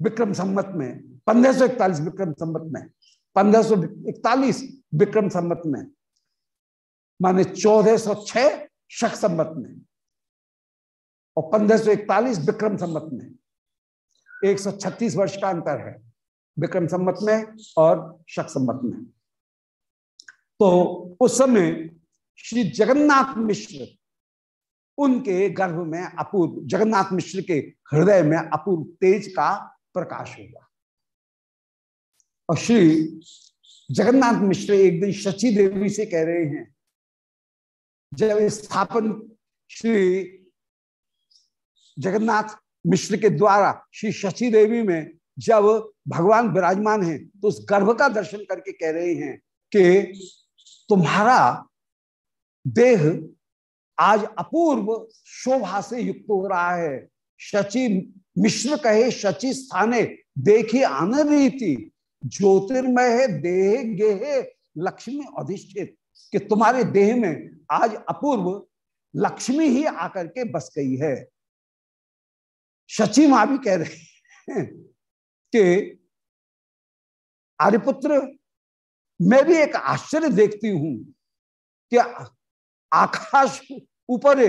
[SPEAKER 2] विक्रम संमत में, पंद्रह सौ इकतालीस विक्रम संमत में, पंद्रह सौ इकतालीस विक्रम संमत में माने चौदह सौ छह शक संमत में और पंद्रह सौ इकतालीस विक्रम संमत में। एक सौ छत्तीस वर्ष का अंतर है विक्रम संमत में और शक संमत में। तो उस समय श्री जगन्नाथ मिश्र उनके गर्भ में अपूर्व, जगन्नाथ मिश्र के हृदय में अपूर्व तेज का प्रकाश हुआ। और श्री जगन्नाथ मिश्र एक दिन शची देवी से कह रहे हैं जब स्थापन श्री जगन्नाथ मिश्र के द्वारा श्री शशि देवी में जब भगवान विराजमान हैं तो उस गर्भ का दर्शन करके कह रहे हैं कि तुम्हारा देह आज अपूर्व शोभा से युक्त हो रहा है। शचि मिश्र कहे, शचि स्थाने देखी आनंद रीति, ज्योतिर्मय है, देह गेह, लक्ष्मी अधिष्ठित। कि तुम्हारे देह में आज अपूर्व लक्ष्मी ही आकर के बस गई है। शची माँ भी कह रहे हैं कि, आर्यपुत्र, मैं भी एक आश्चर्य देखती हूँ कि आकाश ऊपर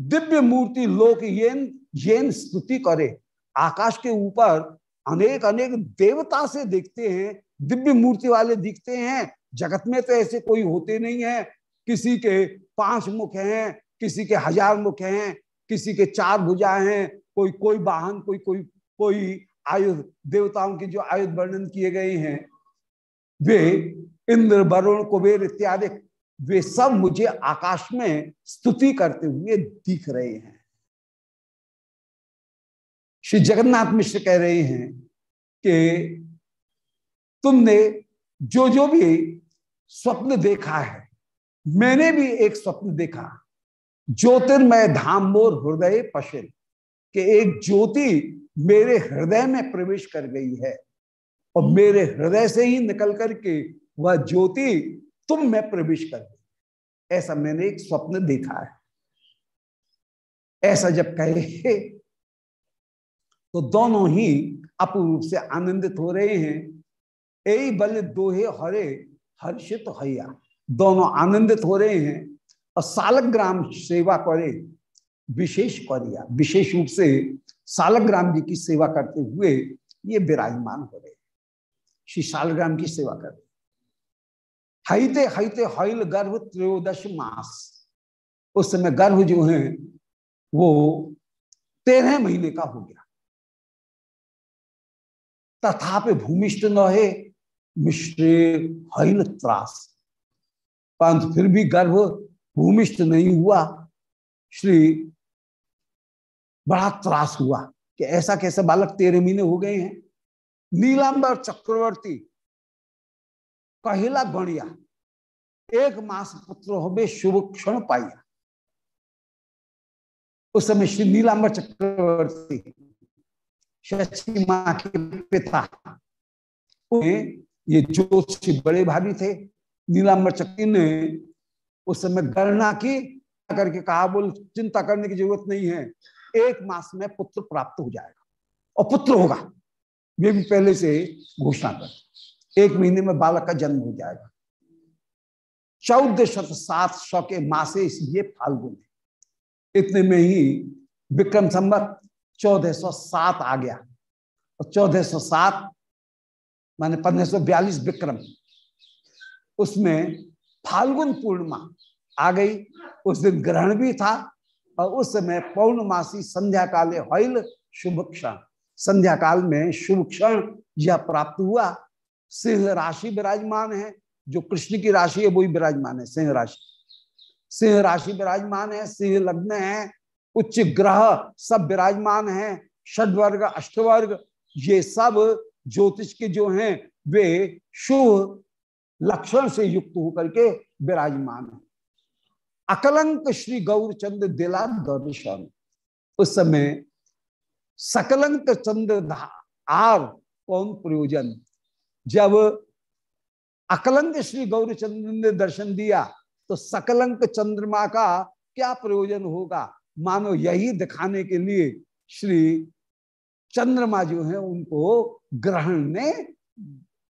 [SPEAKER 2] दिव्य मूर्ति लोक येन येन स्तुति करे। आकाश के ऊपर अनेक अनेक देवता से देखते हैं, दिव्य मूर्ति वाले दिखते हैं जगत में तो ऐसे कोई होते नहीं है। किसी के पाँच मुख हैं, किसी के हज़ार मुख हैं, किसी के चार भुजा हैं। कोई कोई वाहन, कोई कोई कोई आयुध, देवताओं के जो आयुध वर्णन किए गए हैं, वे इंद्र, वरुण, कुबेर इत्यादि, वे सब मुझे आकाश में स्तुति करते हुए दिख रहे हैं। श्री जगन्नाथ मिश्र कह रहे हैं कि तुमने जो जो भी स्वप्न देखा है। मैंने भी एक स्वप्न देखा। ज्योतिर्मय धाम मोर हृदय पशिल कि एक ज्योति मेरे हृदय में प्रवेश कर गई है। और मेरे हृदय से ही निकल करके वह ज्योति तुम में प्रवेश कर गई। ऐसा मैंने एक स्वप्न देखा है। ऐसा जब कहे तो दोनों ही अपूर्व से आनंदित हो रहे हैं। ए बल दोहे हरे हर्षित हैया दोनों आनंदित हो रहे हैं और सालग्राम सेवा करे, विशेष करिया विशेष रूप से सालग्राम जी की सेवा करते हुए ये विराजमान हो रहे। श्री सालग्राम की सेवा कर रहे। हईते हईते हईल गर्भ त्रयोदश मास। उस समय गर्भ जो है, वो तेरह महीने का हो गया। तथापि भूमिष्ठ न है मिश्रे हईल त्रास। परंतु फिर भी गर्भ भूमिष्ठ नहीं हुआ। श्री, बड़ा त्रास हुआ कि ऐसा कैसे बालक तेरह महीने हो गए हैं। नीलांबर चक्रवर्ती, कहिला गणिया एक मास पुत्र हो शुभ क्षण पाइया। उस समय श्री नीलांबर चक्रवर्ती, शशि माँ के पिता ये ज्योतिषी बड़े भारी थे। नीलांबर चक्री ने उस समय गणना की, करके कहा, बोल, चिंता करने की ज़रूरत नहीं है। एक मास में पुत्र प्राप्त हो जाएगा और पुत्र होगा। ये भी पहले से घोषणा कर। एक महीने में बालक का जन्म हो जाएगा। चौदह शत सात सौ के मासे इसलिए फाल्गुन है। इतने में ही विक्रम संबत चौदह सौ सात आ गया। और चौदह सौ सात माने पंद्रह सौ बयालीस विक्रम। उसमें फाल्गुन पूर्णिमा आ गई, उस दिन ग्रहण भी था और उस समय पौर्णमासी संध्या काले हईल शुभ क्षण। संध्या काल में शुभ क्षण यह प्राप्त हुआ। सिंह राशि विराजमान है, जो कृष्ण की राशि है, वही विराजमान है, सिंह राशि। सिंह राशि विराजमान है, सिंह लग्न है, उच्च ग्रह सब विराजमान है, षडवर्ग, अष्टवर्ग, ये सब ज्योतिष के जो हैं, वे शुभ लक्षण से युक्त होकर के विराजमान है। अकलंक श्री गौरचंद दिला दर्शन उस समय सकलंक चंद्र आर कौन प्रयोजन? जब अकलंक श्री गौरचंद्र ने दर्शन दिया तो सकलंक चंद्रमा का क्या प्रयोजन होगा? मानो यही दिखाने के लिए श्री चंद्रमा जो है उनको ग्रहण ने,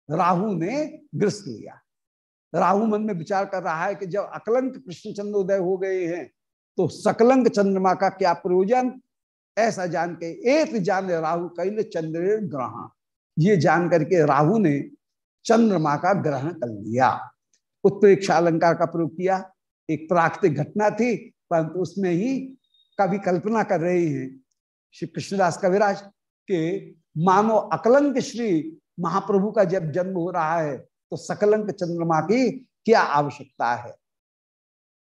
[SPEAKER 2] राहु ने ग्रस्त लिया राहु मन में विचार कर रहा है कि जब अकलंक कृष्ण चंद्रोदय हो गए हैं तो सकलंक चंद्रमा का क्या प्रयोजन? ऐसा जान के एक जान राहु कैल चंद्र ग्रहण। ये जान करके राहु ने चंद्रमा का ग्रहण कर लिया। उत्प्रेक्षा अलंकार का प्रयोग किया। एक प्राकृतिक घटना थी, परंतु उसमें ही कभी कल्पना कर रहे हैं। श्री कृष्णदास कविराज के मानो अकलंक श्री महाप्रभु का जब जन्म हो रहा है तो सकलंक चंद्रमा की क्या आवश्यकता है?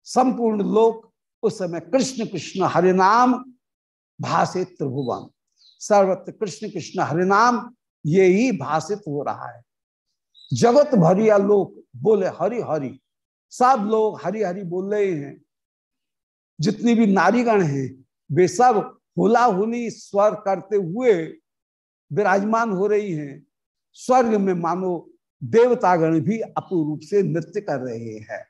[SPEAKER 2] संपूर्ण लोक उस समय कृष्ण कृष्ण हरिनाम भाषित त्रिभुवन सर्वत्र कृष्ण कृष्ण हरिनाम ये ही भाषित हो रहा है। जगत भरिया लोक बोले हरि हरि। सब लोग हरि हरि बोल रहे हैं। जितनी भी नारीगण हैं, वे सब हुला हुली स्वर करते हुए विराजमान हो रही हैं। स्वर्ग में मानो देवतागण भी अपूर्व रूप से नृत्य कर रहे हैं।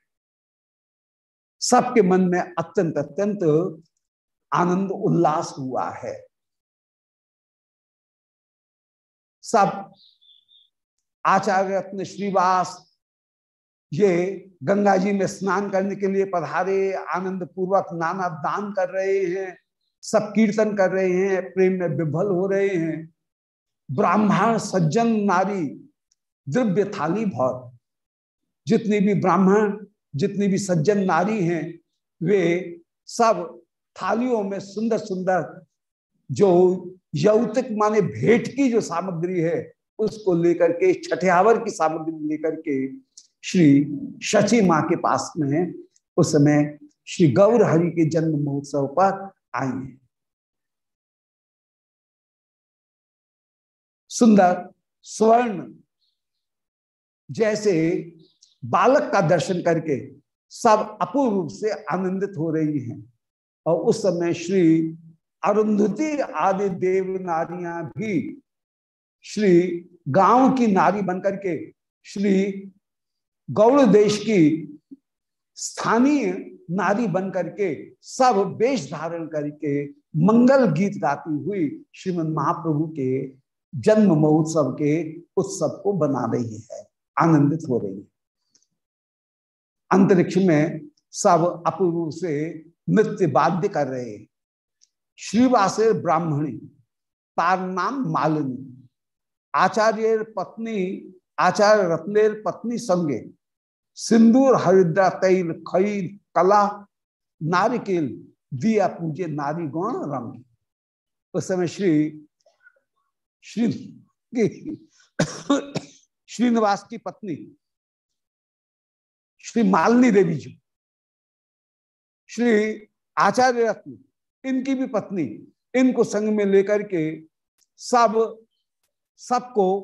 [SPEAKER 2] सबके मन में अत्यंत अत्यंत आनंद, उल्लास हुआ है। सब आचार्य रत्न श्रीवास, ये गंगा जी में स्नान करने के लिए पधारे आनंद पूर्वक नाना दान कर रहे हैं। सब कीर्तन कर रहे हैं, प्रेम में विभल हो रहे हैं। ब्राह्मण, सज्जन, नारी द्रव्य थाली भर। जितनी भी ब्राह्मण, जितनी भी सज्जन, नारी हैं, वे सब थालियों में सुंदर सुंदर जो यौतिक माने भेंट की जो सामग्री है, उसको लेकर के, छठियावर की सामग्री लेकर के श्री शची माँ के पास में है। उस समय श्री गौर हरि के जन्म महोत्सव पर आई सुंदर, स्वर्ण, जैसे बालक का दर्शन करके सब अपूर्व रूप से आनंदित हो रही हैं। और उस समय श्री अरुंधति आदि देव नारियाँ भी श्री गाँव की नारी बनकर के श्री गौड़ देश की स्थानीय नारी बनकर के सब वेश धारण करके मंगल गीत गाती हुई श्रीमद महाप्रभु के जन्म महोत्सव के उत्सव को बना रही है, आनंदित हो रही है। अंतरिक्ष में सब अपूर्व से नृत्य बाध्य कर रहे हैं। श्रीवासे ब्राह्मणी तार नाम मालिनी आचार्य पत्नी, आचार्य रत्नेर पत्नी संगे सिंदूर, हरिद्रा, तैल खई कला नारिकेल दिया पूजे नारी गौण रंग उस समय श्री श्री, श्रीनिवास की पत्नी, श्री मालिनी देवी जी, श्री आचार्य रत्न, इनकी भी पत्नी, इनको संग में लेकर के सब, सबको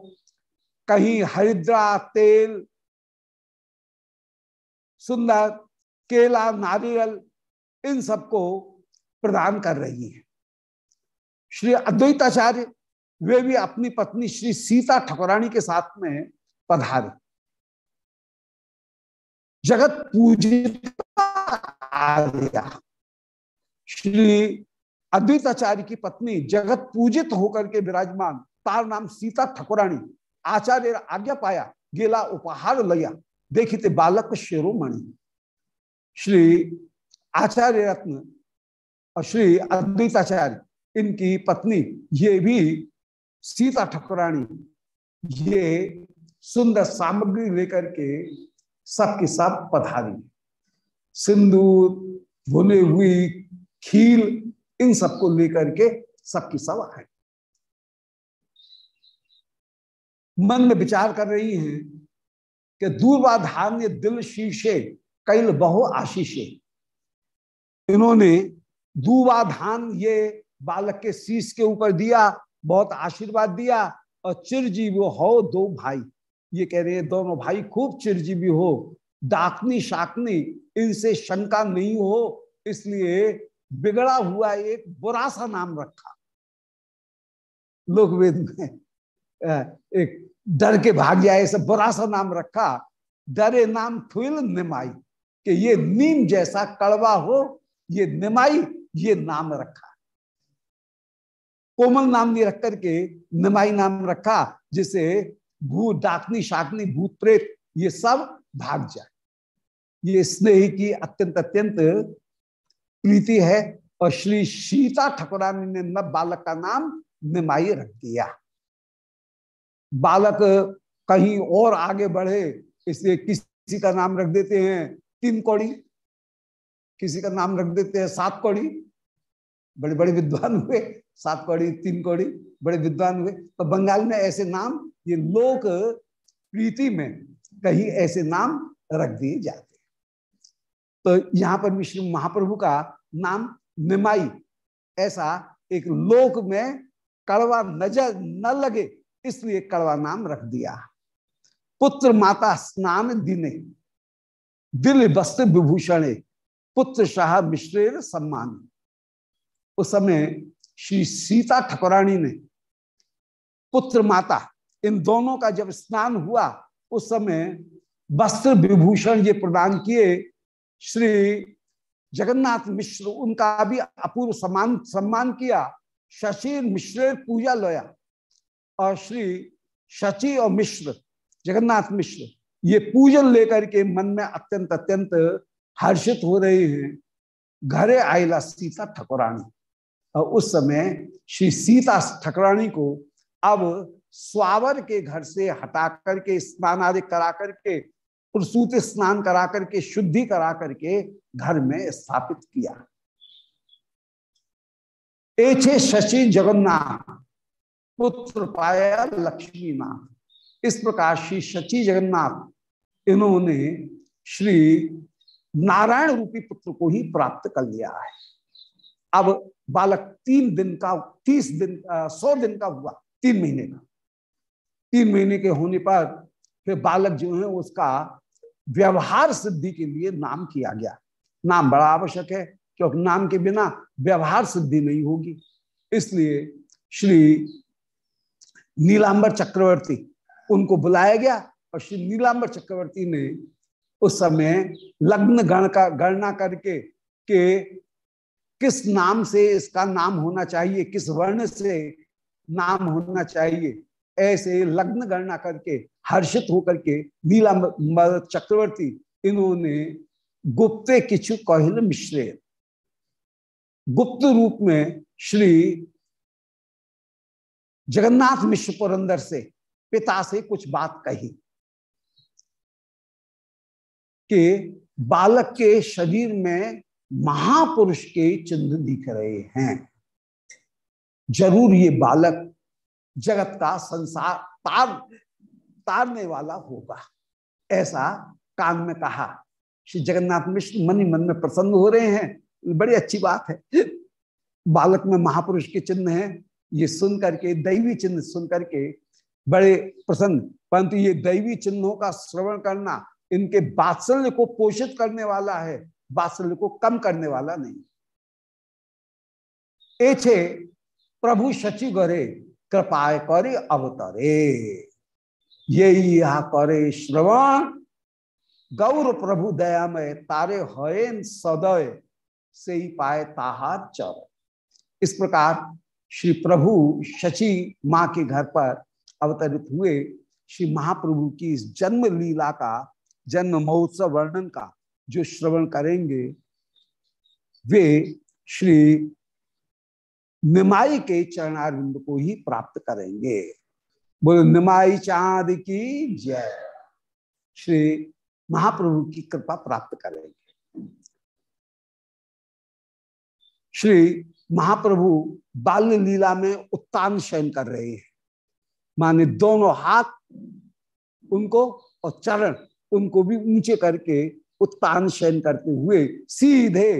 [SPEAKER 2] कहीं हरिद्रा, तेल, सुंदर केला, नारियल, इन सबको प्रदान कर रही है। श्री अद्वैताचार्य, वे भी अपनी पत्नी श्री सीता ठकुरानी के साथ में पधारे। जगत पूजित आ श्री अद्वैताचार्य की पत्नी जगत पूजित होकर के विराजमान, तार नाम सीता ठकुरानी आचार्य आज्ञा पाया, गेला उपहार लिया देखिते बालक शिरोमणि। श्री आचार्य रत्न और श्री अद्वैताचार्य, इनकी पत्नी, ये भी सीता ठकुरानी ये सुंदर सामग्री लेकर के सबके सब पधारी। सिंदूर, भुने हुई खील, इन सबको लेकर के सबकी सब आए। मन में विचार कर रही हैं कि दूरवा धान्य दिल शीशे कैल बहु आशीषे। इन्होंने दूबा धान ये बालक के शीश के ऊपर दिया, बहुत आशीर्वाद दिया, और चिरजीवी हो दो भाई। ये कह रहे हैं, दोनों भाई खूब चिरजीवी हो, डाकनी शाकनी, इनसे शंका नहीं हो, इसलिए बिगड़ा हुआ एक बुरा सा नाम रखा। लोक वेद में एक डर के भाग जाए ऐसा बुरा सा नाम रखा, डरे नाम थुल निमाई। कि ये नीम जैसा कड़वा हो, ये निमाई, ये नाम रखा। कोमल नाम नहीं रख करके निमाई नाम रखा, जिसे भूत डाकनी शाकनी भूत प्रेत, ये सब भाग जाए। ये स्नेह की अत्यंत अत्यंत प्रीति है, और श्री सीता ठकुरानी ने न बालक का नाम निमाई रख दिया। बालक कहीं और आगे बढ़े, इसलिए किसी का नाम रख देते हैं तीन कौड़ी, किसी का नाम रख देते हैं सात कौड़ी, बड़े बड़े विद्वान हुए, सात कौड़ी, तीन कौड़ी, बड़े विद्वान हुए। तो बंगाल में ऐसे नाम, ये लोक प्रीति में कहीं ऐसे नाम रख दिए जाते तो यहाँ पर विष्णु महाप्रभु का नाम निमाई, ऐसा एक लोक में कड़वा नज़र न लगे, इसलिए कड़वा नाम रख दिया। पुत्र माता स्नान दिने दिल वस्त्र विभूषण, पुत्र शाह मिश्रेर सम्मान। उस समय श्री सीता ठकुरानी ने, पुत्र माता, इन दोनों का जब स्नान हुआ, उस समय वस्त्र विभूषण ये प्रदान किए, श्री जगन्नाथ मिश्र उनका भी अपूर्व सम्मान सम्मान किया, शशि मिश्र पूजा लोया, और श्री शचि और मिश्र, जगन्नाथ मिश्र ये पूजन लेकर के मन में अत्यंत अत्यंत हर्षित हो रहे हैं। घरे आयला सीता ठकुरानी। और उस समय श्री सीता ठकुरानी को अब स्वावर के घर से हटा करके, स्नान आदि करा करके, प्रसूत स्नान करा करके, शुद्धि करा करके घर में स्थापित किया। एछे शशि जगन्नाथ, पुत्र पाया लक्ष्मी नाथ इस प्रकार श्री शचि जगन्नाथ इन्होंने श्री नारायण रूपी पुत्र को ही प्राप्त कर लिया है। अब बालक तीन दिन का, तीस दिन सौ दिन का हुआ, तीन महीने का। तीन महीने के होने पर फिर बालक जो है उसका व्यवहार सिद्धि के लिए नाम किया गया। नाम बड़ा आवश्यक है, क्योंकि नाम के बिना व्यवहार सिद्धि नहीं होगी। इसलिए श्री नीलांबर चक्रवर्ती उनको बुलाया गया और श्री नीलांबर चक्रवर्ती ने उस समय लग्न गण का, गणना करके के किस नाम से इसका नाम होना चाहिए, किस वर्ण से नाम होना चाहिए, ऐसे लग्न गणना करके हर्षित होकर के नीलांबर चक्रवर्ती इन्होंने गुप्ते किचु कहिल मिश्रे, गुप्त रूप में श्री जगन्नाथ मिश्र पुरंदर से पिता से कुछ बात कही। कि बालक के शरीर में महापुरुष के चिन्ह दिख रहे हैं। ज़रूर ये बालक जगत का संसार तार, तारने वाला होगा, ऐसा कान में कहा। श्री जगन्नाथ मिश्र मन ही मन में प्रसन्न हो रहे हैं। बड़ी अच्छी बात है। बालक में महापुरुष के चिन्ह हैं, ये सुन करके, दैवी चिन्ह सुन करके बड़े प्रसन्न। परंतु ये दैवी चिन्हों का श्रवण करना इनके बात्सल्य को पोषित करने वाला है, बात्सल्य को कम करने वाला नहीं। एछे, प्रभु शचि गरे, कृपाय करे, अवतरे। ये यहा करे श्रवण। गौर प्रभु दयामय, तारे हयन सदय से ही पाए ताहा चर इस प्रकार श्री प्रभु शचि माँ के घर पर अवतरित हुए। श्री महाप्रभु की इस जन्म लीला का जन्म, महोत्सव, वर्णन का जो श्रवण करेंगे, वे श्री निमाई के चरणारिंद को ही प्राप्त करेंगे। बोलो, निमाई चाँद की जय। श्री महाप्रभु की कृपा प्राप्त करेंगे। श्री महाप्रभु बाल्य लीला में उत्तान शयन कर रहे हैं। माने दोनों हाथ उनको और चरण उनको भी ऊँचे करके उत्तान शयन करते हुए सीधे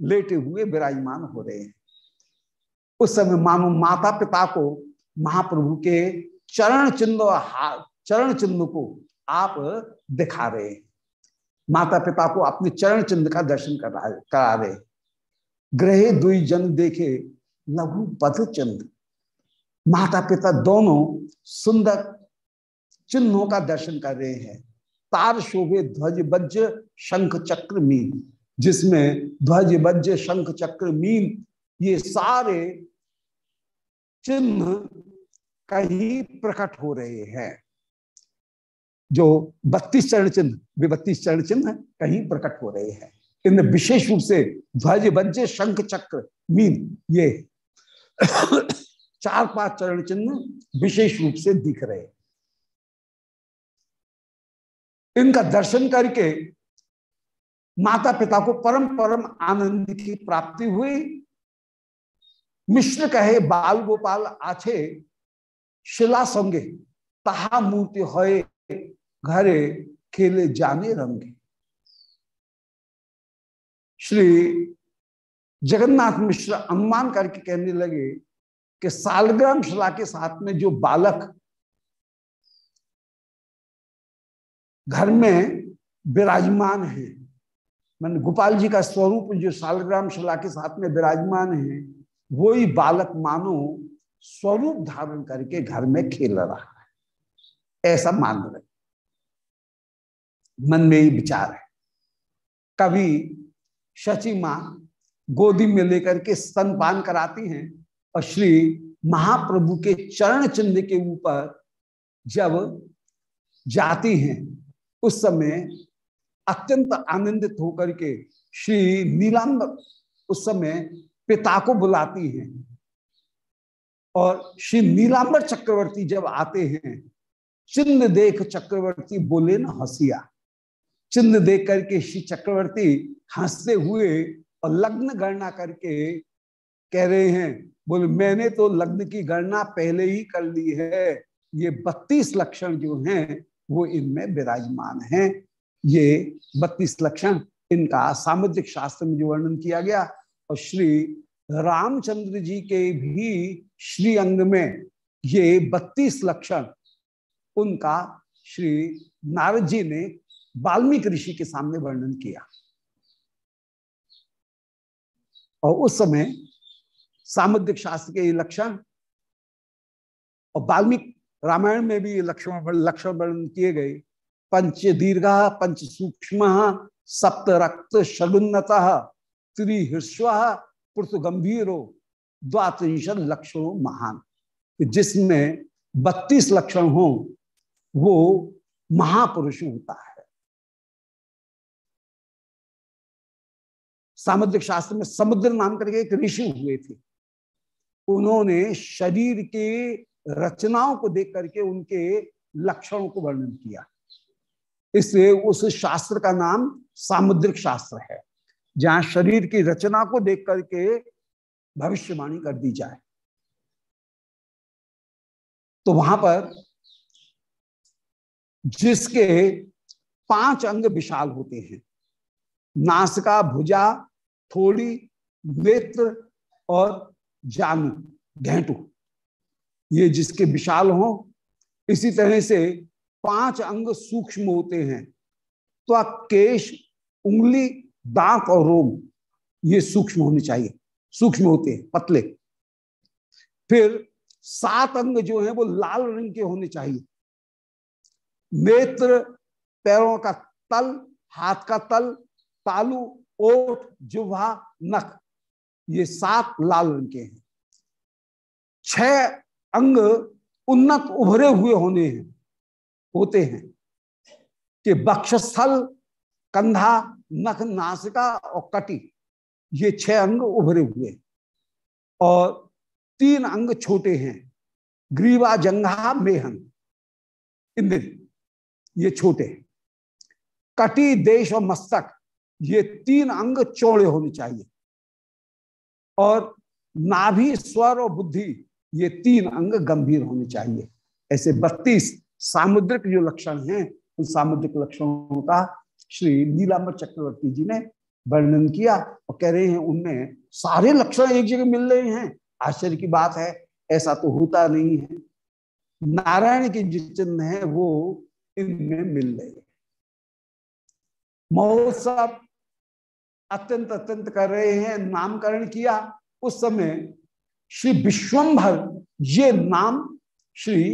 [SPEAKER 2] लेटे हुए विराजमान हो रहे हैं। उस समय मानो माता पिता को महाप्रभु के चरण चिन्ह चरण चिन्ह को आप दिखा रहे हैं। माता पिता को अपने चरण चिन्ह का दर्शन करा रहे ग्रहे दुई जन देखे, लघु पथ चिन्ह। माता पिता दोनों सुंदर चिन्हों का दर्शन कर रहे हैं। तार शोभे ध्वज बज्र शंख चक्र मीन। जिसमें ध्वज बज्य शंख चक्र मीन, ये सारे चिन्ह कहीं प्रकट हो रहे हैं। जो बत्तीस चरण चिन्ह, वे बत्तीस चरण चिन्ह कहीं प्रकट हो रहे हैं। इनमें विशेष रूप से ध्वज बज्य शंख चक्र मीन, ये चार पाँच चरण चिन्ह विशेष रूप से दिख रहे इनका दर्शन करके माता पिता को परम परम आनंद की प्राप्ति हुई। मिश्र कहे, बाल गोपाल आछे, शिला संगे, तहा मूर्ति होए, घरे खेले जाने रंगे। श्री जगन्नाथ मिश्र अनुमान करके कहने लगे कि सालग्राम शिला के साथ में जो बालक घर में विराजमान है। मान गोपाल जी का स्वरूप जो सालग्राम शिला के साथ में विराजमान है वो ही बालक मानो स्वरूप धारण करके घर में खेल रहा है। ऐसा मान रहे मन में ही विचार है। कभी शची माँ गोदी में लेकर के स्तनपान कराती हैं और श्री महाप्रभु के चरण चिन्ह के ऊपर जब जाती हैं उस समय अत्यंत आनंदित होकर के श्री नीलांबर उस समय पिता को बुलाती हैं। और श्री नीलांबर चक्रवर्ती जब आते हैं, चिन्ह देख चक्रवर्ती बोले ना हसिया। चिन्ह देख करके श्री चक्रवर्ती हँसते हुए और लग्न गणना करके कह रहे हैं, बोले, मैंने तो लग्न की गणना पहले ही कर ली है। ये बत्तीस लक्षण जो हैं वो इनमें विराजमान हैं। ये बत्तीस लक्षण इनका सामुद्रिक शास्त्र में जो वर्णन किया गया और श्री रामचंद्र जी के भी श्री अंग में ये बत्तीस लक्षण उनका श्री नारद जी ने वाल्मीकि ऋषि के सामने वर्णन किया। और उस समय सामुद्रिक शास्त्र के लक्षण और वाल्मीकि रामायण में भी लक्षण लक्षण वर्णन किए गए। पंच दीर्घ, पंच सूक्ष्म, सप्त रक्त शगुन्नत त्रिहृस्व पुर्त गंभीरो, द्वात्रिशत लक्षणों महान। जिसमें बत्तीस लक्षण हो, वो महापुरुष होता है। सामुद्रिक शास्त्र में समुद्र नाम करके एक ऋषि हुए थे। उन्होंने शरीर के रचनाओं को देख करके उनके लक्षणों को वर्णन किया। इसलिए उस शास्त्र का नाम सामुद्रिक शास्त्र है, जहाँ शरीर की रचना को देख करके भविष्यवाणी कर दी जाए। तो वहाँ पर जिसके पाँच अंग विशाल होते हैं, नासिका, भुजा, थोड़ी, नेत्र और जानू, घेंटू। ये जिसके विशाल हो, इसी तरह से पाँच अंग सूक्ष्म होते हैं। तो आप केश, उंगली, दांत और रोम, ये सूक्ष्म होने चाहिए। सूक्ष्म होते हैं, पतले। फिर सात अंग जो है, वो लाल रंग के होने चाहिए। नेत्र, पैरों का तल, हाथ का तल, तालू, ओठ जुहा नख, ये सात लाल रंग के हैं। छह अंग उन्नत उभरे हुए होने हैं होते हैं। कि बक्षस्थल, कंधा, नख, नासिका और कटी, ये छह अंग उभरे हुए और तीन अंग छोटे हैं, ग्रीवा, जंघा, मेहन, इंद्र, ये छोटे हैं। कटी, देश और मस्तक, ये तीन अंग चौड़े होने चाहिए। और नाभि, स्वर और बुद्धि ये तीन अंग गंभीर होने चाहिए। ऐसे बत्तीस सामुद्रिक जो लक्षण हैं, उन सामुद्रिक लक्षणों का श्री नीलाम्बर चक्रवर्ती जी ने वर्णन किया और कह रहे हैं, उनमें सारे लक्षण एक जगह मिल रहे हैं। आश्चर्य की बात है, ऐसा तो होता नहीं है। नारायण के जो चिन्ह है, वो इनमें मिल रहे हैं। महोत्सव अत्यंत अत्यंत कर रहे हैं, नामकरण किया। उस समय श्री विश्वम्भर ये नाम श्री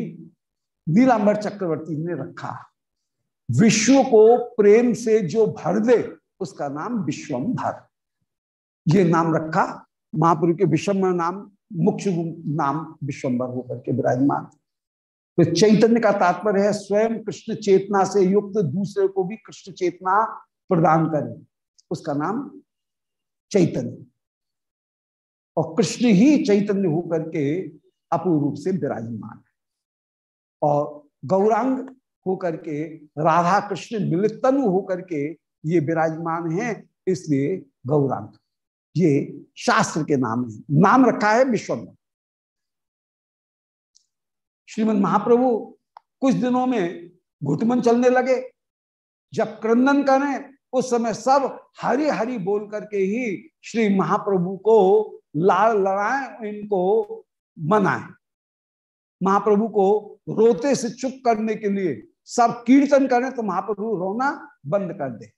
[SPEAKER 2] नीलांबर चक्रवर्ती ने रखा। विश्व को प्रेम से जो भर दे, उसका नाम विश्वम्भर ये नाम रखा महापुरु के विश्वम्भर नाम, मुख्य नाम विश्वम्भर होकर के विराजमान। तो चैतन्य का तात्पर्य है, स्वयं कृष्ण चेतना से युक्त, दूसरे को भी कृष्ण चेतना प्रदान करें। उसका नाम चैतन्य। और कृष्ण ही चैतन्य होकर के अपूर्व रूप से विराजमान है। और गौरांग होकर के, राधा कृष्ण मिलित तनु होकर के ये विराजमान है, इसलिए गौरांग। ये शास्त्र के नाम है। नाम रखा है विश्वम्भर श्रीमद महाप्रभु कुछ दिनों में घुटमन चलने लगे। जब क्रंदन करें, उस समय सब हरि हरि बोल करके ही श्री महाप्रभु को लाल लड़ाए इनको मनाए। महाप्रभु को रोते से चुप करने के लिए सब कीर्तन करें तो महाप्रभु रोना बंद कर दे।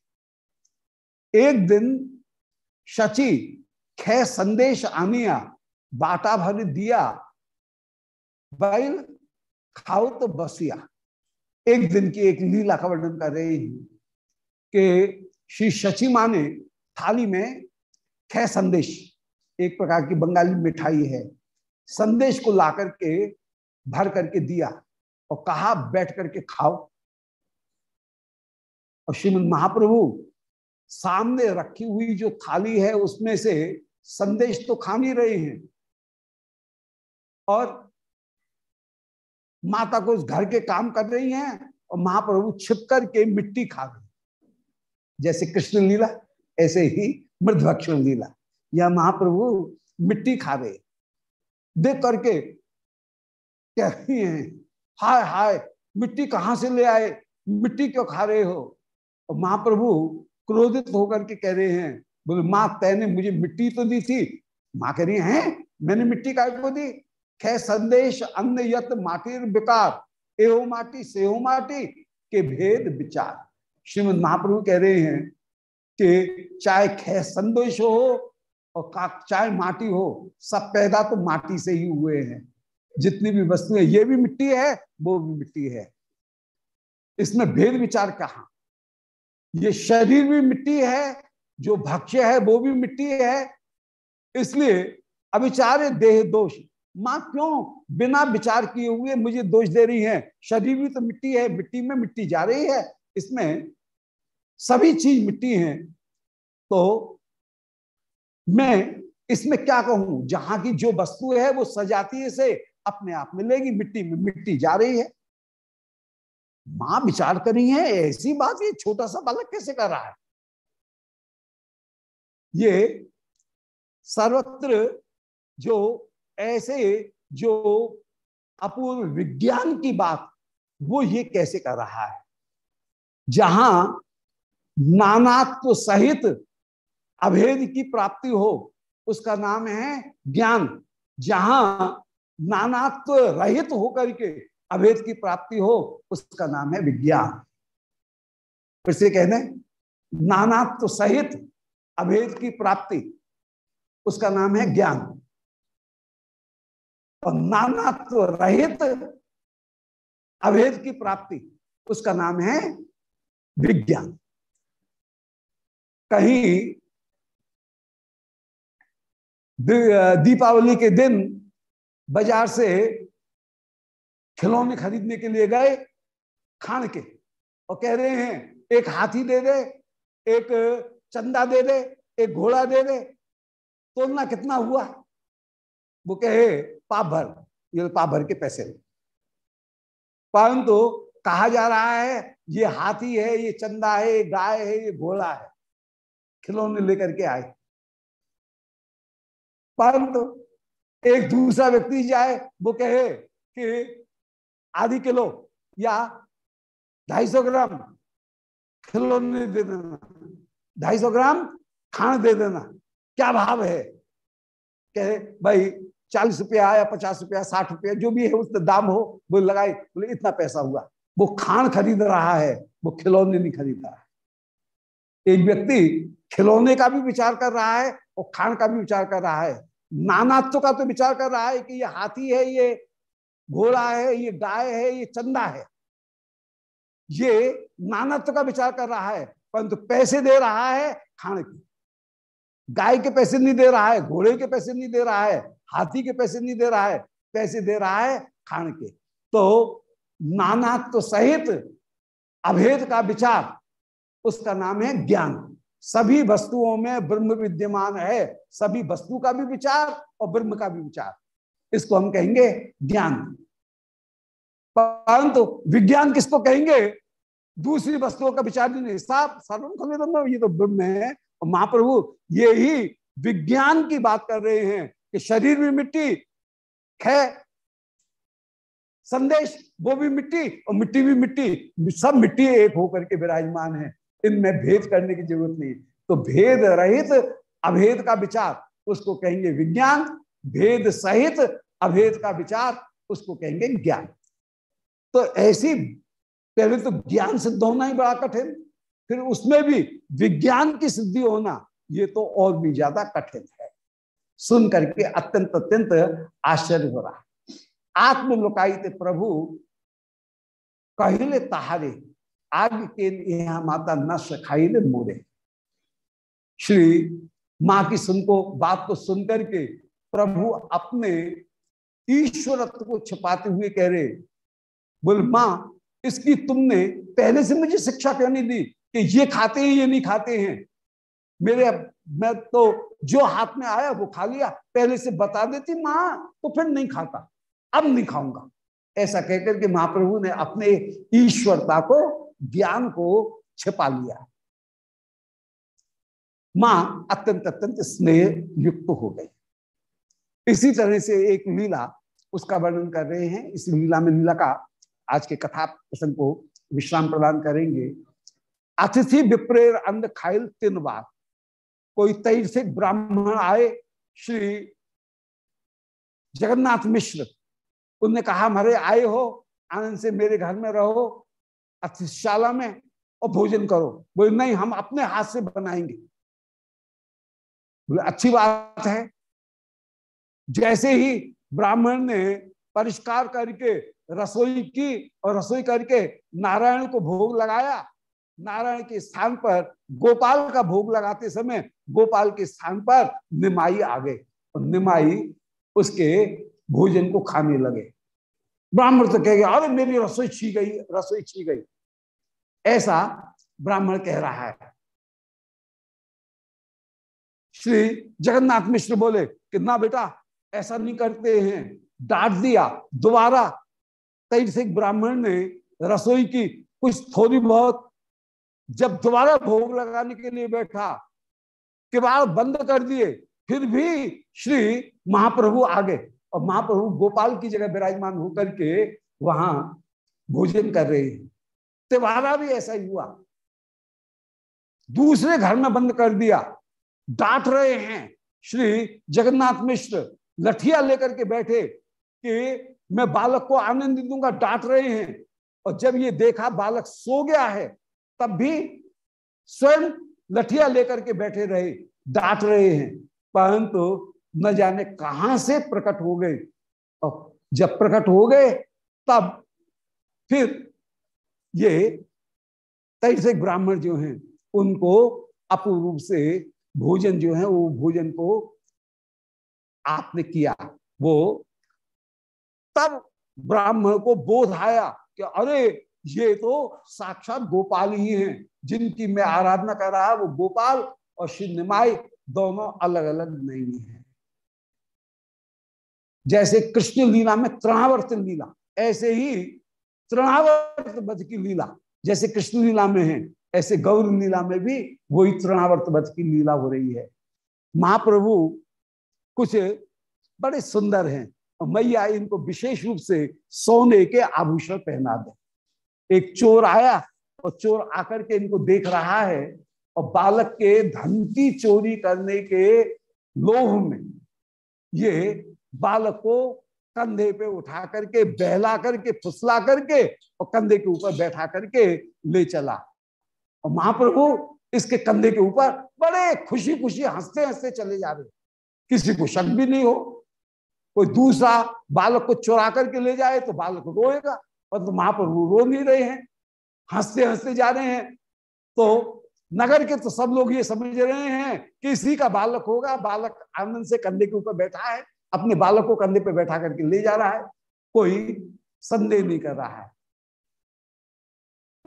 [SPEAKER 2] एक दिन शची खे संदेश आनिया, बाटा भर दिया, बैल खाओ तो बसिया। एक दिन की एक लीला का वर्णन कर रहे हैं कि श्री शची माँ ने थाली में खे संदेश एक प्रकार की बंगाली मिठाई है। संदेश को ला करके भर करके दिया और कहा, बैठ करके खाओ। और श्रीमद महाप्रभु, सामने रखी हुई जो थाली है, उसमें से संदेश तो खा नहीं रहे हैं। और माता को उस घर के काम कर रही हैं और महाप्रभु छिप करके मिट्टी खा गई जैसे कृष्ण लीला, ऐसे ही मृदभक्षण लीला। या महाप्रभु मिट्टी खा रहे देख करके कह रही हैं, हाय हाय, मिट्टी कहाँ से ले आए? मिट्टी क्यों खा रहे हो? और महाप्रभु क्रोधित होकर के कह रहे हैं, बोले, माँ, तैने मुझे मिट्टी तो दी थी। माँ कह रही है मैंने मिट्टी का को दी? खे संदेश अन्न यत माटिर विकार, एहो माटी सेहो माटी के भेद विचार। श्रीमद महाप्रभु कह रहे हैं कि चाहे खे संदेश हो और चाहे माटी हो, सब पैदा तो माटी से ही हुए हैं। जितनी भी वस्तुएँ ये भी मिट्टी है, वो भी मिट्टी है। इसमें भेद विचार कहा? ये शरीर भी मिट्टी है, जो भक्ष्य है, वो भी मिट्टी है। इसलिए अविचारे देह दोष। माँ, क्यों? बिना विचार किए हुए मुझे दोष दे रही है। शरीर भी तो मिट्टी है, मिट्टी में मिट्टी जा रही है। इसमें सभी चीज़ मिट्टी है। तो मैं इसमें क्या कहूँ? जहाँ की जो वस्तु है वो सजाती से अपने आप मिलेगी, मिट्टी में मिट्टी जा रही है। माँ विचार करी है, ऐसी बात ये छोटा सा बालक कैसे कर रहा है? ये सर्वत्र जो ऐसे जो अपूर्व विज्ञान की बात, वो ये कैसे कर रहा है? जहाँ नानात्व सहित अभेद की प्राप्ति हो, उसका नाम है ज्ञान, जहाँ नानात्व रहित होकर के अभेद की प्राप्ति हो, उसका नाम है विज्ञान। फिर से कहने नानात्व सहित अभेद की प्राप्ति, उसका नाम है ज्ञान। और नानात्व रहित अभेद की प्राप्ति, उसका नाम है विज्ञान। कहीं दीपावली के दिन बाज़ार से खिलौने खरीदने के लिए गए खान के और कह रहे हैं, एक हाथी दे दे, एक चंदा दे दे, एक घोड़ा दे दे। तोलना कितना हुआ? वो कहे, पाप भर, ये पाप भर के पैसे। परंतु कहा जा रहा है, ये हाथी है, ये चंदा है, ये गाय है, ये घोड़ा है। खिलौने लेकर के आए। परंतु एक दूसरा व्यक्ति जाए, वो कहे कि आधी किलो या ढाई सौ ग्राम खिलौने दे देना, ढाई सौ ग्राम खान दे देना, क्या भाव है? कहे, भाई, चालीस रुपया या पचास रुपया, साठ रुपया, जो भी है, उसका दाम हो, वो लगाए, बोले, इतना पैसा हुआ। वो खान खरीद रहा है, वो खिलौने नहीं खरीद रहा है। एक व्यक्ति खिलौने का भी विचार कर रहा है और खान का भी विचार कर रहा है। नानात्व का तो विचार कर रहा है कि ये हाथी है, ये घोड़ा है, ये गाय है, ये चंदा है। ये नानात्व का विचार कर रहा है, परंतु पैसे दे रहा है खाने के। गाय के पैसे नहीं दे रहा है, घोड़े के पैसे नहीं दे रहा है, हाथी के पैसे नहीं दे रहा है, पैसे दे रहा है खाने के। तो नानात्व सहित अभेद का विचार, उसका नाम है ज्ञान। सभी वस्तुओं में ब्रह्म विद्यमान है। सभी वस्तु का भी विचार और ब्रह्म का भी विचार। इसको हम कहेंगे ज्ञान। परंतु विज्ञान किसको कहेंगे? दूसरी वस्तुओं का विचार नहीं। साफ़ सर्वम खलिदम ये तो ब्रह्म है। और महाप्रभु, ये ही विज्ञान की बात कर रहे हैं कि शरीर भी मिट्टी खे संदेश, वो भी मिट्टी और मिट्टी भी मिट्टी। सब मिट्टी एक होकर के विराजमान है। इनमें भेद करने की ज़रूरत नहीं। तो भेद रहित, अभेद का विचार, उसको कहेंगे विज्ञान। भेद सहित, अभेद का विचार, उसको कहेंगे ज्ञान। तो ऐसी, पहले तो ज्ञान सिद्ध होना ही बड़ा कठिन, फिर उसमें भी विज्ञान की सिद्धि होना, ये तो और भी ज़्यादा कठिन है। सुन करके अत्यंत अत्यंत आश्चर्य हो रहा आत्म लुकाई प्रभु, कहले तहारे आग के यहाँ माता न सखाई ले मोरे श्री माँ की सुन को, बात को सुन करके प्रभु अपने ईश्वरत्व को छिपाते हुए कह रहे, बोल, माँ, इसकी तुमने पहले से मुझे शिक्षा क्यों नहीं दी कि ये खाते हैं, ये नहीं खाते हैं? मेरे, मैं तो जो हाथ में आया वो खा लिया, पहले से बता देती माँ तो फिर नहीं खाता, अब नहीं खाऊँगा। ऐसा कहकर के महाप्रभु ने अपने ईश्वरता को ज्ञान को छिपा लिया। माँ अत्यंत अत्यंत स्नेह युक्त हो गई। इसी तरह से एक लीला उसका वर्णन कर रहे हैं। इस लीला में लीला का आज के कथा प्रसंग को विश्राम प्रदान करेंगे। अतिथि विप्रेर अंध खाइल तीन बार। कोई तैर से ब्राह्मण आए, श्री जगन्नाथ मिश्र। उनने कहा हमारे आए हो, आनंद से मेरे घर में रहो। अतिशाला में और भोजन करो। बोले, नहीं, हम अपने हाथ से बनाएँगे। बोले, अच्छी बात है। जैसे ही ब्राह्मण ने परिष्कार करके रसोई की और रसोई करके नारायण को भोग लगाया, नारायण के स्थान पर, गोपाल का भोग लगाते समय गोपाल के स्थान पर निमाई आ गए और निमाई उसके भोजन को खाने लगे। ब्राह्मण तो कह गया, अरे मेरी रसोई छी गई, रसोई छी गई। ऐसा ब्राह्मण कह रहा है। श्री जगन्नाथ मिश्र बोले, कि ना बेटा, ऐसा नहीं करते हैं। डांट दिया। दोबारा कई से ब्राह्मण ने रसोई की कुछ थोड़ी बहुत, जब दोबारा भोग लगाने के लिए बैठा, किवाड़ बंद कर दिए, फिर भी श्री महाप्रभु आगे। और महाप्रभु गोपाल की जगह विराजमान होकर के वहाँ भोजन कर रहे हैं। त्योहारा भी ऐसा ही हुआ। दूसरे घर में बंद कर दिया। डांट रहे हैं। श्री जगन्नाथ मिश्र लठिया लेकर के बैठे कि मैं बालक को आनंद दूँगा, डांट रहे हैं। और जब ये देखा बालक सो गया है, तब भी स्वयं लठिया लेकर के बैठे रहे, डांट रहे हैं। परंतु न जाने कहाँ से प्रकट हो गए। और जब प्रकट हो गए, तब फिर ये तैसे ब्राह्मण जो हैं, उनको अपूर्व से भोजन जो है, वो भोजन को आपने किया। वो तब ब्राह्मण को बोध आया कि अरे, ये तो साक्षात गोपाल ही हैं, जिनकी मैं आराधना कर रहा वो गोपाल और श्री निमाई दोनों अलग अलग नहीं है। जैसे कृष्ण लीला में त्रणावर्तन लीला, ऐसे ही तृणावर्त बध की लीला जैसे कृष्ण लीला में है, ऐसे गौर लीला में भी वही तृणावर्त बध की लीला हो रही है। महाप्रभु कुछ बड़े सुंदर हैं और मैया इनको विशेष रूप से सोने के आभूषण पहना दे। एक चोर आया और चोर आकर के इनको देख रहा है और बालक के धन की चोरी करने के लोभ में ये बालक को कंधे पे उठा करके, बहला करके, फुसला करके और कंधे के ऊपर बैठा करके ले चला। और महाप्रभु इसके कंधे के ऊपर बड़े खुशी खुशी हँसते हँसते चले जा रहे। किसी को शक भी नहीं हो। कोई दूसरा बालक को चुरा करके ले जाए तो बालक रोएगा और तो महाप्रभु रो नहीं रहे हैं। हँसते हँसते जा रहे हैं। तो नगर के तो सब लोग ये समझ रहे हैं कि इसी का बालक होगा। बालक आनंद से कंधे के ऊपर बैठा है। अपने बालक को कंधे पे बैठा करके ले जा रहा है। कोई संदेह नहीं कर रहा है।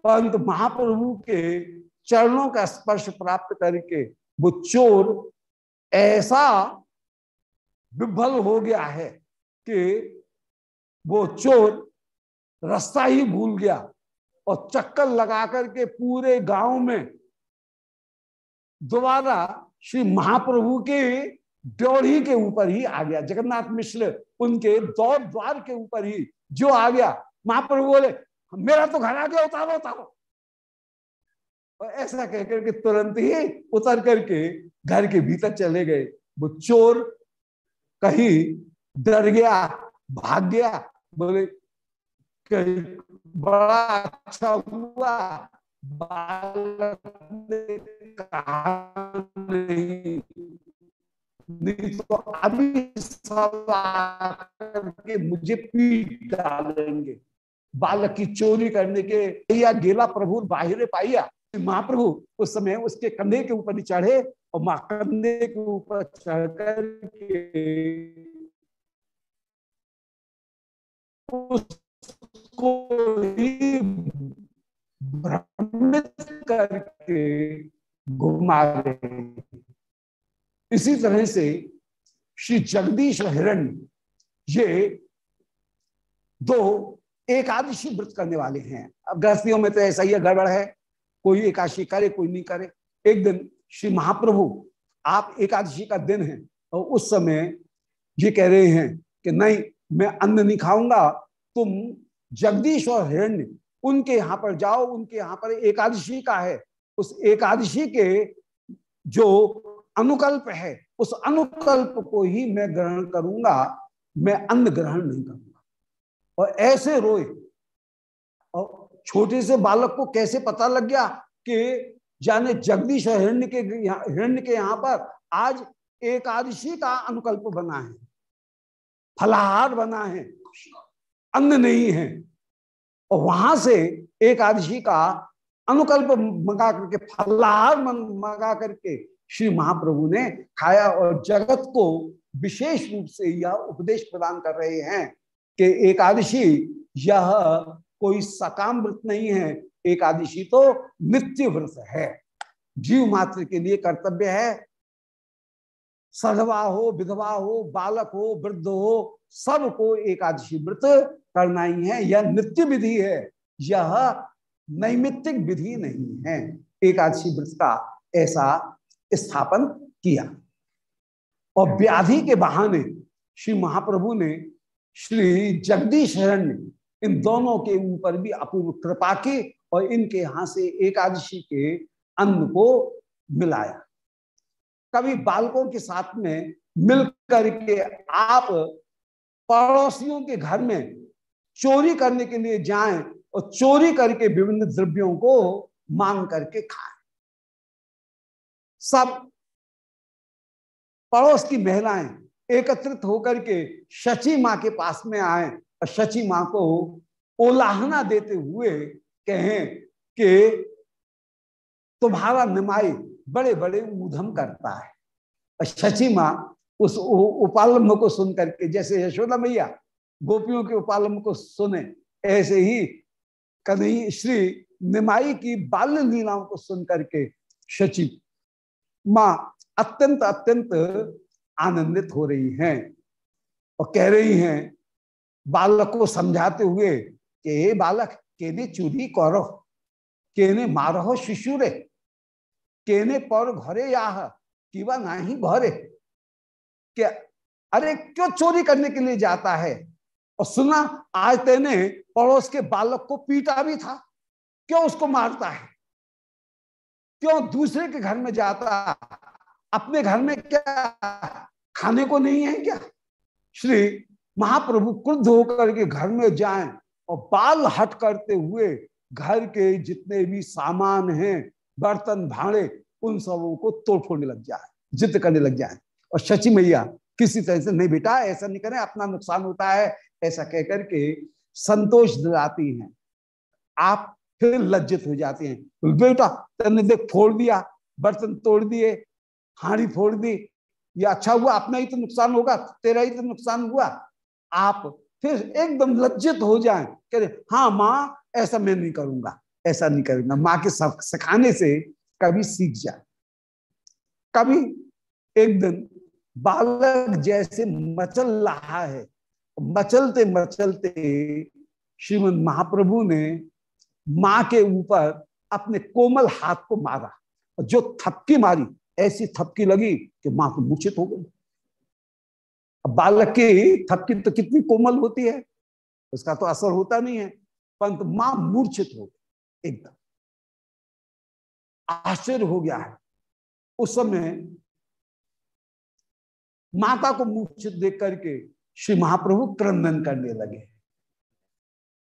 [SPEAKER 2] परंतु महाप्रभु के चरणों का स्पर्श प्राप्त करके वो चोर ऐसा विभल हो गया है कि वो चोर रास्ता ही भूल गया और चक्कर लगा करके पूरे गाँव में दोबारा श्री महाप्रभु के ड्योढ़ी के ऊपर ही आ गया। जगन्नाथ मिश्र उनके दौर द्वार के ऊपर ही जो आ गया, महाप्रभु बोले, मेरा तो घर आ गया उतारो उतारो। और ऐसा कहकर के तुरंत ही उतर करके घर के भीतर चले गए। वो चोर कहीं डर गया, भाग गया, बोले बड़ा अच्छा हुआ नहीं। नहीं तो अभी के मुझे पीट डालेंगे। बालक की चोरी करने के या गेला प्रभु बाहिर पाइया महाप्रभु, उस समय उसके कंधे के ऊपर चढ़े और माँ कंधे के ऊपर चढ़ के उसको भ्रमित करके घुमा इसी तरह से श्री जगदीश हिरण्य ये दो एकादशी व्रत करने वाले हैं। अब गृहस्थियों में तो ऐसा ही गड़बड़ है। कोई एकादशी करे, कोई नहीं करे। एक दिन श्री महाप्रभु, आप एकादशी का दिन है, और उस समय ये कह रहे हैं कि नहीं, मैं अन्न नहीं खाऊँगा, तुम जगदीश और हिरण्य उनके यहाँ पर जाओ, उनके यहाँ पर एकादशी का है। उस एकादशी के जो अनुकल्प है। उस अनुकल्प को ही मैं ग्रहण करूँगा, मैं अन्न ग्रहण नहीं करूँगा। और ऐसे रोए, और छोटे से बालक को कैसे पता लग गया कि जाने जगदीश हिरण्य के हिरण्य के यहाँ पर आज एकादशी का अनुकल्प बना है, फलाहार बना है, अन्न नहीं है। और वहाँ से एकादशी का अनुकल्प मंगा करके, फलाहार मंगा करके श्री महाप्रभु ने खाया और जगत को विशेष रूप से यह उपदेश प्रदान कर रहे हैं कि एकादशी, यह कोई सकाम व्रत नहीं है, एकादशी तो नित्य व्रत है। जीव मात्र के लिए कर्तव्य है। सधवा हो, विधवा हो, बालक हो, वृद्ध हो, सबको एकादशी व्रत करना ही है। यह नित्य विधि है, यह नैमित्तिक विधि नहीं है। एकादशी व्रत का ऐसा स्थापन किया। और व्याधि के बहाने श्री महाप्रभु ने श्री जगदीश हिरण्य इन दोनों के ऊपर भी अपूर्व कृपा की और इनके यहाँ से एकादशी के अन्न को मिलाया। कभी बालकों के साथ में मिल करके आप पड़ोसियों के घर में चोरी करने के लिए जाएँ और चोरी करके विभिन्न द्रव्यों को मांग करके खाएँ। सब पड़ोस की महिलाएँ एकत्रित होकर के शची माँ के पास में आए और शची माँ को ओलाहना देते हुए कहें कि तुम्हारा निमाई बड़े बड़े ऊधम करता है। और शची माँ उस उपालम्ब को सुन करके जैसे यशोदा मैया गोपियों के उपालम्ब को सुने, ऐसे ही कन्हई श्री निमाई की बाल्य लीलाओं को सुन करके शची माँ, अत्यंत अत्यंत आनंदित हो रही हैं और कह रही हैं, बालक को समझाते हुए कि, हे बालक, केने चूरी करो? केने मारो शिशुरे? केने पर घरे याह? कि वह नहीं भरे क्या, अरे, क्यों चोरी करने के लिए जाता है? और सुना, आज तेने पड़ोस के बालक को पीटा भी था। क्यों उसको मारता है? क्यों दूसरे के घर में जाता? अपने घर में क्या? खाने को नहीं है क्या? श्री महाप्रभु क्रुद्ध होकर के घर में जाएँ और बाल हट करते हुए घर के जितने भी सामान हैं, बर्तन, भाड़े, उन सबों को तोड़ फोड़ने लग जाए, जिद करने लग जाए। और शची मैया, किसी तरह से, नहीं बेटा, ऐसा नहीं करें, अपना नुकसान होता है। ऐसा कहकर के संतोष दिलाती हैं। आप फिर लज्जित हो जाते हैं। बेटा, तेने देख फोड़ दिया, बर्तन तोड़ दिए, हाड़ी फोड़ दी, ये अच्छा हुआ, अपना ही तो नुकसान होगा, तेरा ही तो नुकसान हुआ। आप फिर एकदम लज्जित हो जाए, कह हाँ माँ, ऐसा मैं नहीं करूँगा, ऐसा नहीं करूँगा। माँ के सिखाने से कभी सीख जाए। कभी एक दिन बालक जैसे मचल रहा है मचलते मचलते श्रीमद महाप्रभु ने माँ के ऊपर अपने कोमल हाथ को मारा और जो थपकी मारी, ऐसी थपकी लगी कि माँ को मूर्छित हो गई। अब बालक की थपकी तो कितनी कोमल होती है, उसका तो असर होता नहीं है, परंतु माँ मूर्छित हो गई, एकदम। आश्चर्य हो गया है। उस समय माता को मूर्छित देख करके श्री महाप्रभु क्रंदन करने लगे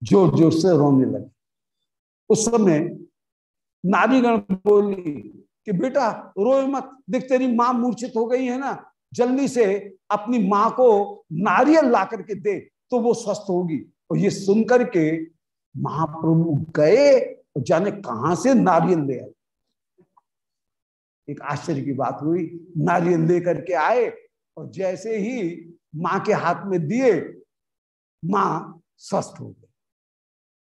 [SPEAKER 2] ज़ोर ज़ोर से रोने लगे। उस समय नारीगण बोली कि बेटा रोए मत, देख तेरी माँ मूर्छित हो गई है ना, जल्दी से अपनी माँ को नारियल ला करके दे तो वो स्वस्थ होगी। और ये सुनकर के महाप्रभु गए और जाने कहाँ से नारियल ले आए। एक आश्चर्य की बात हुई, नारियल लेकर के आए और जैसे ही माँ के हाथ में दिए, माँ स्वस्थ हो गई।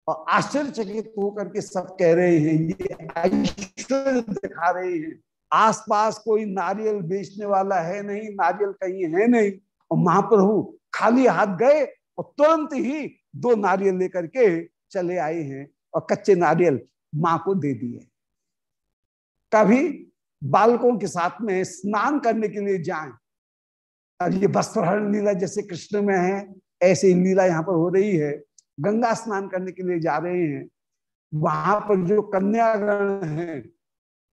[SPEAKER 2] और आश्चर्यचकित होकर के सब कह रहे हैं, ये ऐश्वर्य दिखा रहे हैं। आसपास कोई नारियल बेचने वाला है नहीं, नारियल कहीं है नहीं। और महाप्रभु खाली हाथ गए और तुरंत ही दो नारियल लेकर के चले आए हैं और कच्चे नारियल माँ को दे दिए। कभी बालकों के साथ में स्नान करने के लिए जाएँ, और ये वस्त्रहरण लीला जैसे कृष्ण में है, ऐसे लीला यहाँ पर हो रही है। गंगा स्नान करने के लिए जा रहे हैं, वहाँ पर जो कन्यागण हैं,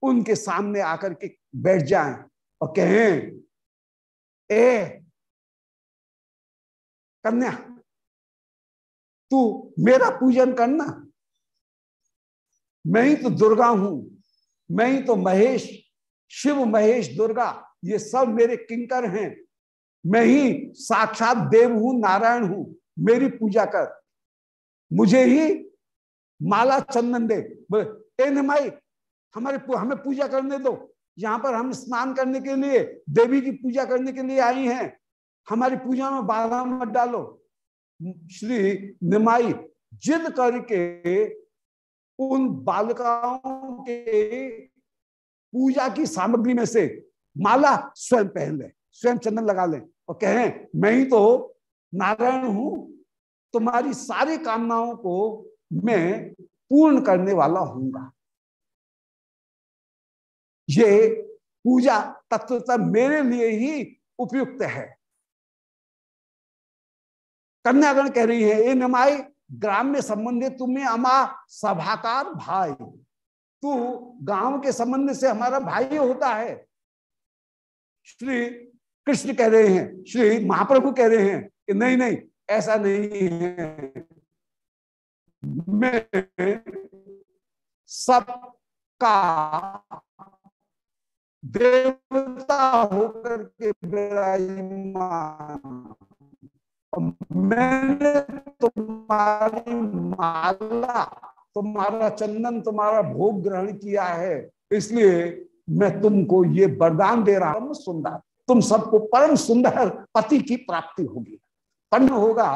[SPEAKER 2] उनके सामने आकर के बैठ जाएँ और कहें, ए, कन्या, तू मेरा पूजन करना। मैं ही तो दुर्गा हूँ, मैं ही तो महेश, शिव महेश दुर्गा, ये सब मेरे किंकर हैं। मैं ही साक्षात देव हूँ, नारायण हूँ। मेरी पूजा कर। मुझे ही माला चंदन दे। बोले, ए हमारे हमें पूजा करने दो। यहाँ पर हम स्नान करने के लिए, देवी की पूजा करने के लिए आई हैं। हमारी पूजा में बाधा मत डालो। श्री निमाई, जिद करके उन बालिकाओं के पूजा की सामग्री में से माला स्वयं पहन ले, स्वयं चंदन लगा ले और कहें, मैं ही तो नारायण हूँ तुम्हारी सारी कामनाओं को मैं पूर्ण करने वाला हूँगा। ये पूजा तत्वता मेरे लिए ही उपयुक्त है। कन्यागण कह रही है ये नमाई, ग्राम में संबंधित तुम्हें अमा सभाकार भाई। तू गाँव के संबंध से हमारा भाई होता है। श्री कृष्ण कह रहे हैं, श्री महाप्रभु कह रहे हैं कि, नहीं नहीं ऐसा नहीं है। मैं सबका देवता होकर के विराजमान मैंने तुम्हारी माला, तुम्हारा चंदन, तुम्हारा भोग ग्रहण किया है। इसलिए मैं तुमको ये वरदान दे रहा हूँ, सुंदर। तुम सबको परम सुंदर पति की प्राप्ति होगी। पन्न होगा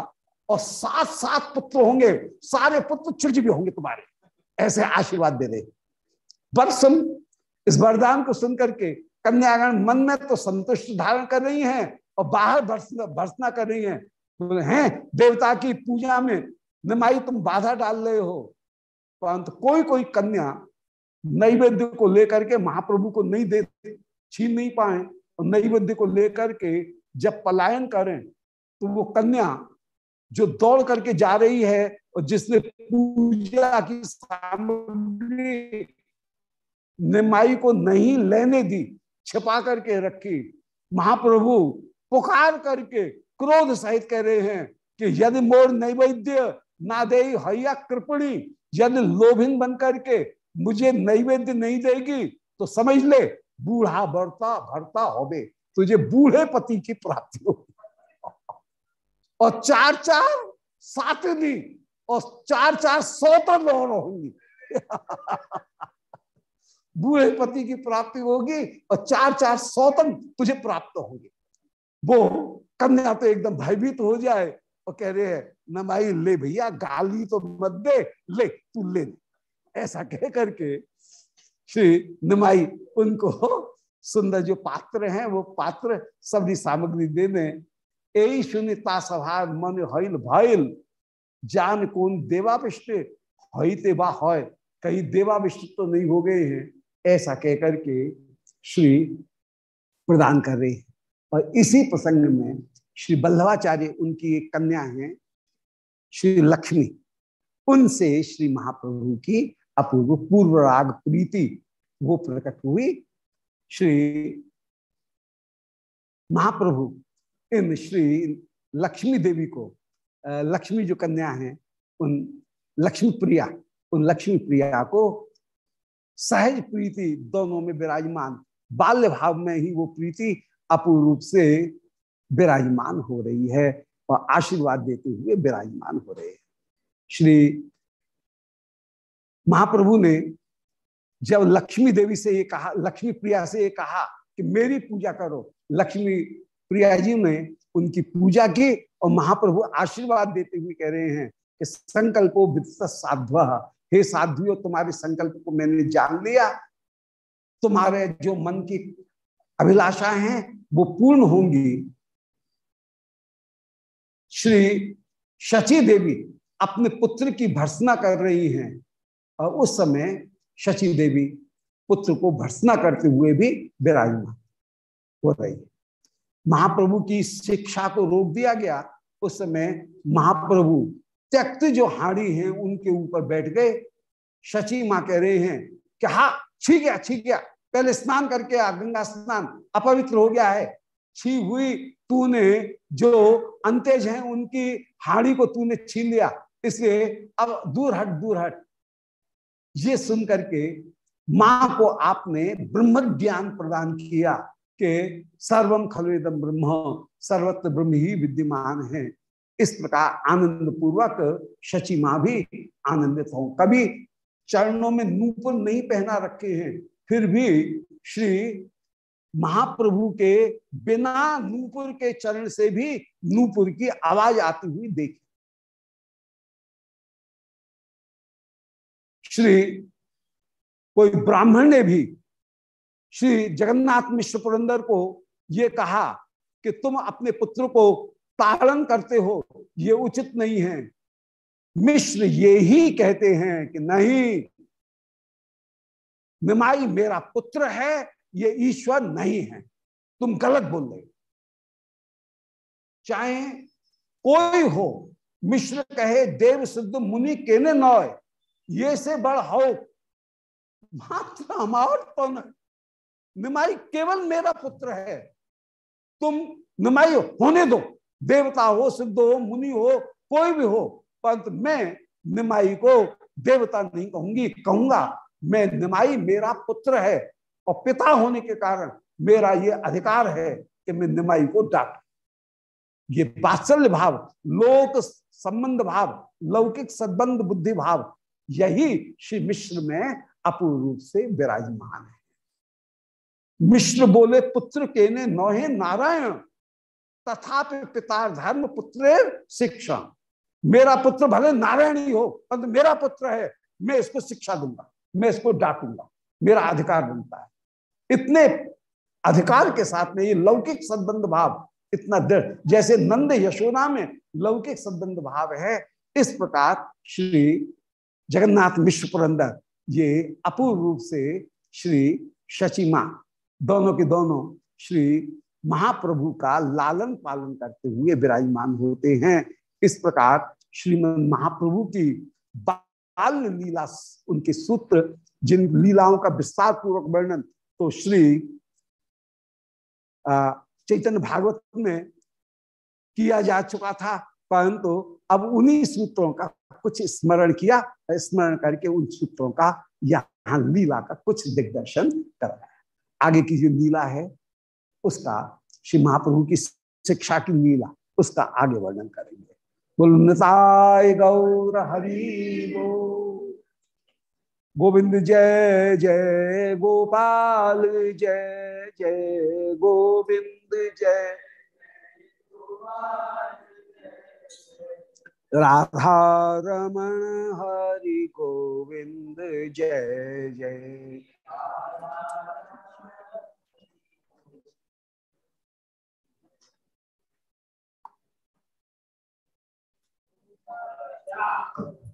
[SPEAKER 2] और सात सात पुत्र होंगे, सारे पुत्र चिरजीवी होंगे तुम्हारे। ऐसे आशीर्वाद दे रहे बरसम इस वरदान को सुनकर के कन्यागण मन में तो संतुष्ट धारण कर रही हैं और बाहर भर्सना कर रही हैं। हैं, देवता की पूजा में निमाई तुम बाधा डाल रहे हो। परंतु कोई कोई कन्या नैवेद्य को लेकर के महाप्रभु को नहीं दे, छीन नहीं पाए और नैवेद्य को लेकर के जब पलायन करें तो वो कन्या जो दौड़ करके जा रही है और जिसने पूजा की सामग्री निमाई को नहीं लेने दी, छिपा करके रखी, महाप्रभु पुकार करके क्रोध सहित कह रहे हैं कि यदि मोर नैवेद्य ना दे हैया कृपणी, यदि लोभिन बन करके मुझे नैवेद्य नहीं देगी तो समझ ले, बूढ़ा भरता भरता होबे तुझे बूढ़े पति की प्राप्ति होगी। और चार चार सात दी, और चार चार सौ तो लोहर होंगी। बूढ़े पति की प्राप्ति होगी और चार चार सौतन तुझे प्राप्त होगी। वो कन्या तो एकदम भयभीत हो जाए और कह रहे हैं नमाई ले भैया, गाली तो मत दे, ले, तू ले ऐसा कह करके श्री नमाई उनको सुंदर जो पात्र हैं, वो पात्र सभी सामग्री दे दें यही शून्यता सभा मन हईल भइल जान कौन देवाविष्ट हईते है, कहीं देवाविष्ट तो नहीं हो गए हैं, ऐसा कहकर के श्री प्रदान कर रहे हैं। और इसी प्रसंग में श्री बल्लभाचार्य उनकी एक कन्या है, श्री लक्ष्मी। उनसे श्री महाप्रभु की अपूर्व पूर्व राग प्रीति, वो प्रकट हुई। श्री महाप्रभु इन श्री लक्ष्मी देवी को लक्ष्मी जो कन्या है, उन लक्ष्मी प्रिया, उन लक्ष्मी प्रिया को सहज प्रीति दोनों में विराजमान, बाल्य भाव में ही वो प्रीति अपूर्ण रूप से विराजमान हो रही है और आशीर्वाद देते हुए विराजमान हो रहे हैं। श्री महाप्रभु ने जब लक्ष्मी देवी से ये कहा, लक्ष्मी प्रिया से ये कहा कि मेरी पूजा करो, लक्ष्मी प्रिया जी ने उनकी पूजा की और महाप्रभु आशीर्वाद देते हुए कह रहे हैं कि संकल्पो वित्त साध्व। हे साध्वियों, तुम्हारे संकल्प को मैंने जान लिया। तुम्हारे जो मन की अभिलाषा हैं, वो पूर्ण होंगी। श्री शची देवी अपने पुत्र की भर्सना कर रही हैं और उस समय शची देवी पुत्र को भर्सना करते हुए भी विराजमान हो रही है। महाप्रभु की शिक्षा को रोक दिया गया, उस समय महाप्रभु त्यक्त जो हाड़ी हैं, उनके ऊपर बैठ गए। शची माँ कह रहे हैं कि हा, छी गया छी गया, पहले स्नान करके आ, गंगा स्नान, अपवित्र हो गया है। छी हुई, तूने जो अंतेज हैं, उनकी हाड़ी को तूने छीन लिया, इसलिए अब दूर हट दूर हट। ये सुन करके माँ को आपने ब्रह्म ज्ञान प्रदान किया। कि सर्वम खलवेदम ब्रह्म, सर्वत्र ब्रह्म ही विद्यमान है। इस प्रकार आनंद पूर्वक शची माँ भी आनंदित हो। कभी चरणों में नूपुर नहीं पहना रखे हैं, फिर भी श्री महाप्रभु के बिना नूपुर के चरण से भी नूपुर की आवाज़ आती हुई देखी। श्री कोई ब्राह्मण ने भी श्री जगन्नाथ मिश्र पुरंदर को ये कहा कि तुम अपने पुत्र को ताड़न करते हो, ये उचित नहीं है। मिश्र ये ही कहते हैं कि नहीं, निमाई मेरा पुत्र है, ये ईश्वर नहीं है। तुम गलत बोल रहे हो। चाहे कोई हो, मिश्र कहे, देव सिद्ध मुनि केने नौय, ये से बड़ हो, मात्र हमार तो निमाई केवल मेरा पुत्र है। तुम निमाई होने दो। देवता हो, सिद्ध हो, मुनि हो, कोई भी हो, परंतु मैं निमाई को देवता नहीं कहूँगी। कहूँगा, मैं निमाई मेरा पुत्र है और पिता होने के कारण मेरा ये अधिकार है कि मैं निमाई को डाक। ये बात्सल्य भाव, लोक संबंध भाव, लौकिक सद्बंध बुद्धि भाव, यही श्री मिश्र में अपूर्ण रूप से विराजमान है। मिश्र बोले, पुत्र के ने नौहे नारायण, तथापि पिता धर्म पुत्र शिक्षा। मेरा पुत्र भले नारायण ही हो परंतु मेरा पुत्र है, मैं इसको शिक्षा दूँगा, मैं इसको डाकूँगा मेरा अधिकार बनता है। इतने अधिकार के साथ में ये लौकिक संबंध भाव इतना दृढ़। जैसे नंद यशोदा में लौकिक संबंध भाव है, इस प्रकार श्री जगन्नाथ मिश्र पुरंदर, ये अपूर्व रूप से श्री शची माँ दोनों के दोनों श्री महाप्रभु का लालन पालन करते हुए विराजमान होते हैं। इस प्रकार श्रीमद महाप्रभु की बाल लीला, उनके सूत्र, जिन लीलाओं का विस्तार पूर्वक वर्णन तो श्री चैतन्य भागवत में किया जा चुका था, परंतु तो अब उन्हीं सूत्रों का कुछ स्मरण किया, स्मरण करके उन सूत्रों का यहाँ लीला का कुछ दिग्दर्शन कर रहा है आगे की जो लीला है, उसका श्री महाप्रभु की शिक्षा की लीला, उसका आगे वर्णन करेंगे। बुलताय गौर हरि गोविंद जय जय गोपाल जय जय गोविंद जय। राधा रमण हरि गोविंद जय जय। Obrigado.